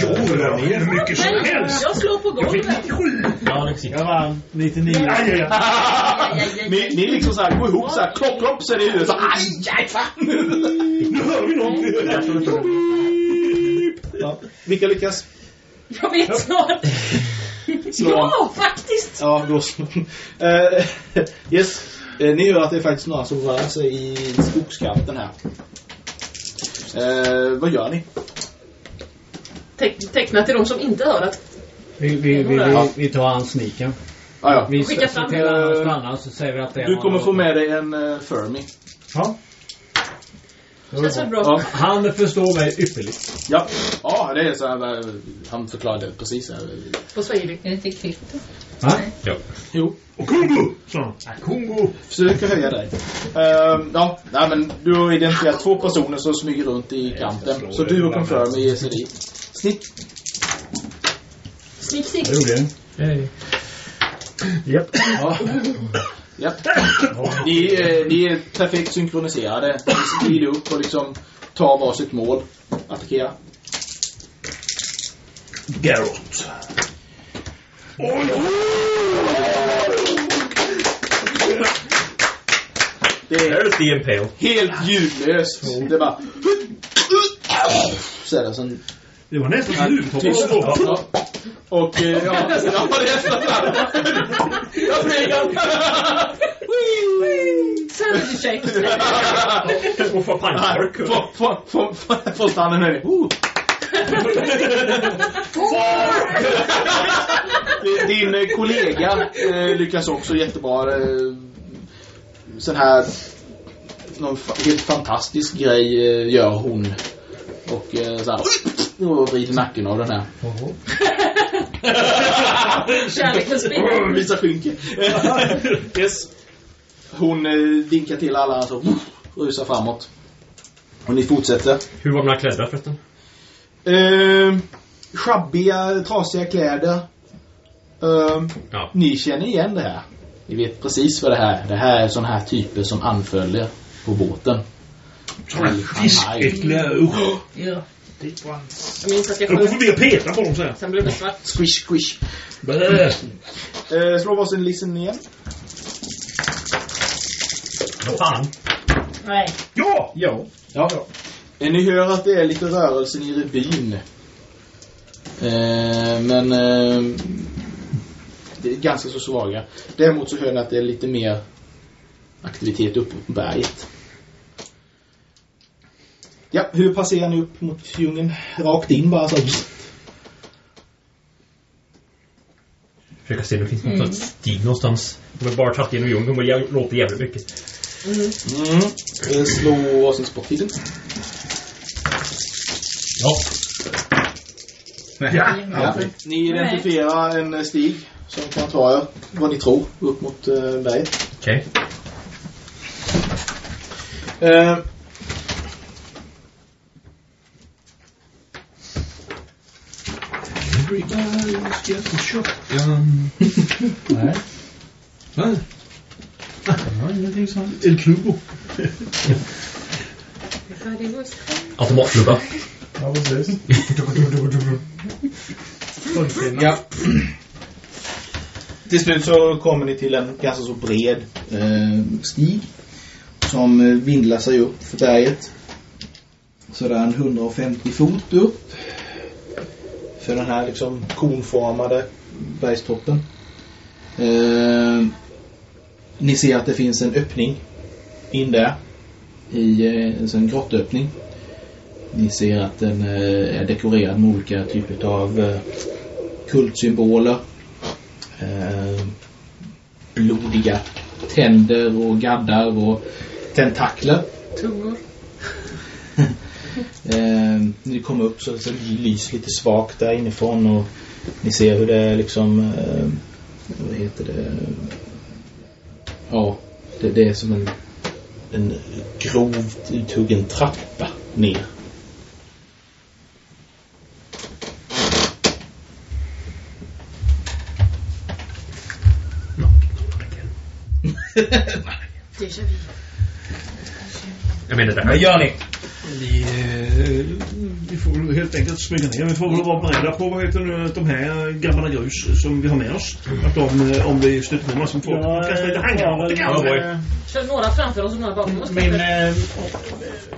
Jo, det var hur mycket som helst. jag slår på Jag fick golvet. 97. Ja, det sitter. Jag vann 99. Aj, aj, aj. Ni, ni liksom så här går ihop så här, klopp, klopp, så är det huvudet så aj, aj, fan. Nu hör vi någon. Ja. Vilka lyckas? Jag vet snart. Slå. Ja, faktiskt. Ja, då så. Eh, yes. Eh, ni hör att det är faktiskt några som rör sig i skogskanten här. Eh, vad gör ni? Teck- Teckna till de som inte hör att Vi, vi, vi, vi, vi tar an sniken. Ah, ja. Vi Skicka ser fram. han stannar så säger vi att det är Du kommer få med dig en uh, Fermi. Ja. Känns väl bra. Ja. Han förstår mig ypperligt. Ja. ja, det är så här, han förklarade precis. Här. På swahili. Är det inte kvitto? Va? Jo. Och Kongo! sa han. Kongo. Försöker höja dig. Ehm, ja, nej, men du har identifierat två personer som smyger runt i kanten. Så du och Confirm ger sig dit. Snick. Snick, snick. Jag gjorde det. Hej. Japp. Ja. Japp. Ni, eh, ni är perfekt synkroniserade. Ni skrider upp och liksom tar varsitt mål. Attackera. Garrot. Det är There's the impale. helt ljudlöst. Det är bara... Så är det. Sen, Det var nästan som huvudtoppen. tyst. Ja. Och eh, ja, ja, det är nästan Jag springer. Sanity check. Och få pannkörk. Få- få- få- få- Få stanna nu. Uh. Din kollega eh, lyckas också jättebra. Eh, sån här någon fa- helt fantastisk grej eh, gör hon. Och eh, så här, och vrider nacken av den här. Kärleken springer. Visa skynke. yes. Hon eh, vinkar till alla så rusar framåt. Och ni fortsätter. Hur var de här klädda förresten? Eh, schabbiga, trasiga kläder. Eh, Ja. Ni känner igen det här. Ni vet precis vad det här är. Det här är sådana här typer som anföljer på båten. Sådana fiskäckliga... Usch. Ja. Jag minns att jag Jag sjöng. förbi och petar på dem så här. Sen blev det svart. Squish, squish. Bäh. Eh, slå varsin listen igen. Vad fan? Nej. Ja! Ja. Ja. Eh, Ni hör att det är lite rörelse i byn. Eh, men eh, det är ganska så svaga. Däremot så hör ni att det är lite mer aktivitet uppe på berget. Ja, hur passerar ni upp mot djungeln? Rakt in bara så. Försöka se om det finns någon sorts stig någonstans. De har bara tagit genom djungeln och det låter jävligt mycket. Mm. Eh, Slå varsin sporttiden. Ja. Ja. Ja. Ni identifierar en eh, stig som kan ta er, vad ni tror, upp mot eh, berget. Okej. Eh, Everybody's got a shotgun. Nej. Va? Ja, ingenting sånt. El Clubo. Automatklubba. Ja, precis. Ja. Till slut så kommer ni till en ganska så bred eh, stig som vindlar sig upp för berget. Sådär en 150 fot upp för den här liksom konformade bergstoppen. Eh, ni ser att det finns en öppning in där i eh, alltså en grottöppning. Ni ser att den eh, är dekorerad med olika typer av eh, kultsymboler. Eh, blodiga tänder och gaddar och tentakler. Tungor. Eh, när ni kommer upp så, så lyser lite svagt där inifrån och ni ser hur det är liksom eh, vad heter det ja det, det är som en en grovt uthuggen trappa ner. Déjà vu. Jag menar det Vad här. gör ni? Vi, eh, vi får väl helt enkelt smyga ner. Vi får väl vara beredda på vad heter nu, de här grabbarna grus som vi har med oss. Att de, eh, om vi stöter på massor med folk, Ja, kastar lite eh, handgranater ja, kanske. Kör några framför oss och några bakom oss. Min,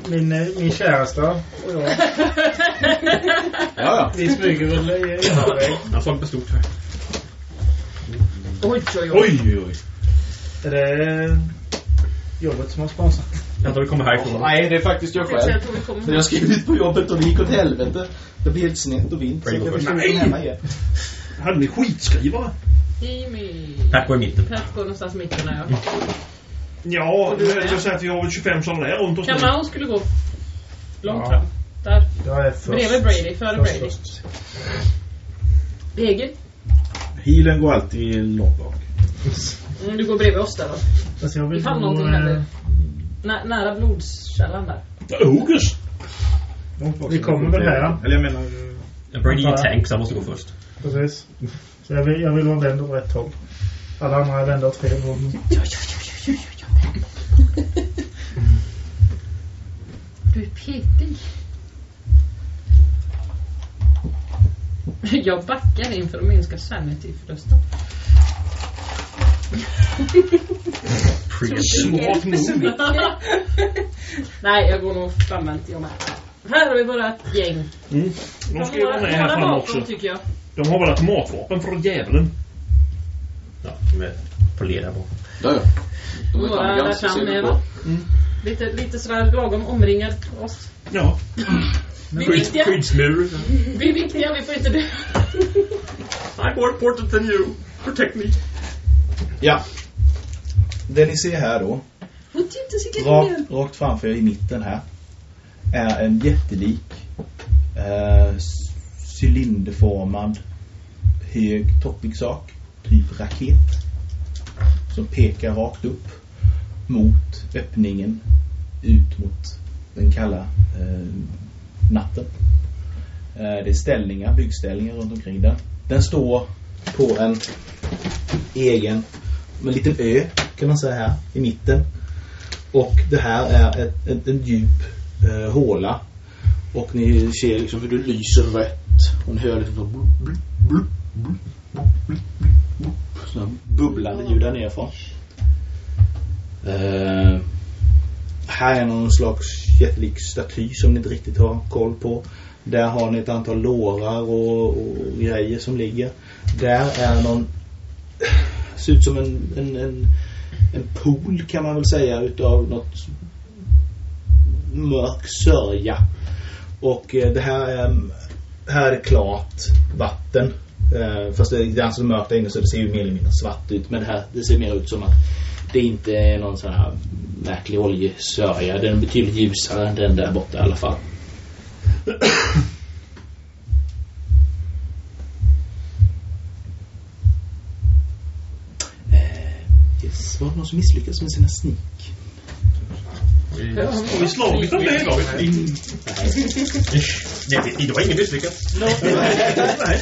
min, eh, min käresta och jag, Ja, ja. vi smyger väl i förväg. Han såg på stort här. Oj, oj, oj. Oj, oj, oj. Är det jobbet som har sponsrat? Jag antar vi kommer härifrån. Nej, det är faktiskt jag Jag säger själv. Men jag skrev ut på jobbet och det gick åt helvete. Det blev helt snett och vint. Så jag förstår Nej. hemma igen. Hade ni skitskrivare? Jimmy. Pat går i mitten. Pat går någonstans i mitten där ja. Ja, du jag säga att vi har väl 25 sådana där runt oss. Kamau skulle gå långt Ja. fram. Där. Jag är först. Bredvid Brady, före Först, Brady. först. Egil, Healen går alltid långt bak. mm, du går bredvid oss där då. Fast jag vill Ifall gå, någonting eh, händer. Nä, nära blodskällan där. Ogers! Vi kommer väl här. Eller jag menar... eh, Brady är tank så han måste gå först. Precis. Så jag vill, jag vill vara vänd åt rätt håll. Alla andra är vända åt fel håll. Du är petig. Jag backar in för att minska sanity-förlusten. Smart move. Nej, jag går nog framvänt jag med. Här har vi bara ett gäng. Mm. De ska ju vara med här framme vapen, också. tycker jag. De har väl automatvapen från djävulen. Ja, de är polerade på. Ja, ja. De är Några där ganska fram ser med du va? på. Lite, lite sådär lagom omringad oss. Ja. Vi är viktiga. skyddsmur. Vi är viktiga, vi får inte dö. I'm more important than you. Protect me. Ja. Det ni ser här då, rakt, rakt framför er i mitten här, är en jättelik eh, cylinderformad hög toppig sak, typ raket, som pekar rakt upp mot öppningen ut mot den kalla eh, natten. Eh, det är ställningar, byggställningar runt omkring den. Den står på en egen, en liten ö kan man säga här i mitten. Och det här är ett, ett, en djup eh, håla. Och ni ser liksom hur det lyser rött. Och ni hör liksom så blup, blup, blup, blup, blup, blup, blup. Sådana bubblande ljud där nerifrån. Uh, här är någon slags jättelik staty som ni inte riktigt har koll på. Där har ni ett antal lårar och, och grejer som ligger. Där är någon eh, ser ut som en, en, en, en pool kan man väl säga utav något mörk sörja. Och eh, det här är, här är det klart vatten. Eh, fast det är ganska mörkt där inne så det ser ju mer eller mindre svart ut. Men det här det ser mer ut som att det inte är någon sån här märklig oljesörja. Den är betydligt ljusare än den där borta i alla fall. Eh, yes, var det någon som misslyckades med sina sneak? Har vi slagit dem det? Nej, det var ingen misslyckat. Nej.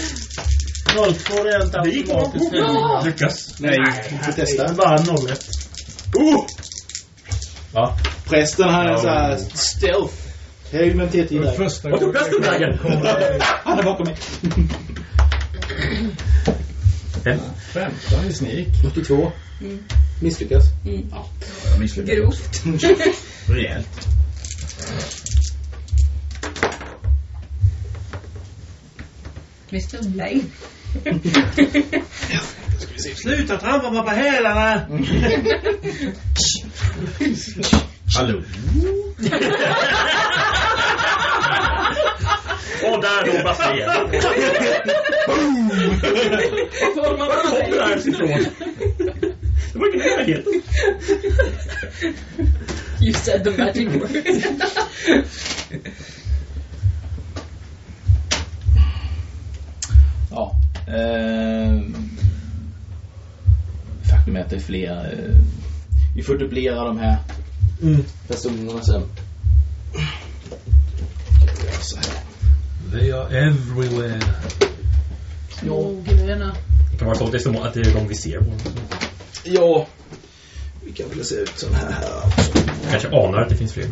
02 är inte Det gick bra. automatiskt Lyckas. Nej, vi får testa. Bara 01. Oh! Va? Prästen han är så här stealth. Hög med TT där. Första Vart tog prästen vägen? Han är bakom mig. Fem. 15 i sneak. 82. Misslyckas. Jag misslyckades. Grovt. Rejält. Mr. Sluta trampa mig på hälarna! Hallå? Och där då Bastian. igen. Boom! Var kom det här ifrån? Det var ju i. You said the magic word. Ja. Eh, faktum är att det är fler. Eh, vi får dubblera de här Mm. personerna sen. Så här. They are everywhere. Små gröna. Det kan vara så att det är, så, att det är de vi ser. Ja. Vi kan placera ut sådana här här också. Kanske anar att det finns fler.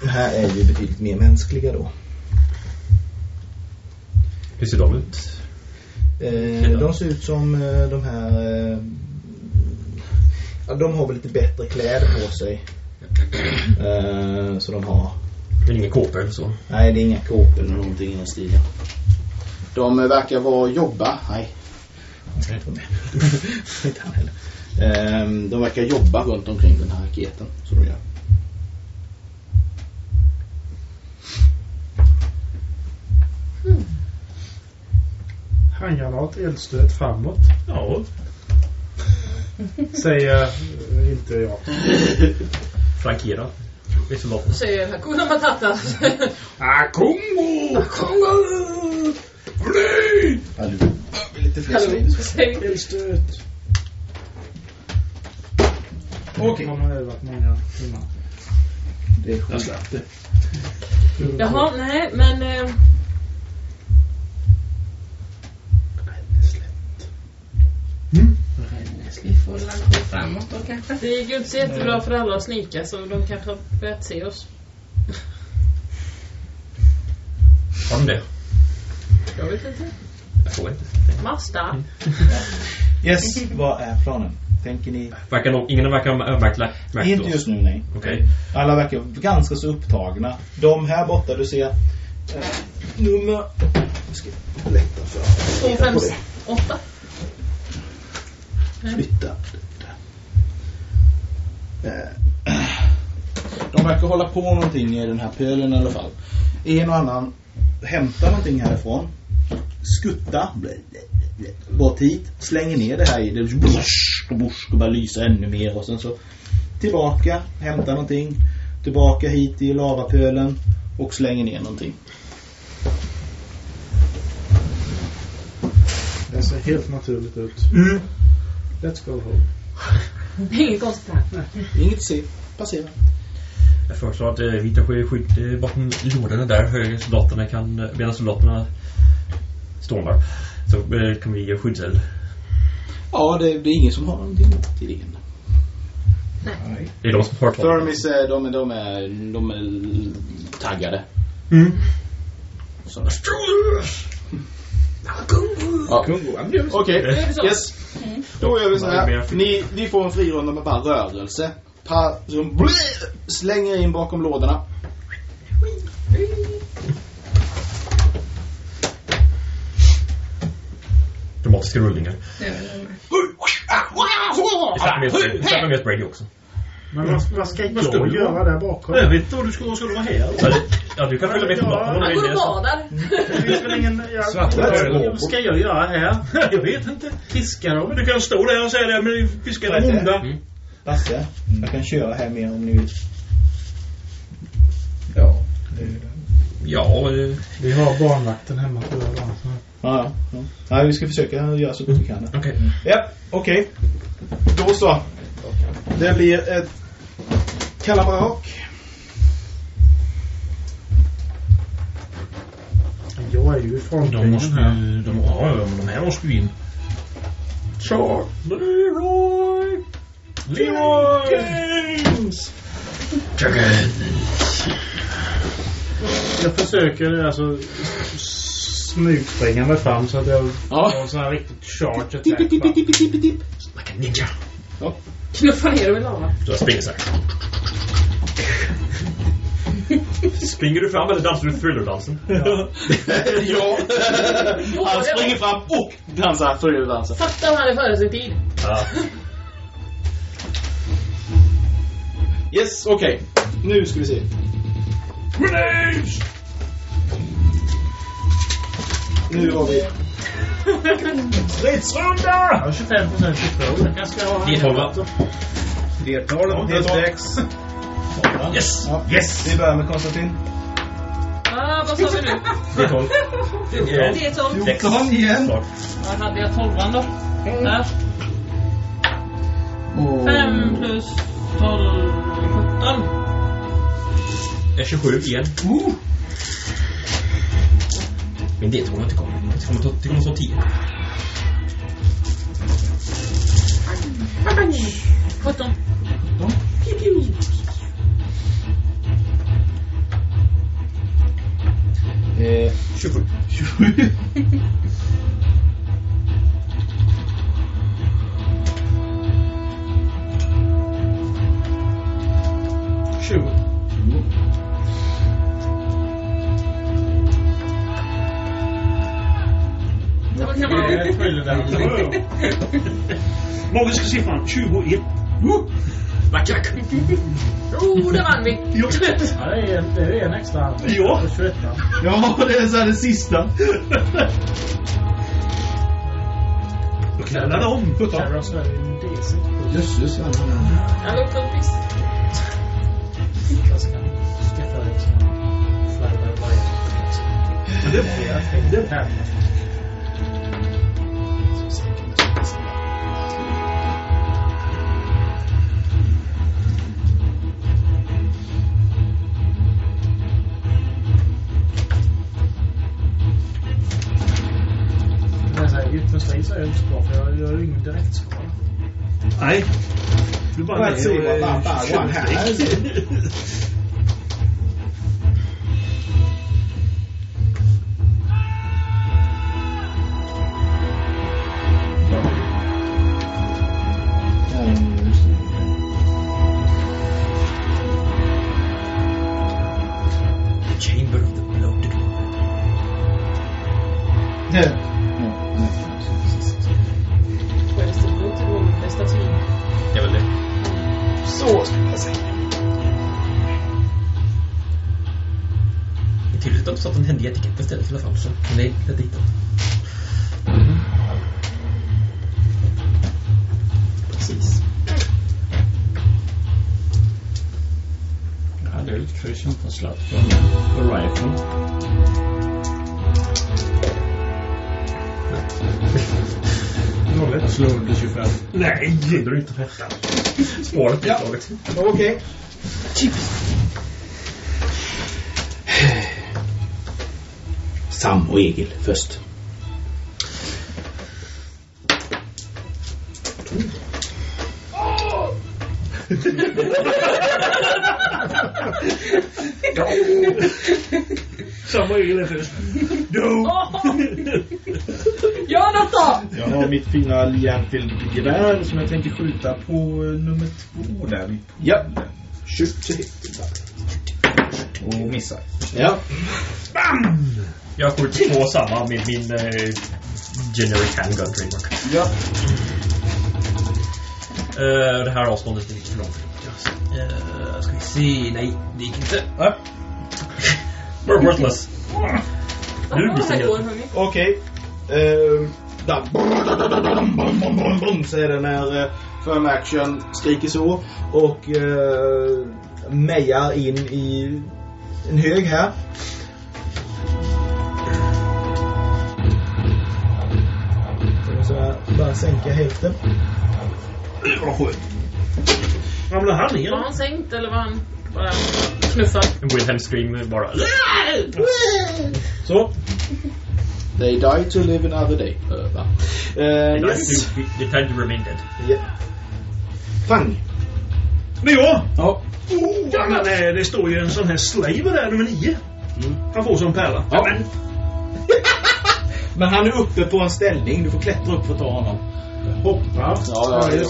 De här är ju betydligt mer mänskliga då. Hur ser de ut? Eh, de ser ut som eh, de här... Eh, ja, de har väl lite bättre kläder på sig. Eh, så de har... Men ingen kåpa eller så. Nej, det är inga kåpor eller någonting i den stilen. De eh, verkar vara jobba. Nej. Inte han heller. Eh, de verkar jobba runt omkring den här raketen. Så de gör. Handgranat, eldstöt framåt. Ja. Säger eh, inte jag. Flankera. Säger Hakuna Matata. Kongo! Kongo! Hallå. Lite fler. Eldstöt. Okej. Man har övat många timmar. Det är skit. det. Jaha, nej, men... Eh, Vi får väl gå framåt då kanske. det gick ju inte så jättebra för alla att snika så de kanske har börjat se oss. Har de det? Jag vet inte. Jag får inte. Masta. Yes, vad är planen? Tänker ni? Verkar någon, ingen verkar ha märkt märkt Inte oss. just nu, nej. Okej. Alla verkar ganska så upptagna. De här borta, du ser eh, nummer... Jag ska lätta för Två, fem, åtta. Flytta. Eh, De verkar hålla på någonting i den här pölen i alla fall. En och annan hämtar någonting härifrån. Skutta. Bort hit. Slänger ner det här i det. Bush, och bush, och bara lysa ännu mer. Och sen så tillbaka. Hämtar någonting. Tillbaka hit i lavapölen. Och slänger ner någonting. Det ser helt naturligt ut. Mm. Let's go home. Det är inget konstigt här. Inget att se. Passera. Jag föreslår att eh, vi tar skydd eh, bakom lådorna där. Soldaterna kan, eh, medan soldaterna stormar. Så eh, kan vi ge skyddseld. Ja, det, det är ingen som har någonting emot idén. Det är de som har. Thermis, är- de, är- de, är, de är taggade. Mm. Så. Ja. Okej, Då gör vi så. yes. Då gör vi så här. Ni, ni får en frirunda med bara rörelse. Pa, slänger in bakom lådorna. Dramatiska rullningar. Vi släpper med, med Brady också. Men vad, vad ska ska jag du göra där bakom? Jag vet inte vad du ska, ska du vara här? Ja, du kan följa med om Han du går och det. badar. Det finns ingen... Jag, vad ska jag göra här? Jag vet inte. Fiska dem? Du kan stå där och säga det, men fiskarna är onda. Mm. Lasse, jag kan köra här mer om ni vill. Ja. Ja, eh, Vi har barnvakten hemma på det Ja, ja. ja. Nej, vi ska försöka göra så gott vi kan. okej. Ja, okej. Då så. Det blir ett kalabrak. Jag är ju i De måste ju... De, ja, de här måste ju in. Så. Leroy! Leroy! James! Jag försöker alltså smygspringa mig fram så att jag Ja. har en sån här riktigt charge attack. Like a ninja. Knuffa ner dem i lava. Så jag springer så här. Springer du fram eller dansar du thrillerdansen? ja. Han springer fram och dansar thrillerdansen. Fatta om han är före sin tid. Ja. Yes, okej. Nu ska vi se. Grenades! Nu har vi... Stridsrunda! Jag har 25 procent. Jag kanske ha... Det är tolva. Deltal och det är bra. D6. Yes! Ja. Yes! Vi börjar med Konstantin. Ah, vad sa vi nu? Det är tolv. Det är 12. Sex. 14 igen. Var hade jag 12 då? Där. 5 plus 12, 17. Eh, 27 igen. Min D2 har inte kommit. Det kommer ta, det kommer ta 10. 17. Eh, 27. 27. Magiska siffran 21. Blackjack! Oh, där vann vi! Ja, det är, en- det är en extra. Ja. På 21. Ja, det är så här det sista. Då knallar de om. Terra så är det en D6 plus. Jösses, ja. Han luktar kompis. Jag ska skaffa en sån här. Men det, är här. Jag inte så bra för jag gör ingen direktskada. nej. Du bara bad one has. Spåret Ja. utslaget. Okej. Sam och Egil först. Samma regel är först. Do! Gör något då! Har mitt fina Lianfield-gevär som jag tänker skjuta på eh, nummer två där vid Ja. Shoot to hit. och missar. Ja. Jag skjuter två samma med min eh, generic handgun trademark. Ja. Eh, det här avståndet är lite för långt. Uh, ska vi se. Nej, det gick inte. Uh. We're worthless. Nu blir det. Okej. Ehm, där. Så är det när uh, firm action skriker så och uh, mejar in i en hög här. Så jag bara sänka hälften. Vad skönt. Ramlar han ner? Var han sänkt eller var han bara knuffad? En Wilhelm scream bara. Så. They die to live another day. Uh, va? Uh, They yes. to they tend to remain dead. Ja. Fang. Det är jag! Ja. Oh, ja, men, eh, det står ju en sån här slaver där, nummer nio. Han får som pärla. Ja. Men, Men han är uppe på en ställning. Du får klättra upp för att ta honom. Hoppa. Ja, ja, ja.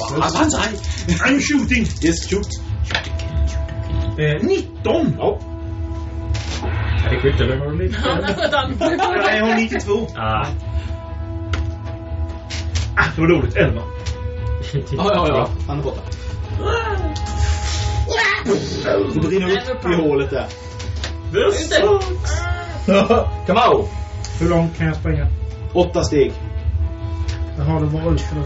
I'm shooting! Yes, shoot. Eh, 19! Ja. Är det skytt eller? Har du lite? Ja, där sköt han. Nej, jag har 92. Ah. Ah, det var dåligt. 11. Ja, ja, ja. Han är borta. Det brinner upp i hålet där. Just det. Come out. Hur långt kan jag springa? Åtta steg. Jag har det bara ut för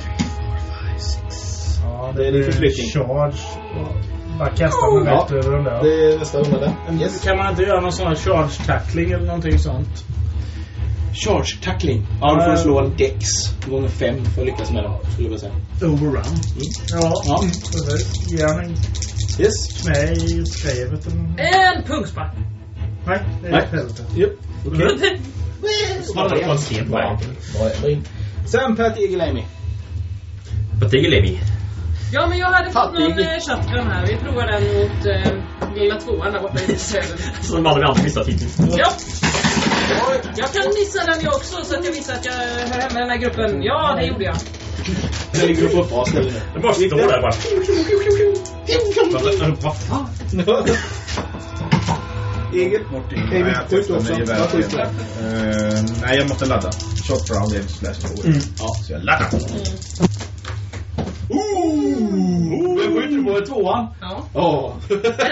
Ja, Det är din förflyttning. Charge. Bara kasta mig rätt över den där. Det är nästa runda där. Yes. Kan man inte göra någon sån här charge tackling eller någonting sånt? Charge tackling. Ja, då får du slå en dex gånger fem för att lyckas med det. Skulle jag säga. Overrun. Ja, Ja. precis. Ge han en Yes. knä i skrevet. En pungspark. Nej, det är Nej. ett helvete. Japp. Okej. Snart på en. Sen Pat tycker Levi? Ja, men jag hade fått någon eh, shotgun här. Vi provar den mot eh, lilla tvåan där borta i söder. Som aldrig andra missat hittills. Ja. Jag kan missa den jag också så att jag visar att jag hör hemma i den här gruppen. Ja, det gjorde jag. Där ligger du på ett bra ställe nu. Det bara står där bara. Vad- Vad fan? Martin. Egil, Nej, jag skjut testar också. med gevär Ja, skjut igen. Eh, Nej, jag måste ladda. Shot round är slash två. Ja. Så jag laddar. Ooh! Vem skjuter du på? Tvåan? Ja. Ja.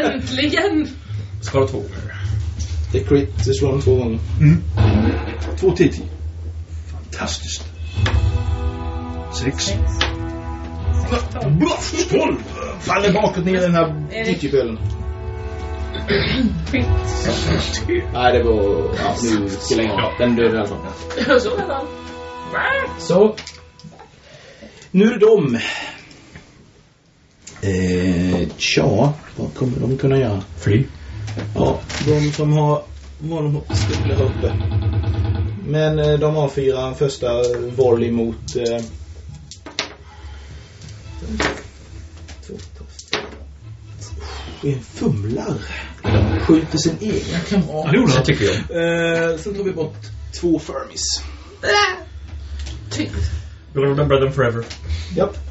Äntligen! Skala två. Det är crit. Det slår de två gånger. Två TT. Fantastiskt. Sex. Bluff! Tolv! Faller bakåt ner i den här Erik. ditchipölen. Nej, det var... Ja, nu spelar ingen roll. Den dödade i alla fall. Så är det. Så. Nu är det dem. Eh, tja, vad kommer de kunna göra? Fly. Ja, de som har de ha uppe. Men eh, de avfyrar en första volley mot... Eh. En fumlar. Skjuter sin egen kamrat. Ja, det tycker jag. Eh, sen tar vi bort två Fermis. You'll remember them forever. Japp.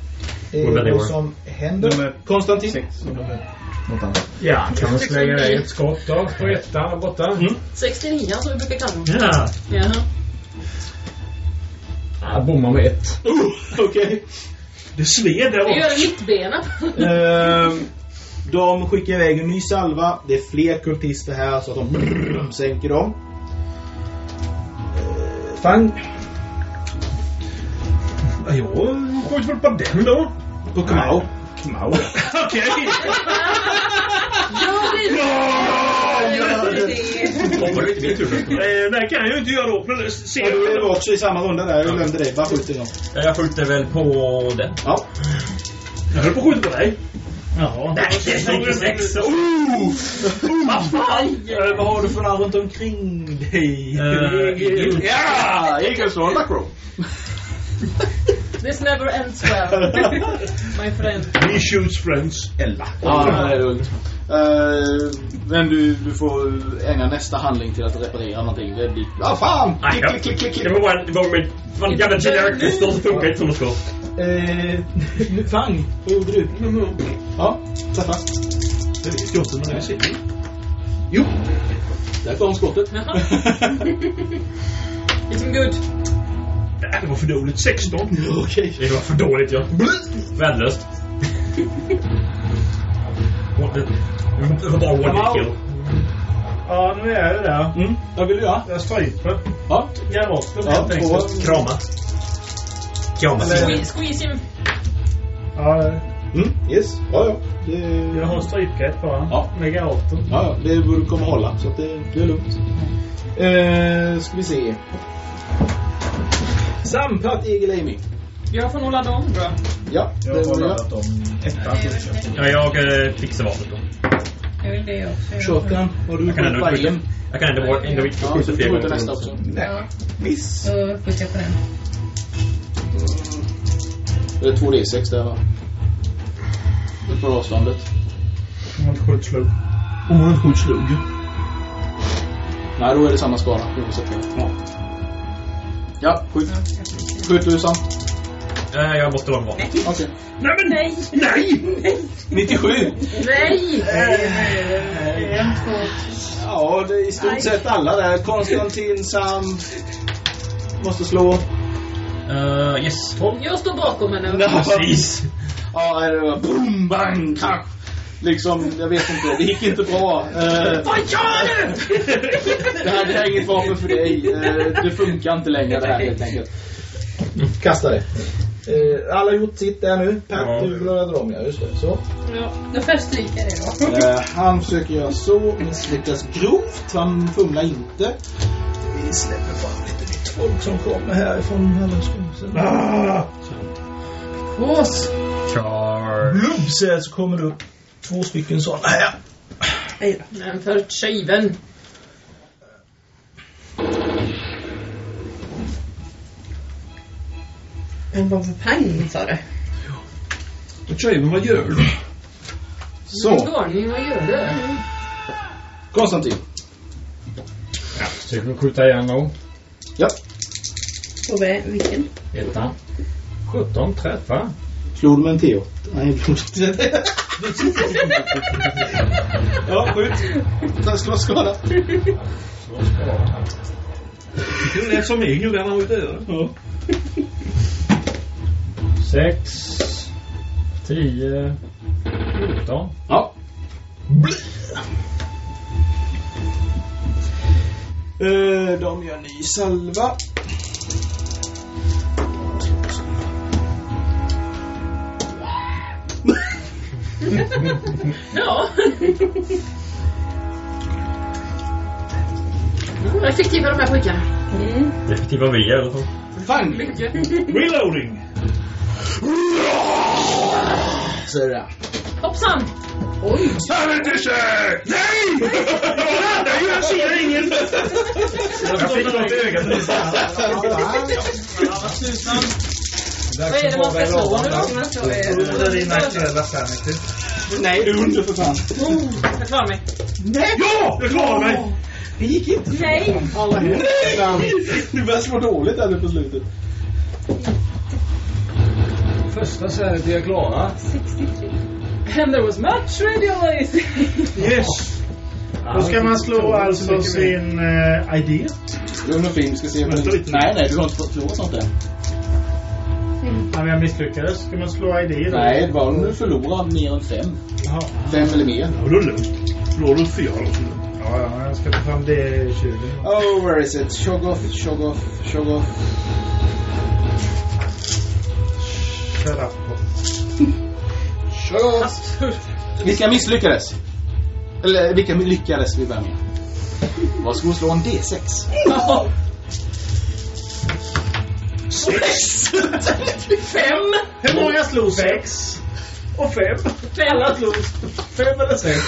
Det Well, är vad som händer. Nummer Konstantin. sex och nummer något annat. Ja, kan man slänga dig ett skott då på ettan där borta? Mm. 69 som vi brukar kalla dem. Ja. Jaha. Jag bommar med ett. Oh, Okej. Det sved där Vi bak. gör mittbena. Ehm, De skickar iväg en ny salva. Det är fler kultister här så att de brrr, sänker dem. Eh, Fang. Ja, jag skjuter väl på den då. På Kamau. Kamau. Okej. Gör det. Då var det inte min tur. Eh, kan jag ju inte göra då. Men Ja, se. du är också i samma runda där. Jag glömde det. Vad skjuter de? Ja, Jag skjuter väl på den. Ja. Jag höll på att skjuta på dig. Jaha. Nej, det är 66. Oh! Vad fan? Eh, vad har du för namn runt omkring dig? Eh, ja! Eagles och Macro. This never ends well. My friend. He shoots friends. Ella. Ja, det är lugnt. Eh, men du, du får ägna nästa handling till att reparera någonting. Det blir... Ja, fan! Klick, klick, klick, klick, Det var bara det var min... Fan, jävla generic pistol som funkar inte som det ska. Eh, Fang, vad gjorde du? Ja, träffa. Det är skottet när det sitter. Jo. Där kom skottet. It's good. Nej, det var för dåligt. 16. Okej. Det var för dåligt, ja. Värdelöst. Det var bara one kill. Ja, nu är jag där. Mm. Vad vill du göra? Jag stryper. Ja. Garrotten Ja, två. Krama. Krama. Squeeze, squeeze him. Ja, Mm. Yes. Ja, ja. Det... jag har strypgrepp bara. Ja. Med garrotten. Ja, ja. Det borde komma hålla. Så att det, det är lugnt. Eh, ska vi se. Sampat Egil Amy. Jag får nog ladda om bra. Ja, Jag det har var jag. laddat om ettan. Ja, jag eh, fixar vapnet då. Jag vill det också. Shotgun. Har du Jag kan ändå skjuta. Jag kan ändå ändå Ja, skjuta så fler skjuter gånger. nästa också. Ja, Miss. då skjuter jag på den. Det är 2D6 där va? Det är på avståndet. Om man inte skjuter slug. Om man inte skjuter slug. Nej, då är det samma skala. Får se till. Ja. Ja, skjut. Skjut du Sam. Nej, jag måste låna vapnet. Okej. Nej, men Nej! nej! 97. Nej! En, två, Ja, det är i stort sett alla där. Konstantin, Sam. Måste slå. Uh, yes. Jag står bakom henne. Ja, Precis. Ja, det var boom, bang, krasch. Liksom, jag vet inte. Det gick inte bra. Eh, Vad gör du? det, här, det här är inget vapen för dig. Eh, det funkar inte längre det här helt enkelt. Kasta det. Eh, alla har gjort sitt där nu. Pat, Ja. du ladda dem, ja. Just det. Så. Ja, då får jag stryka det då. Eh, han försöker göra så, misslyckas grovt. Han fumlar inte. Vi släpper fram lite nytt folk som kommer härifrån Hallandsskogen. Ah! Fås! Charge. Blubbsäd så kommer det upp två stycken sådana här. Men för tjuven. En bomb för pang, sa du? Tjejen, vad gör du? Så, Garning, vad gör du? Konstantin. Ja, försöker vi skjuta igen då. Ja, På vilken? Ettan. 17 träffar. Du med en T8? Nej, jag inte. Ja, skjut. Den ska vara skada. Det lät som Egil när han var ute. Ja. 6, 10, 14. Ja. Eh, de gör ny salva. Ja. Effektiva de här pojkarna. Mm. Effektiva vi i alla fall. Fang! Mycket. Reloading! Så är det. Hoppsan! Oj! Sanityscher! Nej! Nej, jag ser ingen! Jag fick något i ögat. Vad är det man ska slå nu då? Det är din aktuella sanity. Nej, du under för fan. Oh, jag klarar mig. Ja! Jag klarar mig! Det gick inte. Nej! Alla Nej! Du börjar slå dåligt här nu på slutet. Första svärdet är klara. 63. And there was much radiolysis. Yes! Då ska man slå alltså sin uh, ID. Lugn och fin, ska se. Nej, nej, du har inte fått slå sånt än. Ja, om jag misslyckades, ska man slå ID då? Nej, det var om du förlorar mer än fem. Jaha. Fem eller mer. Ja, då är det lugnt. Slår du fyra då. Ja, ja, jag ska ta fram D20. Oh, where is it? Shoggoth, Shoggoth, Shoggoth. Shut up. Shoggoth. Vilka misslyckades? Eller vilka lyckades vi börja med? Varsågod slå en D6. Sex! Fem! Hur många slog sex? Och fem. Alla slog fem eller sex.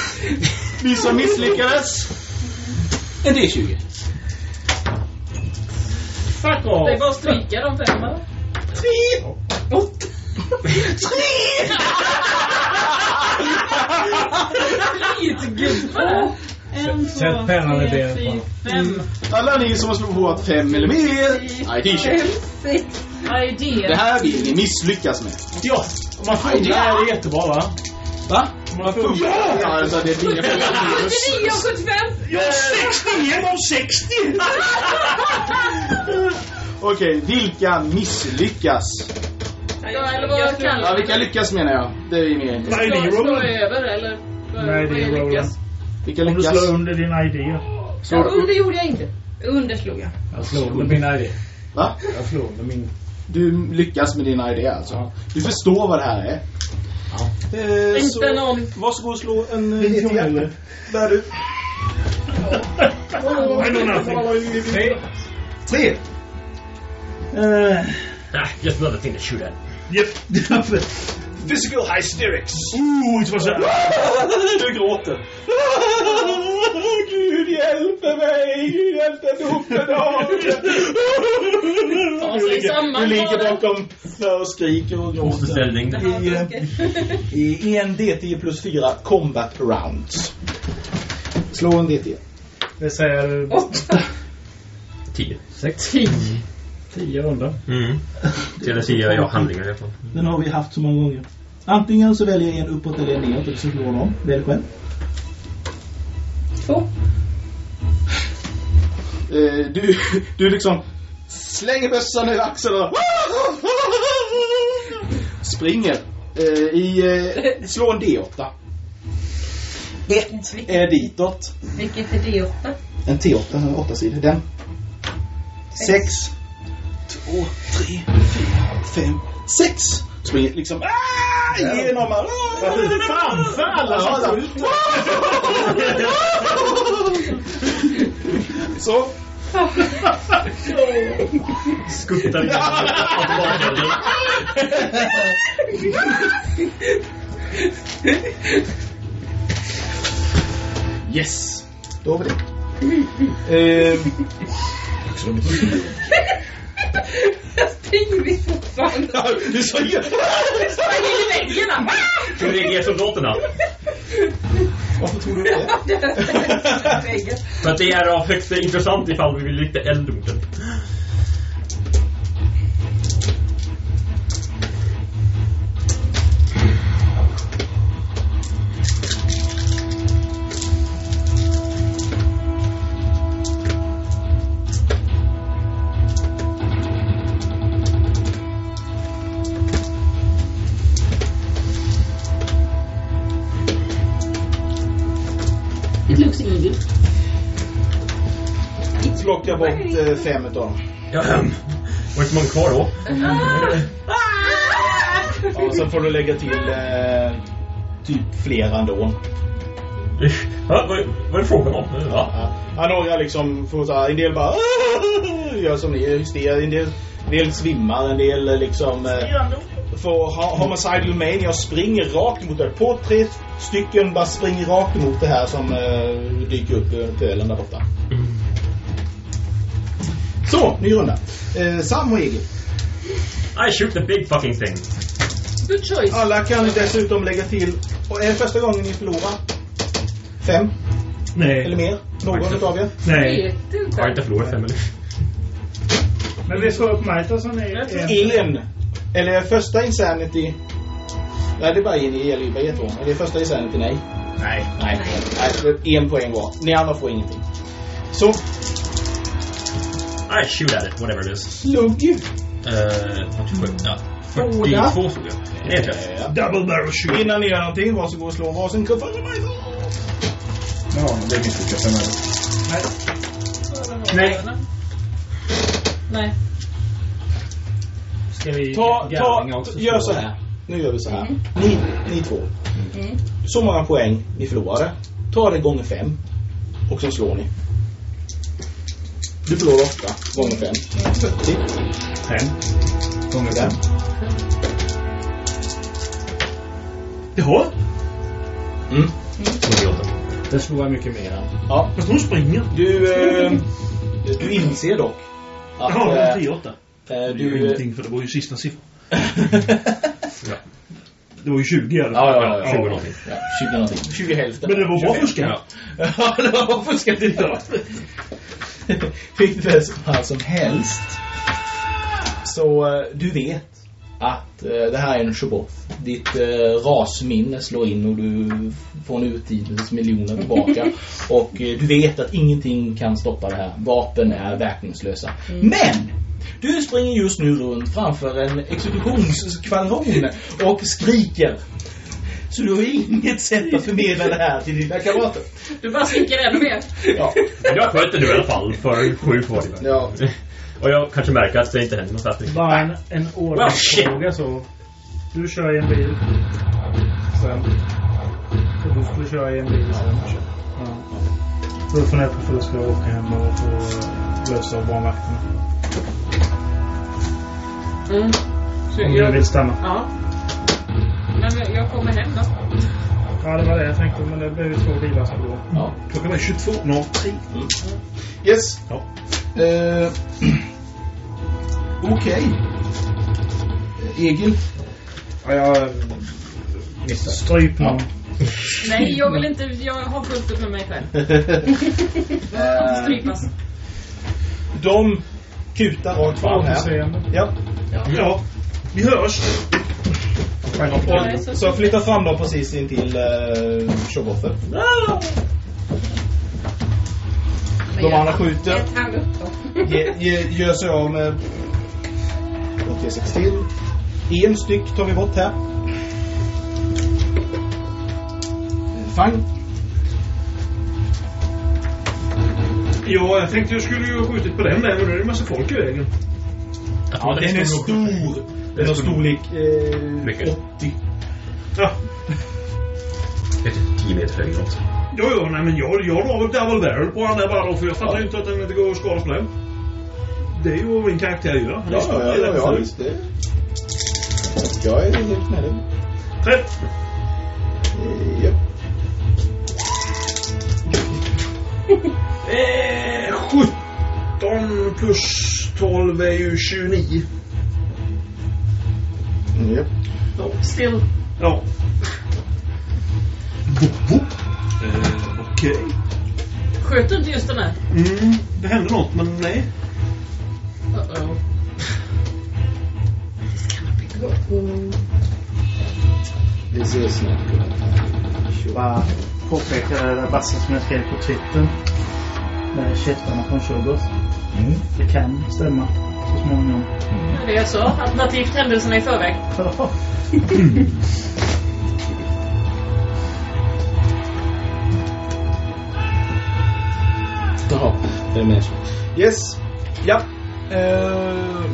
Vi som misslyckades. En D20. Fuck Det är off! bara att stryka de fem eller? Tre! Åtta! Tre! Skitgubbe! En, två, Sätt pennan i benet på fem, Alla ni som har slagit på fem eller mer. ID-check. Det här vill ni misslyckas med. Ja, om man fångar är det jättebra va? Va? Om man fångar. Ja, alltså det blir inga problem. 89 och 75! Jag har 61 av 60! Okej, vilka misslyckas? Ja, eller vad kan Ja, vilka lyckas menar jag? Det är intressant. Nej, det är Slå, över eller? Nej, det är är lyckas? Vilka Om du slår under din ID. Ja, under gjorde jag inte. Under slog jag. Jag slår under min idé. Va? Jag slår under min... Du lyckas med din idé alltså? Ja. Du förstår vad det här är? Ja. Eh, Inte så, aning. varsågod och slå en eh, Inte jag D10. heller. Där du. I know nothing. Tre. Tre. Ah, just another thing to shoot at. Yep. Physical hysterics. Ooh, inte vad så Du gråter. Gud hjälpe mig! Gud hjälpe samman Du ligger bara. bakom och skriker och gråter. I, eh, I en D10 plus 4 combat rounds. Slå en D10. Det säger Åtta. Tio. Sex. Tio. Tio runda. Mm. Eller säger jag handlingar i alla fall. Den har vi haft så många gånger. Antingen så väljer jag en uppåt eller en neråt och så slår de. Välj själv. Två. Eh, du, du liksom slänger bössan över axeln och springer. Eh, i, eh, slå en D8. Ett är ditåt. Vilket är D8? En T8, en åtta sidor. Den. Sex. Två, tre, fyra, fem, sex. Springer liksom ah, genom alla. framför alla som. Så. Skuttar automateld. Yes. Då har vi det. Ehm, Springer vi fortfarande? ja, du sa ju... Springer i väggen! va? Hur reagerar soldaterna? Varför tror du det? För att det är av högst intressant ifall vi vill rikta eld fem utav dem. Ja, ehm, var inte många kvar då? Ja, sen får du lägga till eh, typ flera ändå. Ja, vad, vad är det frågan om? Ja. Ja, några liksom får så här, en del bara gör som ni, hysteria, en del, en del svimmar, en del eh, liksom eh, får ha, homicidal mania springer rakt mot det. På tre stycken bara springer rakt mot det här som eh, dyker upp i pölen där borta. Så, ny runda. Eh, Sam och Egil. I shoot the big fucking thing. Good choice. Alla kan dessutom lägga till, och är det första gången ni förlorar? Fem eller Nej. mer? Någon utav er? Nej. Jag har inte? förlorat fem eller... Men vi slår upp Majta som är... En. Eller första insanity. Nej, det är bara en i gäller ju år. Är det första insanity? Nej. Nej. Nej. Nej, en poäng var. Ni andra får ingenting. Så, I shoot at it, whatever it is. slugg. Eh, 47. Ja. Båda. 42 stod jag. Träff. Ja. Double barrel shoot. Innan ni gör någonting, varsågod och slå varsin kuff för mig. Ja, det misslyckas jag med. Nej. Nej. Ska vi Ta, ta, också gör så här. Nu gör vi så här. Ni, ni två. Så många poäng ni förlorade. Ta det gånger fem. Och så slår ni. Du förlorar åtta gånger fem. 40. Fem. Gånger fem. Jaha. Mm. 48. Det slår jag mycket mer än. Ja. Fast hon springer. Du, eh, du inser dock att Ja, det eh, är 10 8. eh, Det är ju du... ingenting för det var ju sista siffran. Det var ju 20 i alla Ja, ja, ja. 20 någonting. Ja, 20 någonting. 20 hälften. Men det var 25. fuskat. Ja, det var fuskat det. Vilket fall som helst. Så eh, du vet att eh, det här är en Shoboth. Ditt eh, rasminne slår in och du får en urtidens miljoner tillbaka. och du vet att ingenting kan stoppa det här. Vapen är verkningslösa. Men! Du springer just nu runt framför en exekutionskvadron och skriker. Så du har inget sätt att förmedla det här till dina kamrater. Du bara skriker ännu mer. Ja. Men jag sköter nu i alla fall för sju kvar. Ja. Och jag kanske märker att det inte händer något särskilt. Bara en, en ordningsfråga så. Du kör i en bil. Sen. Och du skulle köra i en bil sen. Ja. Då funderar jag på om du ska åka hem och få lösa barnvakterna. Mm. Så Om du jag, vill stanna. ja. Men jag kommer hem då. Ja, det var det jag tänkte. Men det blev ju två bilar som går. ja. Klockan är 22.03. Yes. Ja. Eh, Okej. Eh, Egil. Ja, jag missar. Stryp någon. Nej, jag vill inte. Jag har fullt upp med mig själv. Eh, Strypas. de kutar rakt fram här. Återseende. Ja. Ja. Vi hörs. Så- Så flytta fram dem precis in till uh, Showbother. De andra skjuter. Ge, ge, gör sig av med 86 till. En styck tar vi bort här. Eh, Fang. Ja, jag tänkte jag skulle ju ha skjutit på den där, men nu är det en massa folk i vägen. Ja, den är stor. Den har storlek eh, Mycket. 80. Ja. Det är 10 meter högre också. Jo, jo, nej men jag, jag drar väl double barrel på han där bara då, för jag fattar ju inte att den inte går att skada på den. Det är ju vad min karaktär gör. Han är Ja, ja, ja, ja, förut. visst det. Jag är helt med dig. Träff! Eh, Ja. Eh, 17 plus 12 är ju 29. Ja. Still. Ja. Boop, boop. Eh, Okej. Sköt du inte just den här? Mm, det hände något, men nej. Uh-oh. Vi ses snart. Bara påpeka det där Basse som jag skrev på Twitter. Med käftarna från Showbus. Mm. Det kan stämma så småningom. Det jag sa. Alternativt händelserna i förväg. Jaha, det är med. Yes. Ja. Uh,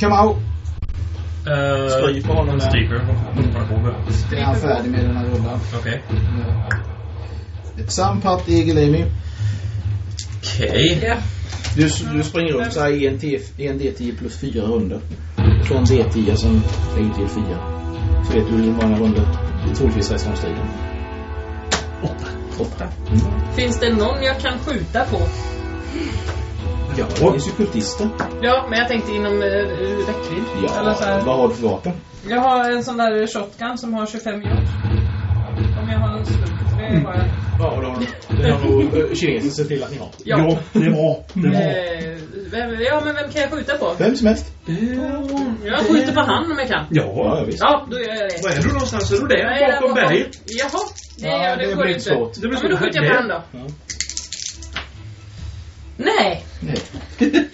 Kamau. Uh, Stryper honom där. Stryper. På. Är han färdig med den här rundan? Okej. Sam, Pat, Egil, Amy. Okej. Ja. Du, du springer upp så här i en, T, en D10 plus fyra runder. Så en D10 som lägger till fyra. Så vet du hur många runder det troligtvis resten av striden. Åtta. Åtta. Mm. Finns det någon jag kan skjuta på? Ja, det finns ju kultister. Ja, men jag tänkte inom uh, räckvidd. Ja, Eller så här. vad har du för vapen? Jag har en sån där shotgun som har 25 jobb. Om jag har en slug. Det har jag. Ja, då har. Det har nog uh, kinesen sett till att ni har. Ja. det är bra. Det är bra. Eh, vem, ja, men vem kan jag skjuta på? Vem som helst. Jag skjuter på han om jag kan. Ja. Ja, visst. Ja, då gör jag det. Var är du någonstans? Är du där? där Bakom berget? Jaha. Det, Ja, ja, det, det går inte. svårt. Det blir ja, men då skjuter jag på han då. Ja. Nej. Nej.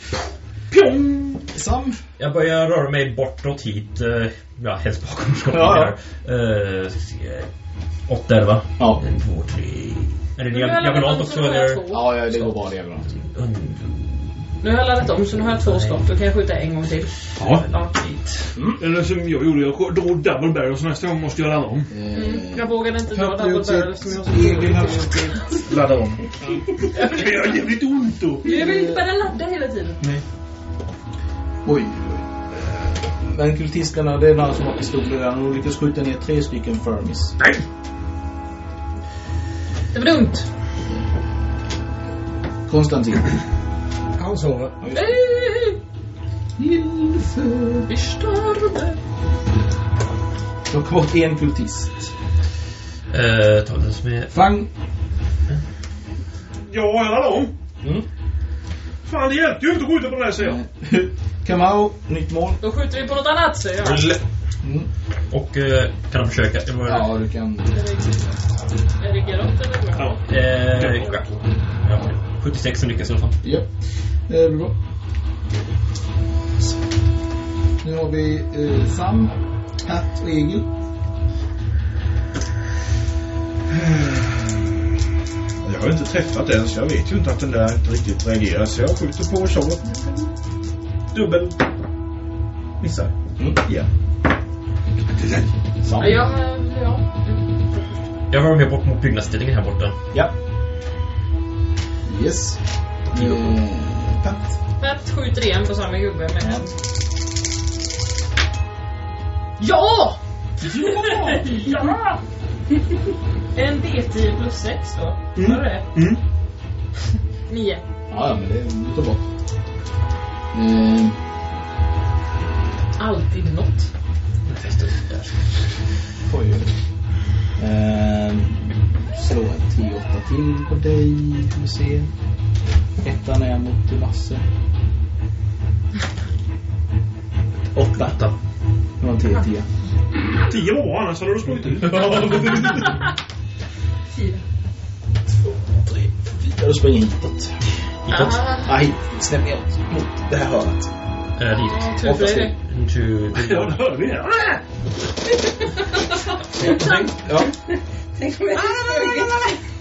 Pjong! Sam? Jag börjar röra mig bortåt hit. eh, Ja, helst bakom skåpet Ja, här. Eh, ska se. Åtta det va? Ja. En, två, tre. Är det Nu har jag diagonalt också så nu har jag eller? två. Ja, ja, det går bra diagonalt. Nu har jag laddat om så nu har jag två skott. Då kan jag skjuta en gång till. Ja. Ja. Eller som jag gjorde, jag drog double barrel så nästa gång måste jag ladda om. Mm. Jag vågade inte dra double barrel eftersom jag har så prioritet. Ladda om. Det gör jävligt ont då. Jag vill inte bara ladda hela tiden. Oj, oj. Men kultisterna, det är några som har pistoler där. De lyckas skjuta ner tre stycken Fermis. Nej! Det var dumt. Konstantin. Han sover. Nej! Vi starve. Plocka bort en kultist. Eh, ta den som är... Fang. Ja, jag laddar om. Mm. Fan, det hjälpte ju inte att skjuta på den här sidan. Kamau, nytt mål. Då skjuter vi på något annat säger jag. Mm. Och eh, kan de försöka? Det var, Ja, du kan... Är det garott eller? Ja. Eh, ja. Ja, 76 som lyckas i alla fall. Ja, det blir bra. Nu har vi eh, Sam, Pat och Egil. Jag har inte träffat den så jag vet ju inte att den där inte riktigt reagerar. Så jag skjuter på Charlotte. Dubbel. Missar. Mm. Ja. Sam. Ja. Ja. Jag var med bort mot byggnadsställningen här borta. Ja. Yes. Eh, Pat. Pat skjuter igen på samma gubbe med en... Ja! Ja! En D10 plus 6 då. Mm. Var det det? Mm. 9. Ja, ja, men det tar bort. Eh, Alltid något. oj, oj. Eh, slå en T8 till på dig. Vi se. Ettan är mot Lasse. Åtta. Det var en T10. Tio var bra, annars hade du sprungit ut. Fyra. Ja, då springer hitåt. Hitåt? Ah. Nej, snäpp neråt. Mot det här hörnet. Eh, dit. Tur för dig. Ja, det hörde vi. Ja. Tänk om jag hade sprungit.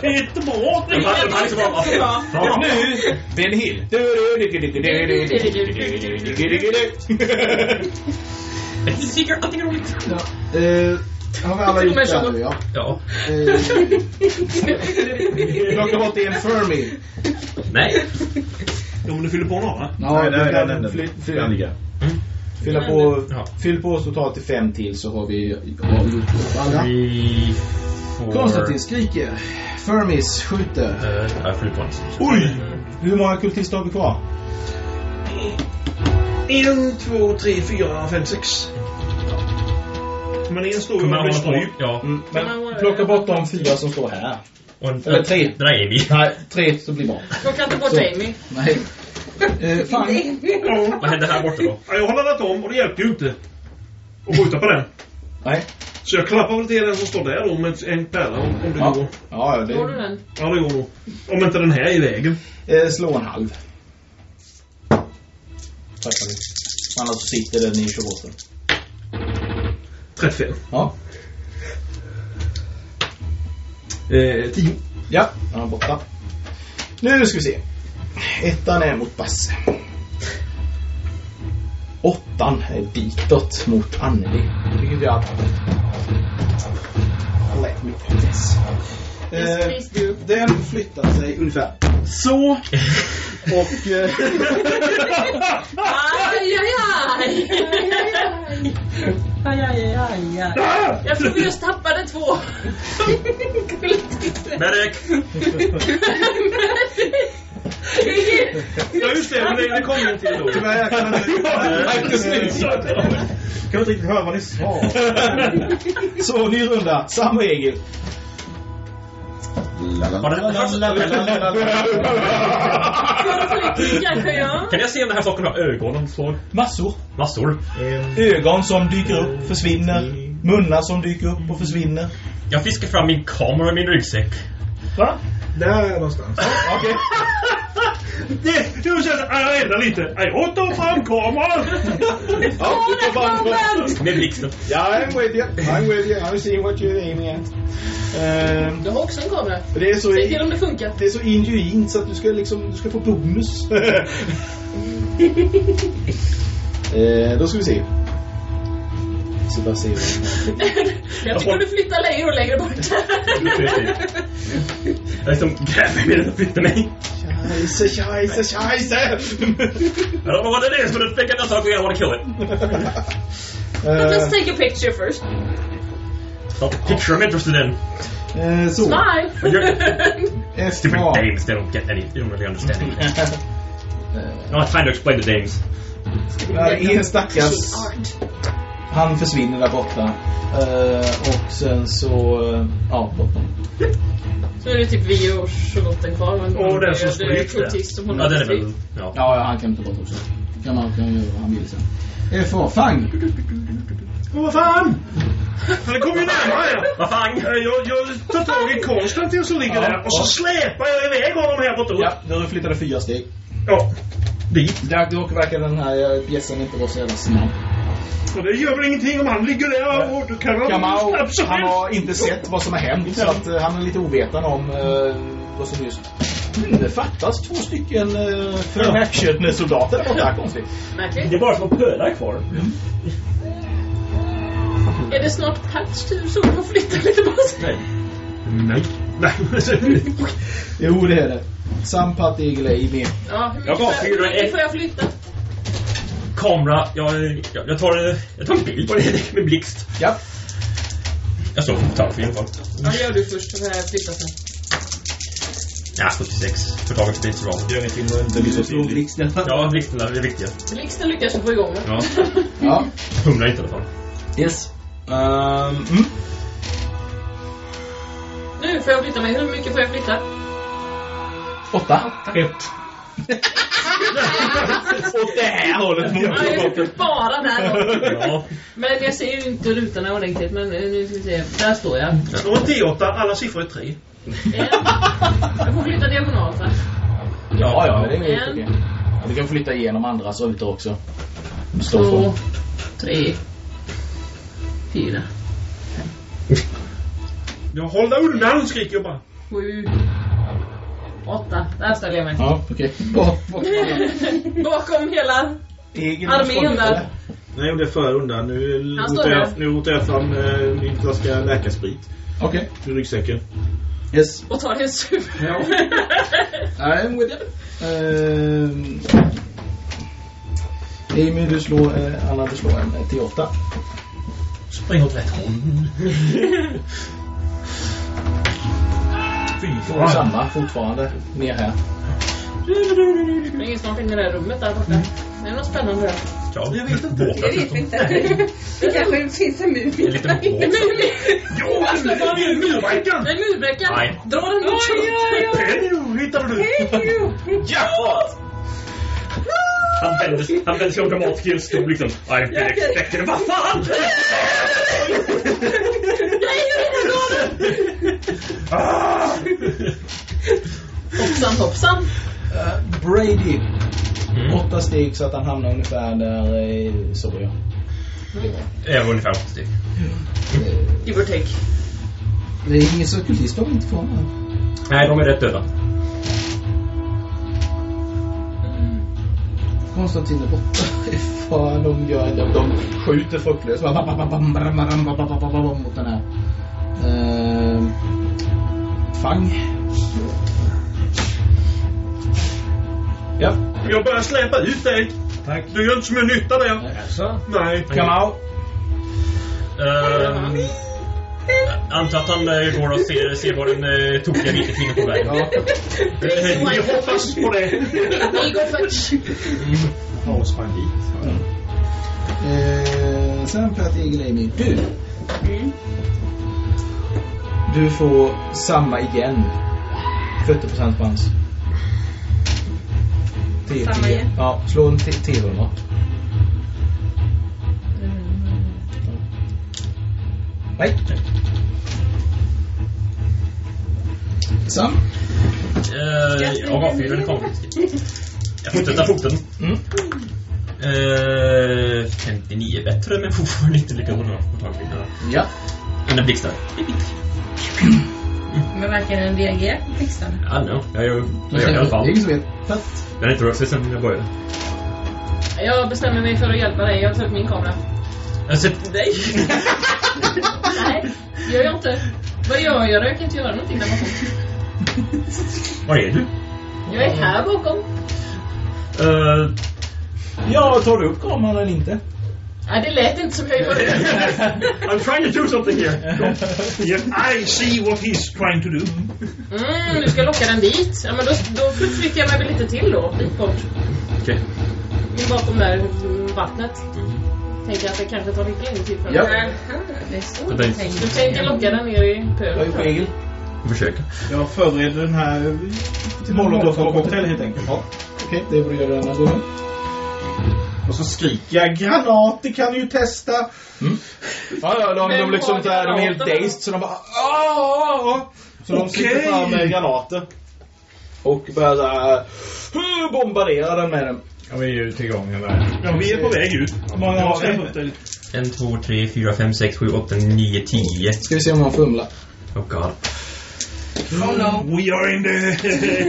Det är jättebra. De här- de här liksom bara... Ja. Ja. Nu, Ben Hill. Ett litet sticker, allting är roligt. Ja. Eh, har vi alla gjort det? så. nu, Ja. Ja. Eh, Plocka bort en Fermi. Nej. Ja, men du fyller på några. Ja, Nej, nej, kan nej, nej. Fylla på, Ja. fyll på totalt till fem till så har vi, har vi gjort alla. Four... Konstantin skriker. Fermis skjuter. Jag fyller på en. Oj! Hur många kultister har vi kvar? En, två, tre, fyra, fem, sex. Men en står ju och stryp. Ja. Mm, men plocka bort de fyra som står här. Och en, Eller tre. Där är vi. Nej, tre så blir bra. Plocka inte bort Så. Amy. Nej. Eh, fan. Ja. Vad händer här borta då? Ja, jag har laddat om och det hjälpte ju inte. Att skjuta på den. Nej. Så jag klappar väl till den som står där då med en pärla om, om det Ja. går. Ja, ja, Får du det... den? Ja, det går nog. Om inte den här är i vägen. Eh, slå en halv. Träffar vi. Annars så sitter den i 28. 35. Ja. Eh, 10. Ja, den är borta. Nu ska vi se. Ettan är mot Basse. Åttan är ditåt mot Anneli. Vilket gör att... Let me do this. Eh, den flyttar sig ungefär så. Och... Eh, Aj, aj, aj! Aj, aj, aj, aj. Jag tror vi just tappade två. Medic! Ja, just det. Men det, det kommer inte till då. tyvärr, jag kan inte... Kan inte riktigt höra vad ni sa. Så, ny runda. Samma regel. Kanske ja. Kan jag se om den här saken har ögonen så? Massor. Massor. Ögon som dyker upp, försvinner. Munnar som dyker upp och försvinner. Jag fiskar fram min kamera i min ryggsäck. Va? Där är jag någonstans. Okej. Det, du säger att jag ändrar lite. Jag tar fram kameran. Ja, du tar fram kameran. Med blixten. Ja, I'm with you. I'm with you. I'm seeing what you're aiming at. Ehm, Du har också en kamera. det är så... Säg till om det funkar. Det är så injuint så att du ska liksom, du ska få bonus. eh, då ska vi se. Så bara säger hon Jag tycker du flyttar längre och längre bort. Jag är som grävlig med att flytta mig. Scheisse, scheisse, scheisse! Vad var det det som du fick en sak och jag wanna kill it uh, eh, Let's take a picture first. Not the picture I'm interested in uh, so. Smile Stupid dames, they don't get any They don't really understand English uh, I'm trying to explain the dames Det är stackars han försvinner där borta. Eh, och sen så... eh, ja, borta. Så är det typ vi och Charlotten kvar. Men Och den som spritt det. Ja, den är väl... Ja. Ja, han kan ta bort också. Kan man kan göra vad han vill sen. FA, Fang! Åh, vad fan! Han kommer ju närmare. Vad fan? Eh, Jag, jag tar tag i Konstantin som ligger Ja, där och så släpar jag iväg honom här bortåt. Ja, du flyttade fyra steg. Ja. Dit. Där dock verkar den här eh, bjässen inte vara så jävla snabb. Och det gör väl ingenting om han ligger där och då kan han Kamau, han har inte sett vad som har hänt så att eh, han är lite ovetande om eh, vad som just... Mm, det fattas två stycken uh, firm action-soldater där borta, konstigt. Det är bara små pölar kvar. Är det snart patch tur så du får flytta lite på sig? Nej. Nej. Nej. Jo, det är det. Sampat Eagle Amy. Ja, hur Jag mycket, fyra hur mycket får jag flytta? Kamera, jag, jag, jag, tar, jag tar en bild på det med blixt. Ja. Jag står på fotografin i alla fall. Ja, det gör du först så får jag flytta sen. Ja, 76. Förtaget spelar inte så bra. Gör ingenting om inte blir så tydligt. Ja, blixten är det viktiga. Blixten lyckas få igång med. Ja. Ja. Humlar inte i alla fall. Yes. Um, mm. Nu får jag flytta mig. Hur mycket får jag flytta? Åtta. Ett. Åt det här hållet. Ja, jag är bara där. Ja. Men jag ser ju inte rutorna ordentligt. Men eh, nu ska vi se. Där står jag. Står en T8, alla siffror är tre. En. Jag får flytta diagonalt va? Ja, ja, det är inget En. problem. Ja, du kan flytta igenom andras rutor också. Stå Två. Tre. Fyra. Jag håller undan skriker jag bara. Sju. Åtta. Där ställer jag mig. Ja, okej. Bort. Bakom hela Egen armén där. Nej, det är för undan. Nu rotar jag, där. nu rotar jag fram eh, min flaska läkarsprit Okej. ur ryggsäcken. Yes. Och tar en sup. Ja. I'm with you. Ehm. Amy, du slår, eh, Anna, du slår en eh, T8. Spring åt rätt håll. Fy Och samma fortfarande. Ner här. Det springer snart in i det där rummet där borta. Det är något spännande där. Ja, Jag vet inte. Det vet inte. Det kanske finns en mumie. En liten båt. Jo, det är en murbräckan! En murbräcka. Nej. Dra den bort. Den hittade du. Jackpot! Han vänder, han vänder sig om dramatiskt i en stol liksom. I've been expecting. Vad fan! Hoppsan hoppsan. Uh, Brady. Mm. Åtta steg så att han hamnar ungefär där i Sorry. Mm. Ja, ungefär åtta steg. Mm. Give or take. Det är ingen cirkulist de inte kvar här. Nej, de är rätt döda. Konstantin är borta. Fan, de gör de, de skjuter fruktlöst. Mot den här Uh, fang. Ja. Jag börjar släpa ut dig. Tack. Du gör inte så mycket nytta där. Jaså? Nej. Kamau. Uh, antar att han eh, går och ser, ser var den uh, tokiga vita kvinnan på väg. Ja. Vi hoppas på det. Vi går först. Ja, och sprang dit. Eh, sen Pat Eagle Amy. Du. Du får samma igen. 40% chans. Samma igen? Ja, slå en T- T100. Nej. Sam. Eh, jag avfyrar en konflikt. Jag fortsätter foten. Mm. Eh, 59 är bättre, men fortfarande inte lika bra Ja. Mina blixtar. Men verkar den reagera på? I don't know. Jag gör, jag gör det i alla fall. Det är ingen som vet. Den har inte rört sig sen jag började. Jag bestämmer mig för att hjälpa dig. Jag tar upp min kamera. Jag sett dig. Nej, gör jag inte. Vad gör jag? Jag kan inte göra någonting där bakom. Var är du? Jag är här bakom. Uh, Ja, tar du upp kameran eller inte? Nej, det lät inte som jag gjorde. I'm trying to do something here. Yeah, I see what he's trying to do. Mm, du ska locka den dit. Ja, men då, då flyttar jag mig väl lite till då. Dit bort. Okej. In bakom där mm, vattnet. Tänker att det kanske tar lite längre tid för Ja. den. Aha, det är så Jag du tänker. Locka den ner i är pölen. regel? Försöker. Jag förbereder den här till molotovcocktail helt enkelt. Ja. Okej, det får du göra när du är Och så skriker jag granater kan ju testa. Ja, ja, de, de liksom här, de är helt dazed så de bara "Ah!" Så de sliter Okej. fram med granater. Och börjar så här "Huh!" bombardera den med dem. Ja, vi är ju till gången där. Ja, vi är på väg ut. Många har vi? En, två, tre, fyra, fem, sex, sju, åtta, nio, tio. Ska vi se om han fumlar. Oh god. Oh no. We are in the,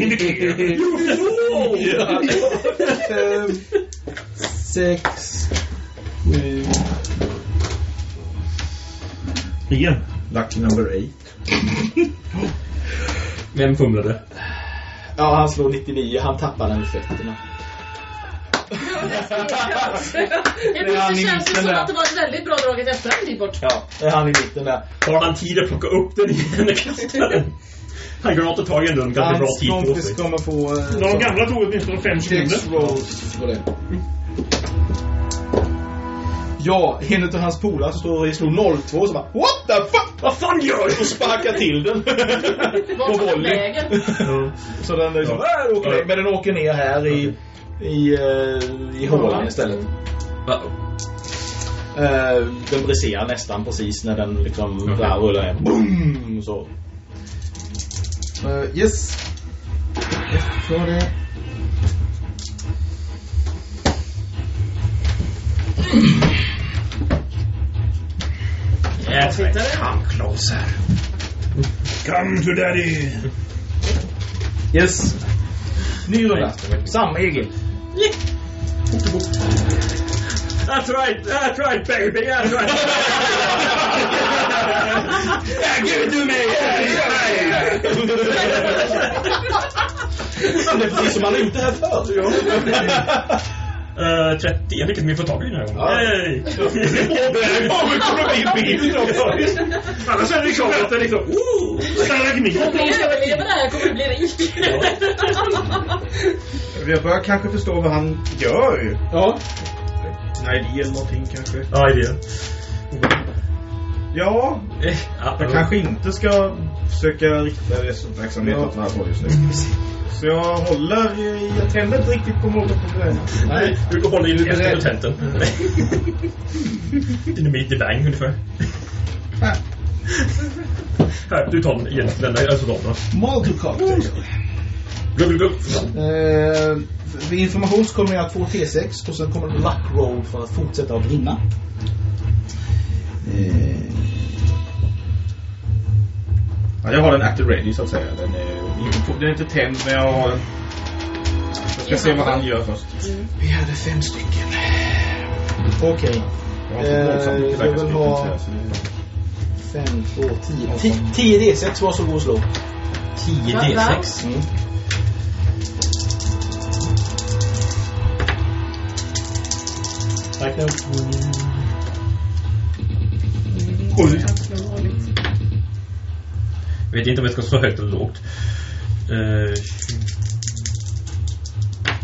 in the clear. Fem, sex, sju. Igen. Lucky number eight. Vem fumlade? Ja, han slår 99. Han tappar den i fötterna. Det han i känns det som där. att det var ett väldigt bra draget efter en bit bort. Ja, det är han i mitten där. Har han tid att plocka upp den igen och kasta den? Han granater tar ju ändå en ganska bra tid på kompis sig. kommer få... eh, De gamla tog åtminstone fem sekunder. Rolls det. Ja, en av hans polare står i slog 02 och så bara What the fuck? Vad fan gör du? Och sparkar till den. På volley. Så den liksom, äh, åker ner. Men den åker ner här i, i, uh, i hålen istället. Uh-oh. Eh, den briserar nästan precis när den liksom där rullar ner. Boom! Så. Eh, yes. Efter det. That's right. Come closer. Come to daddy. Yes. Ny runda. Samma Egil. That's right, that's right baby, that's right. Yeah, give it to me! Yeah, det är precis som han har gjort det här förr. Uh, 30, jag fick inte mer få tag i den här gången. Ja. Yay! Det kommer komma bli bild också. Annars är det liksom att det är liksom... Ooh, stalagmit. Om ni överlever det här kommer du bli rik. Jag börjar kanske förstå vad han gör. Ja. En idé eller någonting kanske. Ja, idé. Ja, Eh, ja, jag kanske inte ska försöka rikta dess uppmärksamhet åt den här just nu. Så jag håller i... Jag tänder inte riktigt på målet på grejen. Nej, du Du är efter beredd. potenten. Dynamit i bang ungefär. Här, du tar den igen. Lämna soldaterna. Molotov cocktail. Glugg, glugg. Eh, vid information så kommer jag att få T6 och sen kommer det luck roll för att fortsätta att brinna. Eh, Ja, jag har den active ready så att säga. Den är, den är inte tänd men jag har... Jag ska se vad han gör först. vi hade fem stycken. Okej. Jag har inte våldsamt mycket Eh, jag vill läkarspel, ha- så jag ser- Fem, två, tio. Ti- Tio D6, varsågod och slå. 10 Va? D6. Mm. Räkna upp. Sju. Jag vet inte om jag ska slå högt eller lågt. Uh,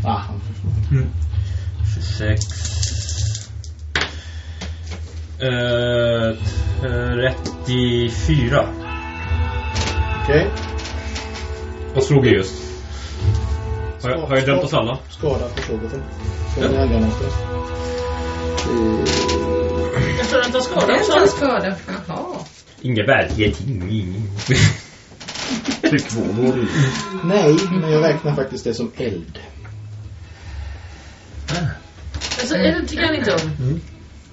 Ah, 26. Uh, 34. Okej. Vad slog jag just? Har jag, har jag dömt oss alla? Skada på sågeten. Från järngranater. Jag tror den tar skada Den också. tar skada. Jaha. Inga värdighet. ing- Tryckvågor. Nej, men jag räknar faktiskt det som eld. Alltså, det tycker han inte om.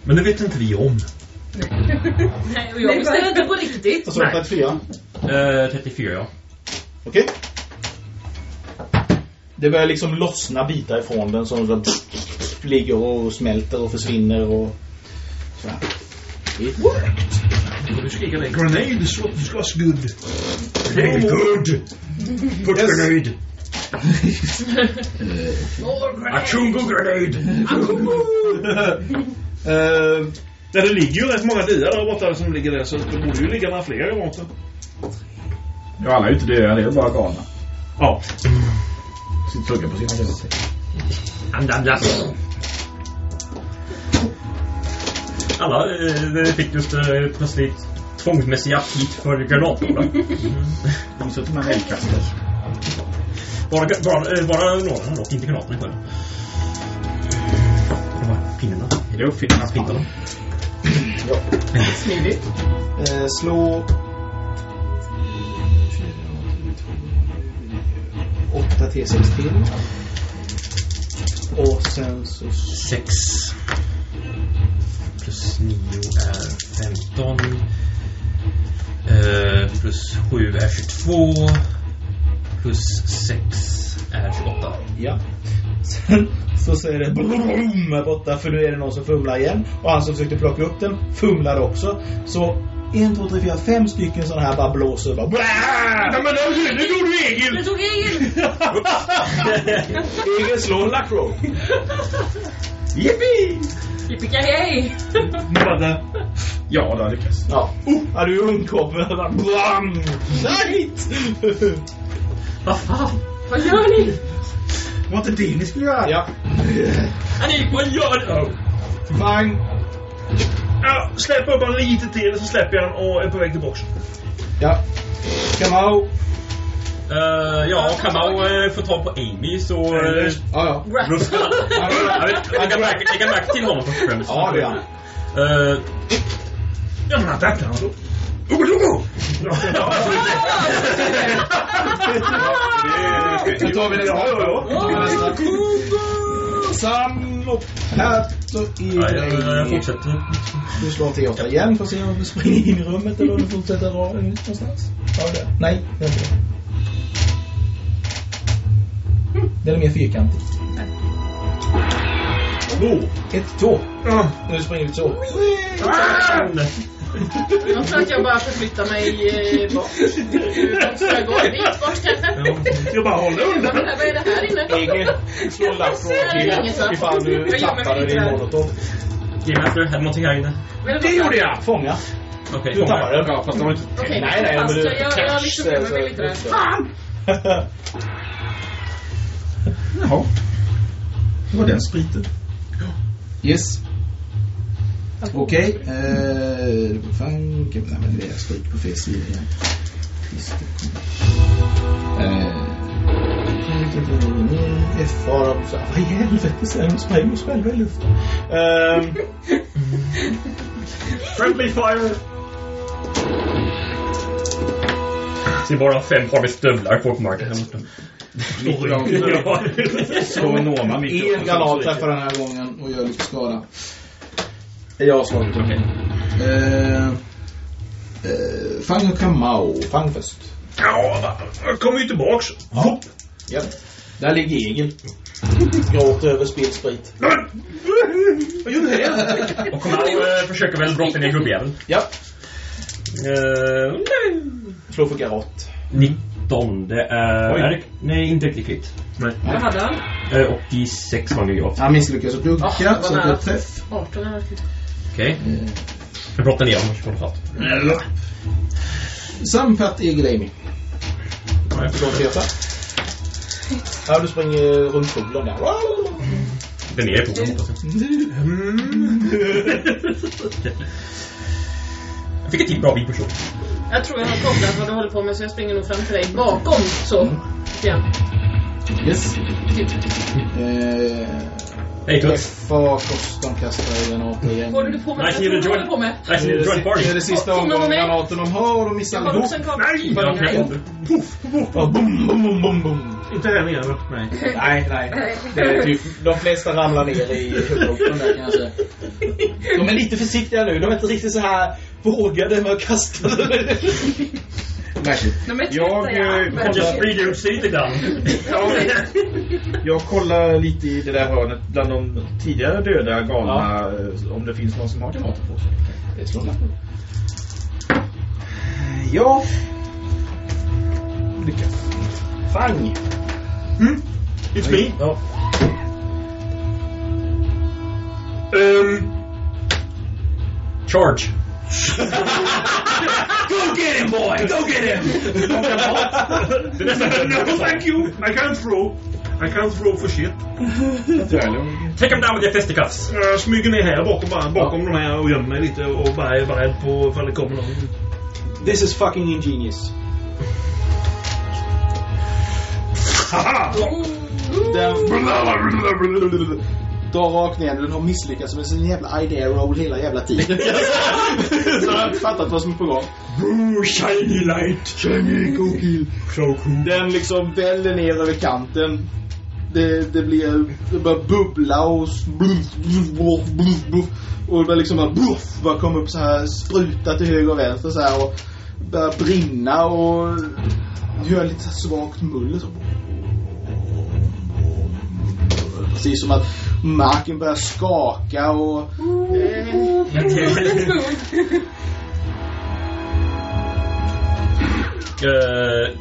Men det vet inte vi om. Nej, och jag beställer inte på riktigt. Och så 34. Eh, 34 ja. Okej. Det börjar liksom lossna bitar ifrån den som så ligger och smälter och försvinner och så här. It worked. Grenades, was good? Grenade good! Put Yes. grenade! Achungo grenade! Eh, Ja, det ligger ju rätt många diar där borta som ligger där så det borde ju ligga några fler i maten. Ja, alla är ju inte döda, det är bara galna. Ja. Sitter och tuggar på sina grejer. Andamlas. Alla eh, fick just eh, plötsligt tvångsmässig aptit för granater. De sitter med eldkastare. Bara, bara, eh, bara några dock, inte granaterna själva. De här pinnarna. Är det uppfinningarnas pinnar? Smidigt. eh, slå... 8 T6 till. Och sen så... Sex. Plus nio är 15. Eh, plus sju är 22. Plus sex är 28. Ja. Sen så säger det blum här borta för nu är det någon som fumlar igen. Och han som försökte plocka upp den fumlar också. Så en, två, tre, fyra, fem stycken sådana här bara blåser. Bara, Nej men nu, tog du Egil! Nu tog Egil! Egen slår Lackrow. Yippee! Yippee Mother. Ja, det har lyckats. Ja. Oh, ja, du. Bara, Blam! Nej! Vad fan? Vad gör ni? Var inte det ni skulle göra? Ja. Ani, vad gör du? Fang. Ja, släpp upp honom lite till så släpper jag honom och är på väg till boxen. Ja. Kamau. Eh, ja, Kamau uh, får tag på Amy så... Uh, Ja, ja. Jag vet- jag kan märka- jag kan till honom först och främst. Ja, det är han. Eh, Ja, men attackar han då. Tar vi nästa. Ja, ja, ja. Sam och Pat och ja, jag, jag Elaine. fortsätter. Du slår T8 igen för att se om du springer in i rummet eller om du fortsätter dra någonstans. Du det? Nej, det är inte det. Den är mer fyrkantig. Två. Ett, två. Ja. Nu springer vi så. Jag tror att jag bara förflyttar mig eh, bort. Ska jag gå? Dit? Jag bara håller undan. vad är det här inne? Egil, slå lapp till ifall du Jag tappade din monitor. Game-Master, hade någonting här inne? Det gjorde jag! Fånga. Okej, Du tappade den. Ja, fast de har inte... Okej, Nej, nej, fast men du- jag, jag, jag liksom gömmer mig lite där. Fan! Jaha. Det var den spriten. Yes. Okej. Eh, fan, kan- nej men det är jag stryker på fel sida igen. Det. Eh, F bara så vad i helvete säger de spränger oss själva i luften. Ehm, Friendly fire. Ser bara fem par med stövlar kvar på marken här borta. Så Norma mitt en granat träffar den här gången och gör lite skada. Jag har slagit Okej. Eh, eh, Fang och Kamau. Fang först. Ja, jag kommer ju tillbaks. Ja. ja. Där ligger Egil. Gråter över spilld sprit. Vad gör du här? Och Kamau uh, försöker väl brotta ner gubbjäveln. Ja. Uh, nej. Slå för garott. 19, det är... Oj. är det, nej, inte riktigt fritt. Nej. Vad hade han? Uh, 86 var det gravt. Han misslyckas att ducka Ah, vad så att det är träff. 18 eller. Okej. Jag brottar ner honom, så får du fatt. Ja. Sampat. Ja, jag Slå förstår. T8. Ja, du springer runt där. Den är på den hoppas jag. Jag fick ett till bra bild på så. Jag tror jag har kopplat vad du håller på med så jag springer nog fram till dig bakom så. Igen. Yes. Typ. Eh, Hej Tuts. De kastar granater igen. Vad håller du på med? Nice to håller du på med? Nice to join Det är party. det sista omgången granaten de har och de Jag missar har allihop. också en kaka. Nej! Ja, Nej. Puff! Puff! Ja, bum, bum, bum, bum. Inte här nere va? Nej. Nej, nej. Det är typ, de flesta ramlar ner i huvudroten där kan jag säga. De är lite försiktiga nu. De är inte riktigt så här vågade med att kasta. Märkligt. De är Jag, ja. eh, Men- Just reduce lite grann. Ja, jag kollar lite i det där hörnet bland de tidigare döda galna eh, om det finns någon som har granater på sig. Det. Ja. Lyckas. Fang! Mm. It's me. Ja. Um, Charge. Go get him boy! Go get him! no thank you! I can't throw. I can't throw for shit. Take him down with your fisticuffs. Jag smyger ner här bakom, bara, bakom de här och gömmer mig lite och bara är beredd på ifall det kommer någon. This is fucking ingenious. Haha! Drar rakt ner. Den har misslyckats med sin jävla idea roll hela jävla tiden. Så jag har inte fattat vad som är på gång. Ooh, shiny light! Shiny cool kill. So cool. Den liksom väller ner över kanten. Det, det blir, det börjar bubbla och bluff, bluff, bluff, bluff, bluff. Och det börjar liksom bara bluff, bara komma upp så här spruta till höger och vänster så här och börjar brinna och hör lite svagt muller så. Precis som att marken börjar skaka och Uh,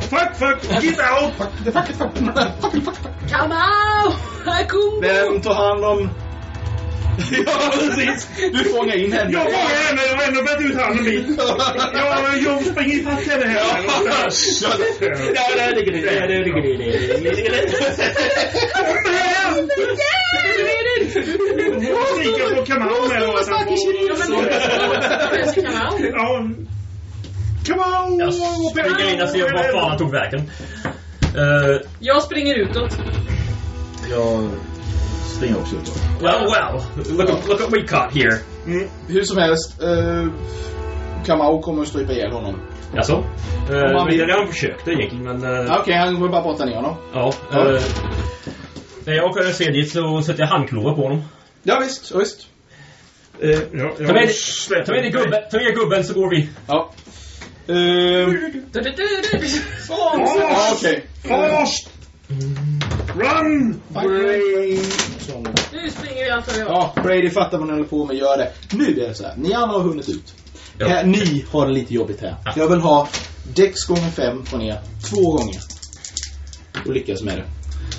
Fuck, fuck! Get out! Come out! Här kommer vem tar hand om... ja precis! Du fångar in henne. Jag fångar henne! Jag har ändå bett ut handen dit. Jag, jag springer ifatt henne här. Ja, det ligger det. Det ligger det. Jag skriker på Kamau med och Ja, Come. Kamau! jag springer in och ser var fan han tog vägen. Uh, Jag springer utåt. Jag springer också ut. well, well. Look, at- look what we caught here. Hur som helst. Uh, Kamau kommer att strypa ihjäl honom. Jaså? Uh, Om han men vill. jag redan försökte egentligen, men... Uh, Okej, han kommer bara brotta ner honom. Ja. Ja. Uh, när jag åker ser dit så sätter jag handklovar på honom. Ja visst, ja, visst. Ja, Ta med, jag ta med dig gubben, ta med gubben så går vi. Ja. Uh, du. ja, okej. Fast! Run! Nu springer vi alltså. jag. Ja, Brady fattar vad ni håller på med, gör det. Nu är det så här, ni andra har hunnit ut. Ja. Här, ni har det lite jobbigt här. Jag vill ha Dex gånger fem från er, två gånger. Och lyckas med det.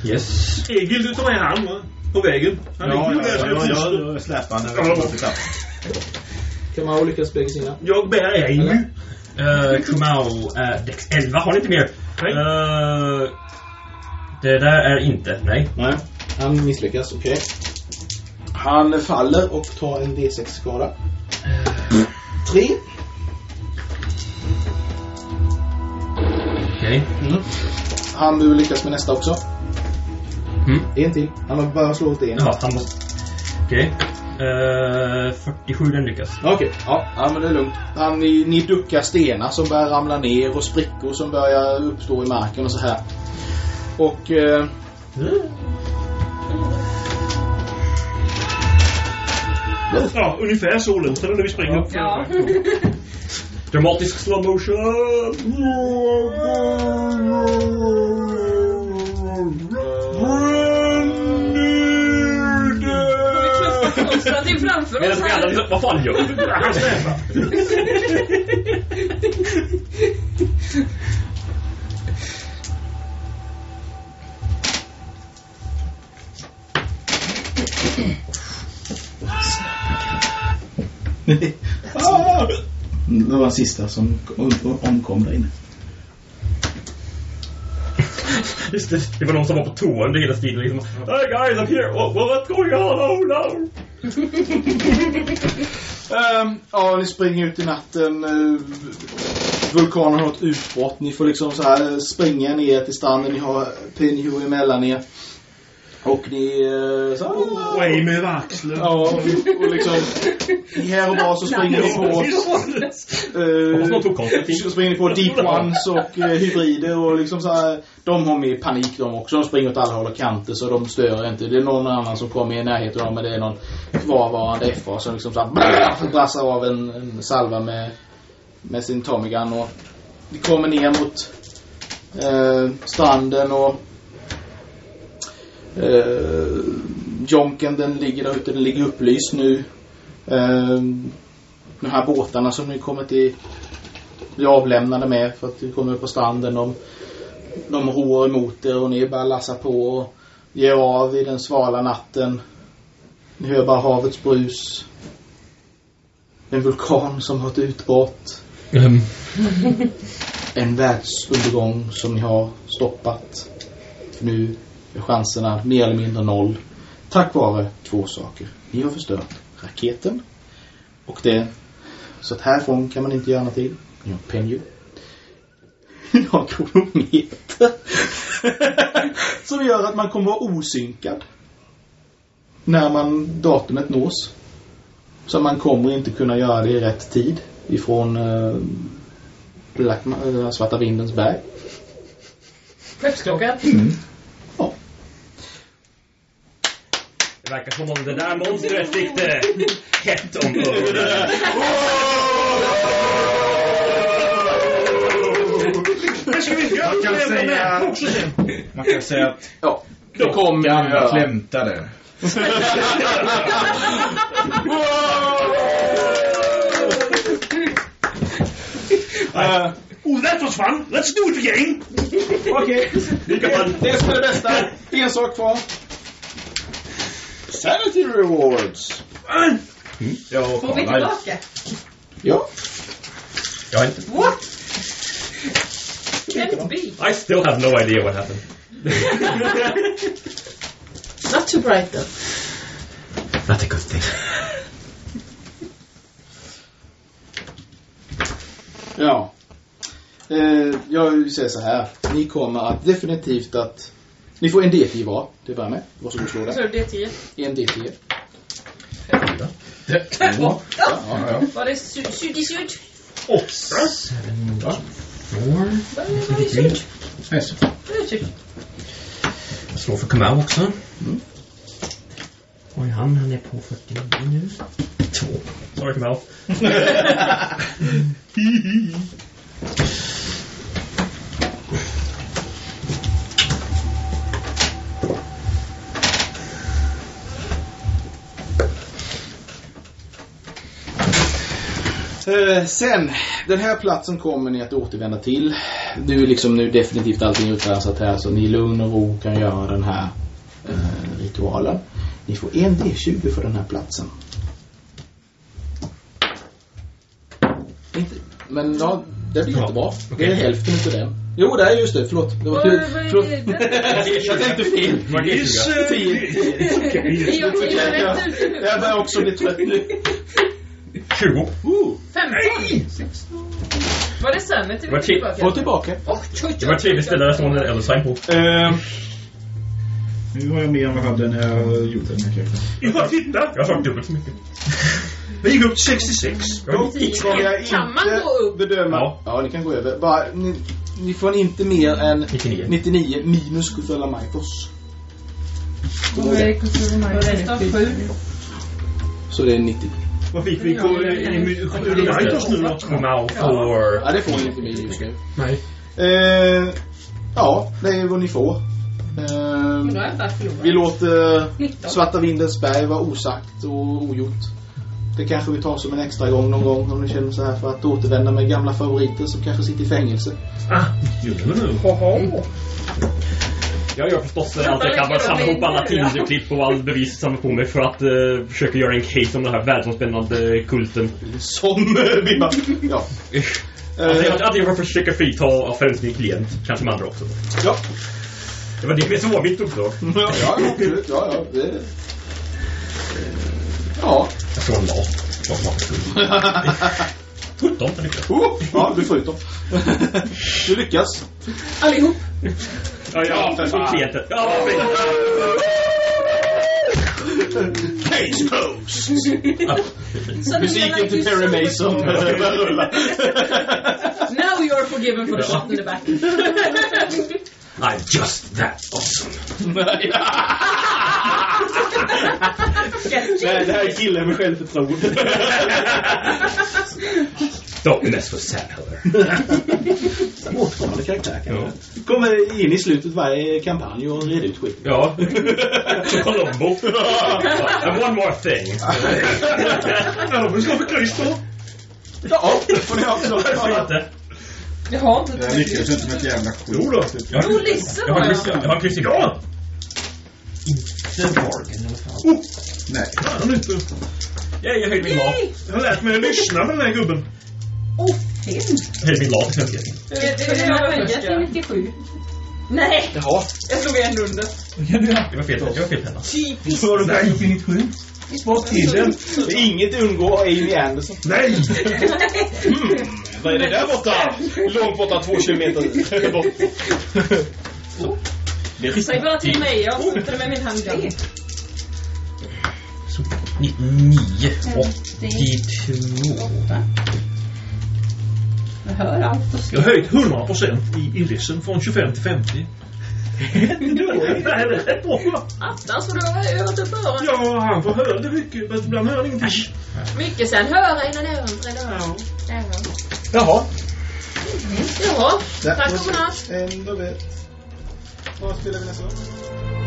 Yes. Egil, du tar med han va? På vägen. Han Ja, ja, ja, ja, foster. jag släpar Ja. trappan. Kamau lyckas bägge sina. Jag bär ej. Uh, Kumau, uh, Dex 11 har ni inte mer? Nej. Uh, det där är inte, nej. Nej, han misslyckas, okej. Han faller och tar en D6-skada. Tre. Okej. Mm. Han behöver lyckas med nästa också. Mm. En till. Han har bara slagit en. Jaha, han måste... Okej. Uh, 47 den lyckas. Okej, ja, ja men det är lugnt. Han, ni, ni duckar stenar som börjar ramla ner och sprickor som börjar uppstå i marken och så här. Och... Eh, Ja, ungefär så låter det när vi springer upp. Ja. Dramatisk slow motion. Konstnären framför Medan oss här. vad fan gör du? Han. det var den sista som om- omkom där inne. Just det, det var någon som var på toa under hela tiden liksom. Hey guys, I'm here. What, what, what's going on? Oh no! Ehm, ja, ni springer ut i natten. Uh, vulkanen har ett utbrott. Ni får liksom så här springa ner till stranden. Ni har Pinjo emellan er. Och ni... eh, Så, Och aim över axeln. Ja, och liksom... Här och var så springer ni på... Så springer ni på Deep Ones och eh, hybrider och liksom så här, De har med panik de också. De springer åt alla håll och kanter så de stör inte. Det är någon annan som kommer i närheten av dem men det är någon kvarvarande FA som liksom så här brassar av en, en salva med, med sin Tommy Gun och vi kommer ner mot eh, stranden och eh, Jonken den ligger där ute, den ligger upplyst nu. Eh, de här båtarna som ni kommer till bli avlämnade med för att vi kommer upp på stranden. De, de ror emot er och ni bara lassar på och ger av i den svala natten. Ni hör bara havets brus. En vulkan som har ett utbrott. Mm. En världsundergång som ni har stoppat. Nu är chanserna mer eller mindre noll. Tack vare två saker. Ni har förstört raketen. Och det. Så att härifrån kan man inte göra någonting. Ni har penju. Ni har kronometer. som gör att man kommer vara osynkad. När man datumet nås. Så man kommer inte kunna göra det i rätt tid. Ifrån eh, Black, eh, Svarta Vindens berg. Skeppsklockan. Det verkar som om det där monstret fick det hett om öronen. Man kan säga-. Man kan säga att Ja, det kommer jag flämtade. Eh, Oh, that was fun. Let's do it again. Okej, det, det som är det bästa. En sak kvar. Sanity rewards. Ja, Får vi tillbaka? Ja. Jag har inte... What? Can't be. I still have no idea what happened. Not too bright though. Not a good thing. Ja. Eh, jag säger så här. Ni kommer att definitivt att... Ni får en D10 var. Det börjar med. Varsågod slå Så det. är det 10. En D10. Åtta. Ja, ja. Var det sy- syd i syd? Seven, Ja. four, Var det- syd? Yes. Jag slår för Kamau också. Mm. Oj, han, han är på 49 nu. Två. Sorry Kamau. Eh, sen, den här platsen kommer ni att återvända till. Nu är liksom nu definitivt allting utrensat här så ni i lugn och ro kan göra den här eh, ritualen. Ni får en D20 för den här platsen. Inte, men ja, det blir Ja, jättebra. Det är hälften utav den. Jo, det är just det. Förlåt. Det var Vad vad är Förlåt. det? Jag tänkte fel. Var det okay. Är jag är jag rätt ute nu? Jag börjar också bli trött nu. 20. Uh, 15? Var det Sanity vi Vad fick ti- få tillbaka? tillbaka. Oj, oj, oj. Det var tredje ställe där står en eldsign på. Eh, Nu har jag mer än vad jag hade när jag gjorde den här. Vi bara titta. Jag har dubbelt så mycket. Vi gick upp till 66. Då ska jag Kan man inte gå upp? bedöma. Ja. Ja. ni kan gå över. Bara, ni, ni får inte mer än 99. 99 minus kulturella Michaels. Vad är resten sju. Så det är 90. Vad fick vi? Oss nu då? Kamau får... Ja, det får ni inte mer just nu. Nej. Eh, ja, det är vad ni får. Eh, vi låter 19. Svarta Vindens berg vara osagt och ogjort. Det kanske vi tar som en extra gång någon gång om ni känner så här för att återvända med gamla favoriter som kanske sitter i fängelse. Ah, gör det nu. Jag gör förstås allt jag kan för att samla ihop alla Tinder-klipp och all bevis samla på mig för att eh, försöka göra en case om den här världsomspännande kulten. Som eh, vi bara, ja. Eh, jag, antingen för att försöka frita främst min klient, kanske de andra också. ja. Det var det som var mitt uppdrag. Ja, ja, absolut. Ja, ja. Det... Ja. Jag slår en mat. Klart mat skulle. 17, jag lyckades. Oh, ja, du får ut dem. Du lyckas. Allihop. Ja, ja, för fan. Ja, Case closed! Musiken till Perry Mason börjar rulla. Now you are forgiven for the shot in the back. I'm just that awesome. Nej, det här är killen med självförtroende. Don't mess with Sam Heller. Återkommande karaktär kanske. Kommer in i slutet varje kampanj och reder ut skit. Ja. Colombo. And one more thing. Ja, vi slår för kryss då. Ja, det får ni. Varför inte? Jag har inte Jag lyckades inte med ett jävla skit. Jo då. Jag har Jo, Lisse jag har har kryss- jag. jag har kryss idag. Inte Morgan i alla fall. Nej. Fan inte. Yay, jag min mat. Yay! Jag har lärt mig att lyssna med den här gubben. Åh, film! Jag höjde min mat till 50. Det är det jag höjer till 97. Nej, Jaha. jag slog en du göra? Det var fel, jag var fel penna. Typiskt. Vad har du där gjort i 97? Vad till den? Inget undgår Amy Anderson. Nej! Hmm, vad är det där borta? Långt borta, två kilometer bort. Det är Säg bara till mig, jag skjuter det med min handgun. Så, 99, 82. Jag hör allt och Jag har höjt 100% i illissen från 25 till 50. Nej, det är rätt bra. Attans vad du har hört det förut. Ja, han får höra det mycket, men ibland hör han ingenting. Mycket sen höra innan öron trädde av. Öron. Jaha. Jaha, Där, tack och godnatt. Ändå vet. Vad spelar vi nästa gång?